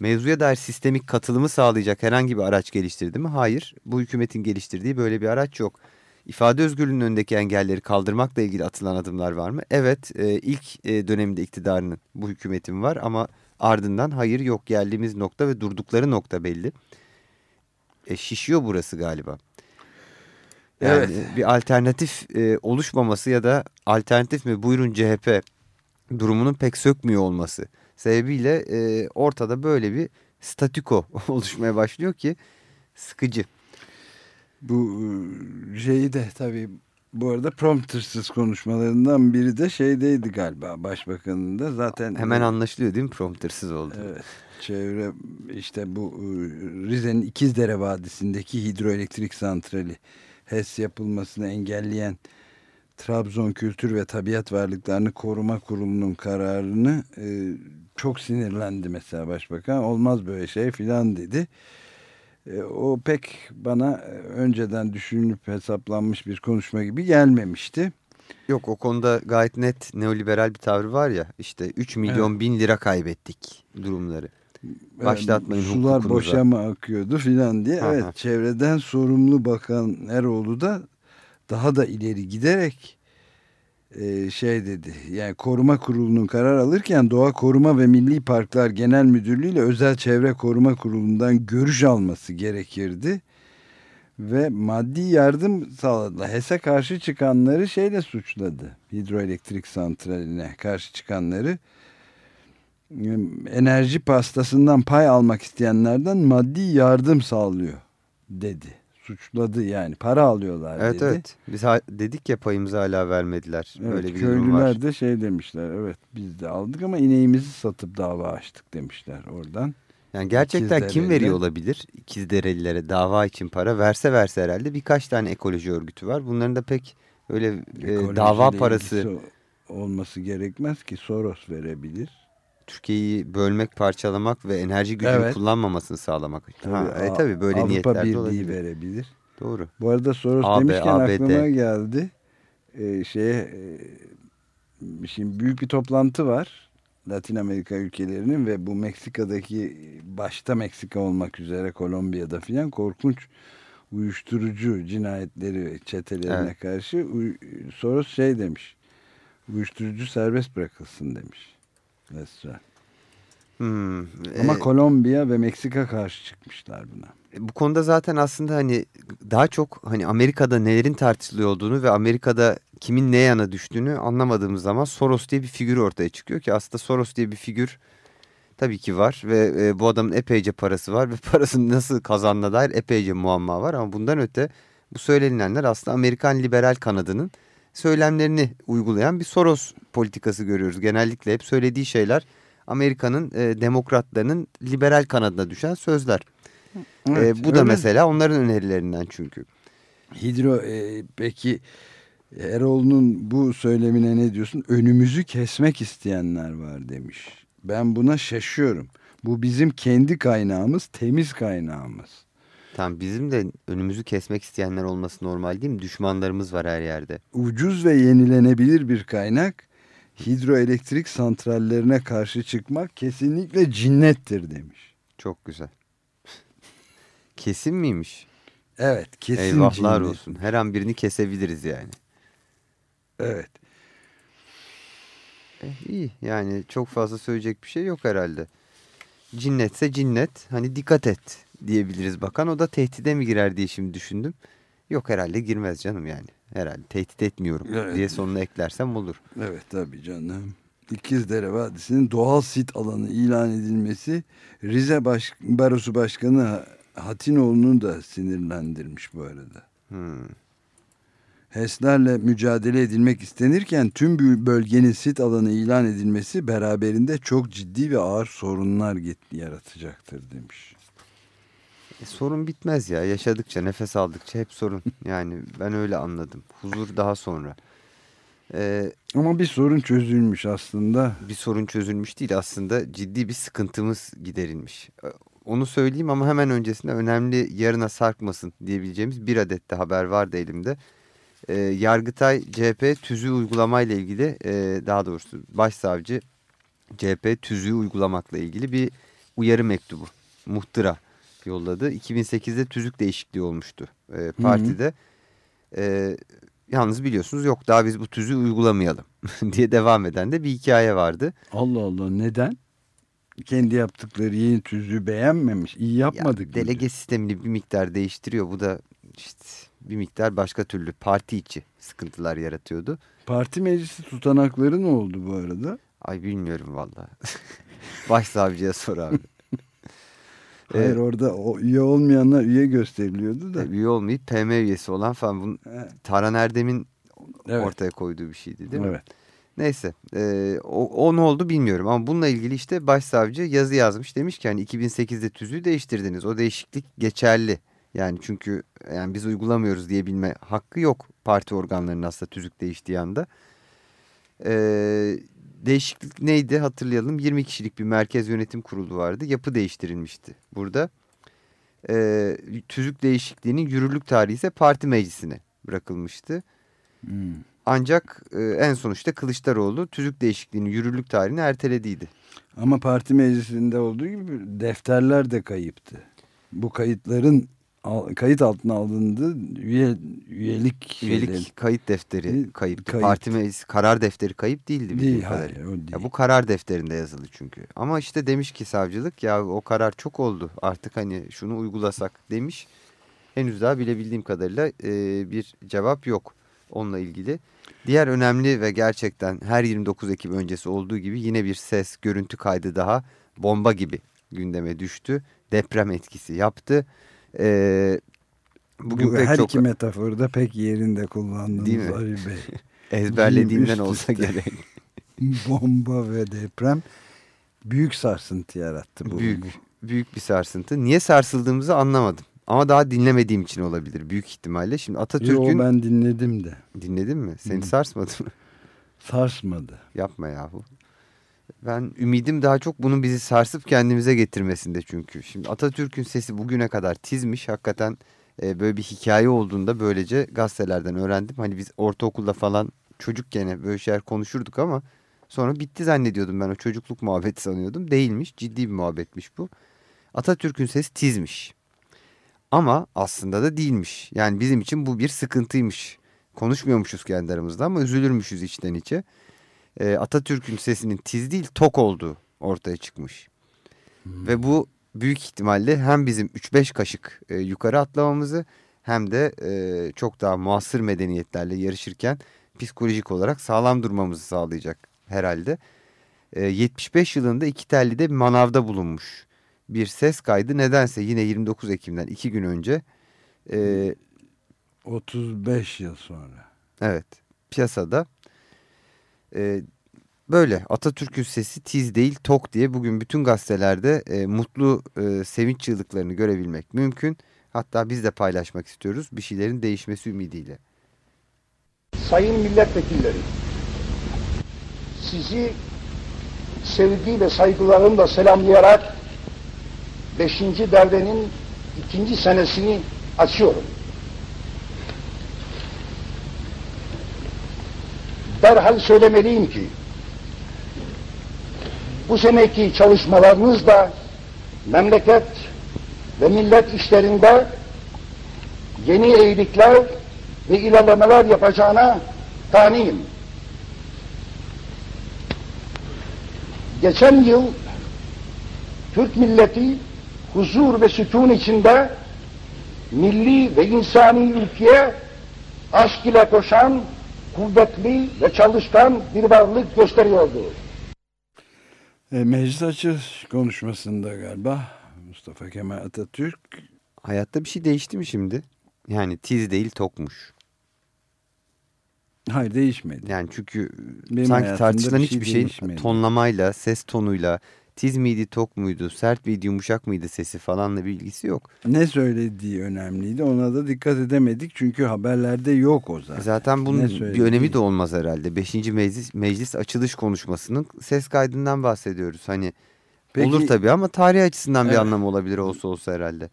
mevzuya dair sistemik katılımı sağlayacak herhangi bir araç geliştirdi mi? Hayır. Bu hükümetin geliştirdiği böyle bir araç yok. İfade özgürlüğünün önündeki engelleri kaldırmakla ilgili atılan adımlar var mı? Evet e, ilk e, döneminde iktidarının bu hükümetin var ama ardından hayır yok geldiğimiz nokta ve durdukları nokta belli. E, şişiyor burası galiba. Yani Evet. bir alternatif e, oluşmaması ya da alternatif mi buyurun CHP durumunun pek sökmüyor olması sebebiyle e, ortada böyle bir statüko oluşmaya başlıyor ki sıkıcı. Bu e, şeyi de tabii bu arada promptersız konuşmalarından biri de şeydeydi galiba başbakanın da zaten. Hemen anlaşılıyor değil mi promptersız oldu. Evet. Çevre işte bu e, Rize'nin İkizdere Vadisi'ndeki hidroelektrik santrali HES yapılmasını engelleyen Trabzon Kültür ve Tabiat Varlıklarını Koruma Kurulu'nun kararını e, çok sinirlendi mesela başbakan. Olmaz böyle şey filan dedi. E, o pek bana e, önceden düşünülüp hesaplanmış bir konuşma gibi gelmemişti. Yok o konuda gayet net neoliberal bir tavrı var ya işte 3 milyon bin lira kaybettik durumları. Başlatmayın E, Sular boşa mı akıyordu filan diye. Aha. Evet çevreden sorumlu bakan Eroğlu da daha da ileri giderek e, şey dedi. Yani koruma kurulunun karar alırken Doğa Koruma ve Milli Parklar Genel Müdürlüğü ile Özel Çevre Koruma Kurulu'ndan görüş alması gerekirdi. Ve maddi yardım sağladılar. HES'e karşı çıkanları şeyle suçladı. Hidroelektrik santraline karşı çıkanları enerji pastasından pay almak isteyenlerden maddi yardım sağlıyor dedi. Suçladı yani para alıyorlar Evet dedi. evet biz ha- dedik ya payımızı hala vermediler. Evet, Böyle bir durum var. köylüler de şey demişler evet biz de aldık ama ineğimizi satıp dava açtık demişler oradan. Yani gerçekten kim veriyor olabilir İkizderelilere dava için para? Verse verse herhalde birkaç tane ekoloji örgütü var. Bunların da pek öyle e, dava parası olması gerekmez ki Soros verebilir. Türkiye'yi bölmek, parçalamak ve enerji gücünü Evet. kullanmamasını sağlamak. ha, Tabii, e, tabii böyle Avrupa niyetler Birliği olabilir. verebilir. Doğru. Bu arada Soros AB, demişken ABD. aklıma geldi. Ee, şeye e, şimdi büyük bir toplantı var. Latin Amerika ülkelerinin ve bu Meksika'daki başta Meksika olmak üzere Kolombiya'da filan korkunç uyuşturucu cinayetleri ve çetelerine Evet. karşı Soros şey demiş. Uyuşturucu serbest bırakılsın demiş. Mesela. Hmm, Ama e, Kolombiya ve Meksika karşı çıkmışlar buna. bu konuda zaten aslında hani daha çok hani Amerika'da nelerin tartışılıyor olduğunu ve Amerika'da kimin ne yana düştüğünü anlamadığımız zaman Soros diye bir figür ortaya çıkıyor ki aslında Soros diye bir figür tabii ki var ve e, bu adamın epeyce parası var ve parasını nasıl kazandığına dair epeyce muamma var ama bundan öte bu söylenilenler aslında Amerikan liberal kanadının söylemlerini uygulayan bir Soros politikası görüyoruz. Genellikle hep söylediği şeyler Amerika'nın e, demokratlarının liberal kanadına düşen sözler. Evet, e, bu da öyle. mesela onların önerilerinden çünkü. Hidro e, peki Eroğlu'nun bu söylemine ne diyorsun? Önümüzü kesmek isteyenler var demiş. Ben buna şaşıyorum. Bu bizim kendi kaynağımız, temiz kaynağımız. Tamam bizim de önümüzü kesmek isteyenler olması normal değil mi? Düşmanlarımız var her yerde. Ucuz ve yenilenebilir bir kaynak. Hidroelektrik santrallerine karşı çıkmak kesinlikle cinnettir demiş. Çok güzel. Kesin miymiş? Evet, kesin Eyvahlar cinnet. olsun. Her an birini kesebiliriz yani. Evet. Eh, iyi yani çok fazla söyleyecek bir şey yok herhalde. Cinnetse cinnet hani dikkat et diyebiliriz bakan. O da tehdide mi girer diye şimdi düşündüm. Yok herhalde girmez canım yani. Herhalde tehdit etmiyorum Evet. diye sonuna eklersem olur. Evet tabii canım. İkizdere Vadisi'nin doğal sit alanı ilan edilmesi Rize Baş Barosu Başkanı Hatinoğlu'nu da sinirlendirmiş bu arada. Hmm. HES'lerle mücadele edilmek istenirken tüm bölgenin sit alanı ilan edilmesi beraberinde çok ciddi ve ağır sorunlar yaratacaktır demiş. E, sorun bitmez ya. Yaşadıkça, nefes aldıkça hep sorun. Yani ben öyle anladım. Huzur daha sonra. Ee, Ama bir sorun çözülmüş aslında. bir sorun çözülmüş değil aslında ciddi bir sıkıntımız giderilmiş. Ee, Onu söyleyeyim ama hemen öncesinde önemli yarına sarkmasın diyebileceğimiz bir adet de haber vardı elimde. Ee, Yargıtay CHP tüzüğü uygulamayla ilgili e, daha doğrusu başsavcı CHP tüzüğü uygulamakla ilgili bir uyarı mektubu muhtıra yolladı. 2008'de tüzük değişikliği olmuştu e, partide. E, yalnız biliyorsunuz yok daha biz bu tüzüğü uygulamayalım diye devam eden de bir hikaye vardı. Allah Allah neden? Kendi yaptıkları yeni tüzüğü beğenmemiş. İyi Ya, yapmadık mı? delege sistemini bir miktar değiştiriyor. Bu da işte bir miktar başka türlü parti içi sıkıntılar yaratıyordu. Parti meclisi tutanakları ne oldu bu arada? Ay bilmiyorum valla. Başsavcıya sor abi. Hayır Ee, orada o üye olmayanlar üye gösteriliyordu da. üye olmayıp PM üyesi olan falan. Bunun, Evet. Taran Erdem'in Evet. ortaya koyduğu bir şeydi değil mi? Evet. Neyse e, o, o ne oldu bilmiyorum ama bununla ilgili işte başsavcı yazı yazmış. Demiş ki hani 2008'de tüzüğü değiştirdiniz o değişiklik geçerli. Yani çünkü yani biz uygulamıyoruz diye bilme hakkı yok parti organlarının aslında tüzük değiştiği anda. E, değişiklik neydi hatırlayalım 20 kişilik bir merkez yönetim kurulu vardı yapı değiştirilmişti burada. E, tüzük değişikliğinin yürürlük tarihi ise parti meclisine bırakılmıştı. Hmm. Ancak e, en sonuçta Kılıçdaroğlu tüzük değişikliğinin yürürlük tarihini ertelediydi. Ama parti meclisinde olduğu gibi defterler de kayıptı. Bu kayıtların al- kayıt altına alındığı üye, üyelik şeyleri- Üyelik kayıt defteri kayıt. Parti meclisi karar defteri kayıp değildi. değil. Hayır o değil. Ya bu karar defterinde yazılı çünkü. Ama işte demiş ki savcılık ya o karar çok oldu artık hani şunu uygulasak demiş. Henüz daha bilebildiğim kadarıyla e, bir cevap yok onunla ilgili. Diğer önemli ve gerçekten her 29 Ekim öncesi olduğu gibi yine bir ses görüntü kaydı daha bomba gibi gündeme düştü. Deprem etkisi yaptı. E, bugün Bu pek her çok iki metaforu da pek yerinde kullandınız Değil mi? Ali Bey. ezberlediğimden üst olsa gerek. Bomba ve deprem büyük sarsıntı yarattı. Bu, Büyük. bu. büyük bir sarsıntı. Niye sarsıldığımızı anlamadım. Ama daha dinlemediğim için olabilir büyük ihtimalle. Şimdi Yo, Atatürk'ün ben dinledim de. dinledin mi? Seni Hı. sarsmadı mı? Sarsmadı. Yapma yahu. Ben ümidim daha çok bunun bizi sarsıp kendimize getirmesinde çünkü. Şimdi Atatürk'ün sesi bugüne kadar tizmiş. Hakikaten e, böyle bir hikaye olduğunda böylece gazetelerden öğrendim. Hani biz ortaokulda falan çocukken böyle şeyler konuşurduk ama sonra bitti zannediyordum ben o çocukluk muhabbeti sanıyordum. Değilmiş ciddi bir muhabbetmiş bu. Atatürk'ün sesi tizmiş. Ama aslında da değilmiş. Yani bizim için bu bir sıkıntıymış. Konuşmuyormuşuz kendi aramızda ama üzülürmüşüz içten içe. Ee, Atatürk'ün sesinin tiz değil tok olduğu ortaya çıkmış. Ve bu büyük ihtimalle hem bizim 3-5 kaşık e, yukarı atlamamızı hem de e, çok daha muasır medeniyetlerle yarışırken psikolojik olarak sağlam durmamızı sağlayacak herhalde. E, 75 yılında iki tellide bir manavda bulunmuş bir ses kaydı nedense yine 29 Ekim'den iki gün önce e, 35 yıl sonra. Evet piyasada e, böyle Atatürk'ün sesi tiz değil tok diye bugün bütün gazetelerde e, mutlu e, sevinç çığlıklarını görebilmek mümkün. Hatta biz de paylaşmak istiyoruz bir şeylerin değişmesi ümidiyle. Sayın milletvekilleri, sizi sevgi ve saygılarımla selamlayarak 5. derdenin ikinci senesini açıyorum. Derhal söylemeliyim ki bu seneki çalışmalarınızla memleket ve millet işlerinde yeni eğilikler ve ilerlemeler yapacağına kaniyim. Geçen yıl Türk milleti huzur ve sükun içinde milli ve insani ülkeye aşk ile koşan kuvvetli ve çalışkan bir varlık gösteriyordu. E, meclis açılış konuşmasında galiba Mustafa Kemal Atatürk Hayatta bir şey değişti mi şimdi? Yani tiz değil tokmuş. Hayır değişmedi. Yani çünkü Benim sanki tartışılan bir şey hiçbir şeyin değişmedi. tonlamayla, ses tonuyla, tiz miydi, tok muydu, sert miydi, yumuşak mıydı sesi falanla bir ilgisi yok. Ne söylediği önemliydi. Ona da dikkat edemedik çünkü haberlerde yok o zaten. Zaten bunun bir önemi de olmaz herhalde. Beşinci meclis, meclis açılış konuşmasının ses kaydından bahsediyoruz. Hani Peki- olur tabii ama tarih açısından bir Evet. anlamı olabilir olsa olsa herhalde.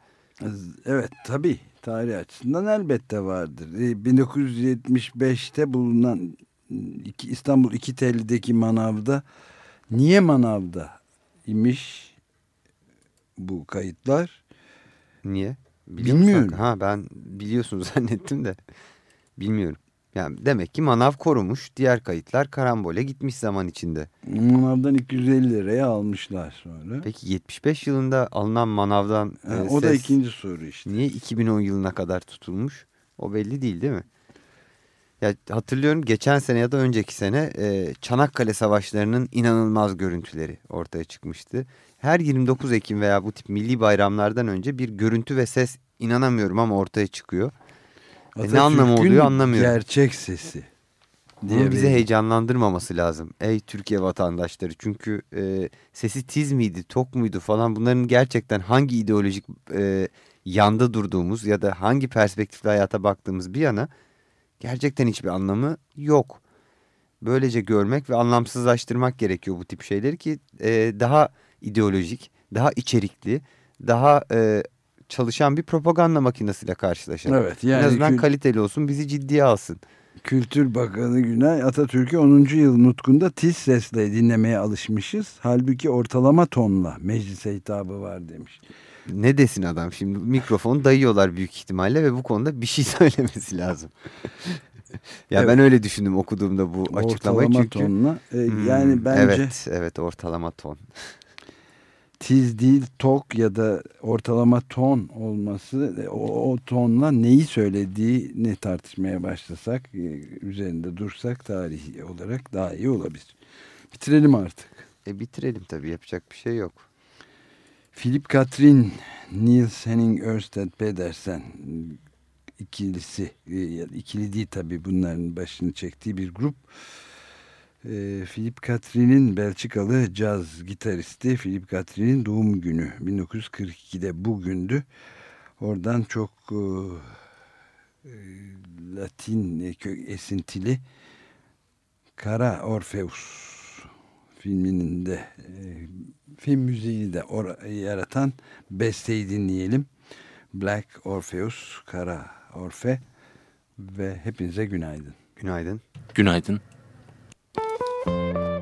Evet tabii tarih açısından elbette vardır. E, 1975'te bulunan iki, İstanbul İki Telli'deki manavda niye manavda imiş bu kayıtlar? Niye? Biliyor musun? Bilmiyorum. Ha ben biliyorsun zannettim de bilmiyorum. Yani demek ki manav korumuş. Diğer kayıtlar karambole gitmiş zaman içinde. Manavdan 250 liraya almışlar sonra. Peki 75 yılında alınan manavdan Ha, e, o da ses ikinci soru işte. niye 2010 yılına kadar tutulmuş? O belli değil değil mi? Ya hatırlıyorum geçen sene ya da önceki sene e, Çanakkale Savaşları'nın inanılmaz görüntüleri ortaya çıkmıştı. Her 29 Ekim veya bu tip milli bayramlardan önce bir görüntü ve ses inanamıyorum ama ortaya çıkıyor. E, ne anlamı oluyor anlamıyorum. Gerçek sesi. Bizi diyebilirim. heyecanlandırmaması lazım. Ey Türkiye vatandaşları. Çünkü e, sesi tiz miydi, tok muydu falan bunların gerçekten hangi ideolojik e, yanda durduğumuz ya da hangi perspektifle hayata baktığımız bir yana gerçekten hiçbir anlamı yok. Böylece görmek ve anlamsızlaştırmak gerekiyor bu tip şeyleri ki e, daha ideolojik, daha içerikli, daha e, çalışan bir propaganda makinesiyle karşılaşalım. Evet, yani en azından kaliteli olsun, bizi ciddiye alsın. Kültür Bakanı Günay Atatürk'ü 10. yıl nutkunda tiz sesle dinlemeye alışmışız. Halbuki ortalama tonla meclise hitabı var demiş. Ne desin adam şimdi mikrofonu dayıyorlar büyük ihtimalle ve bu konuda bir şey söylemesi lazım. ya Evet. ben öyle düşündüm okuduğumda bu açıklamayı Ortalama çünkü. tonla. E, Hmm, yani bence Evet evet ortalama ton. tiz değil tok ya da ortalama ton olması e, o, o tonla neyi söylediğini tartışmaya başlasak e, üzerinde dursak tarihi olarak daha iyi olabilir. Bitirelim artık. E bitirelim tabii yapacak bir şey yok. Philip Katrin, Niels Henning Ørsted Pedersen ikilisi, e, ikili değil tabii bunların başını çektiği bir grup. E, Philip Katrin'in Belçikalı caz gitaristi Philip Katrin'in doğum günü 1942'de bugündü. Oradan çok e, e, Latin esintili Kara Orfeus filminin de e, film müziğini de or- yaratan besteyi dinleyelim. Black Orpheus, Kara Orfe ve hepinize günaydın. Günaydın. Günaydın. Açık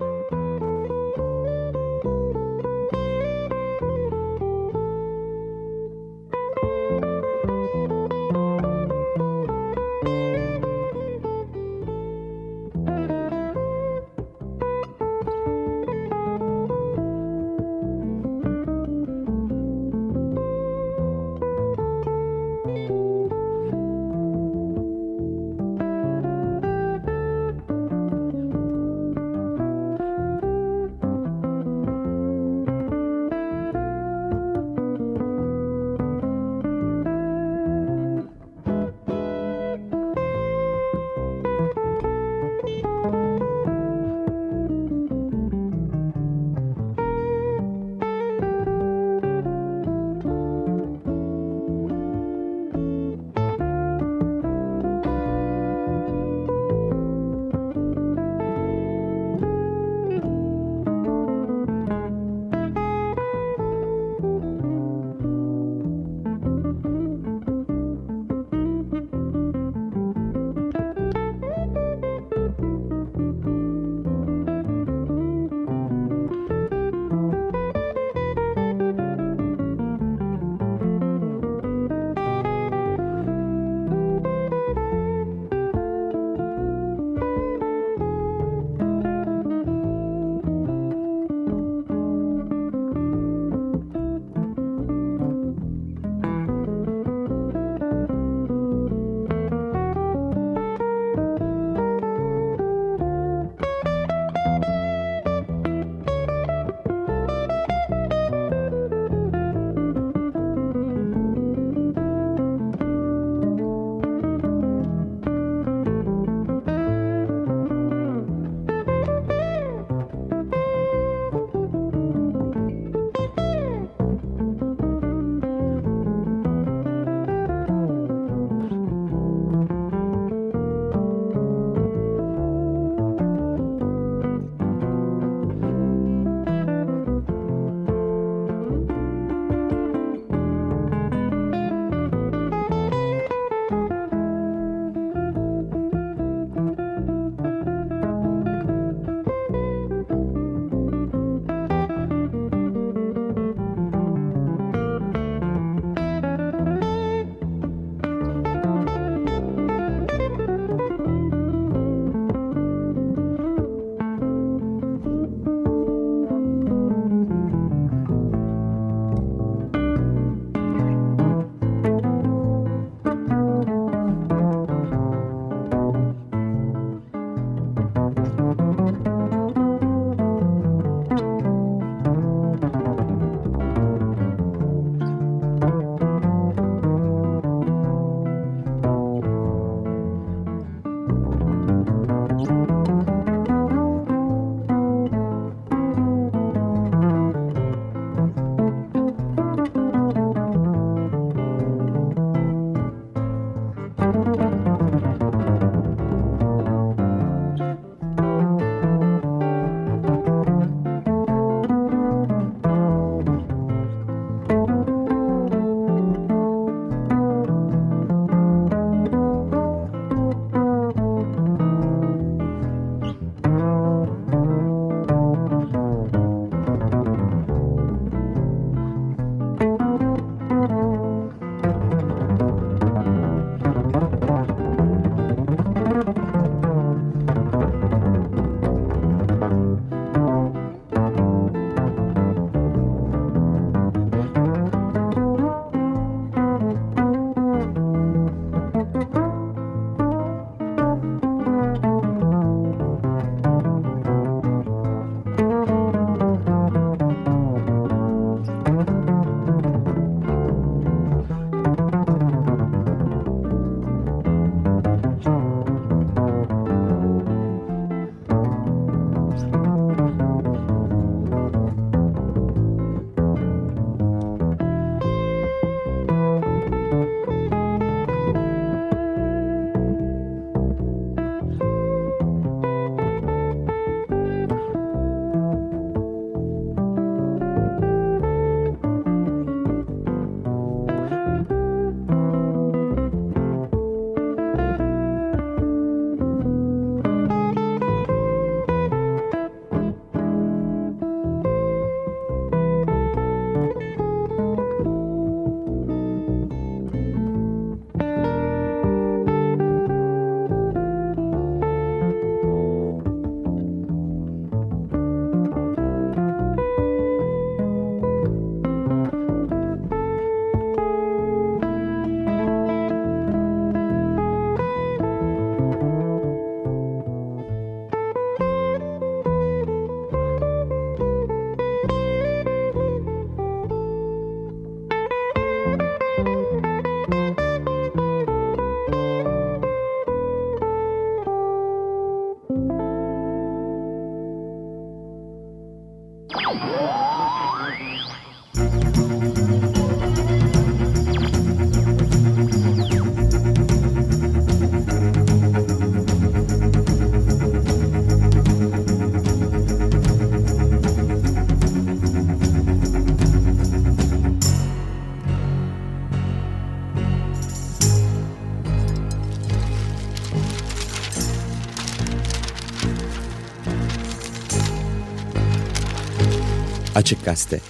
Gazete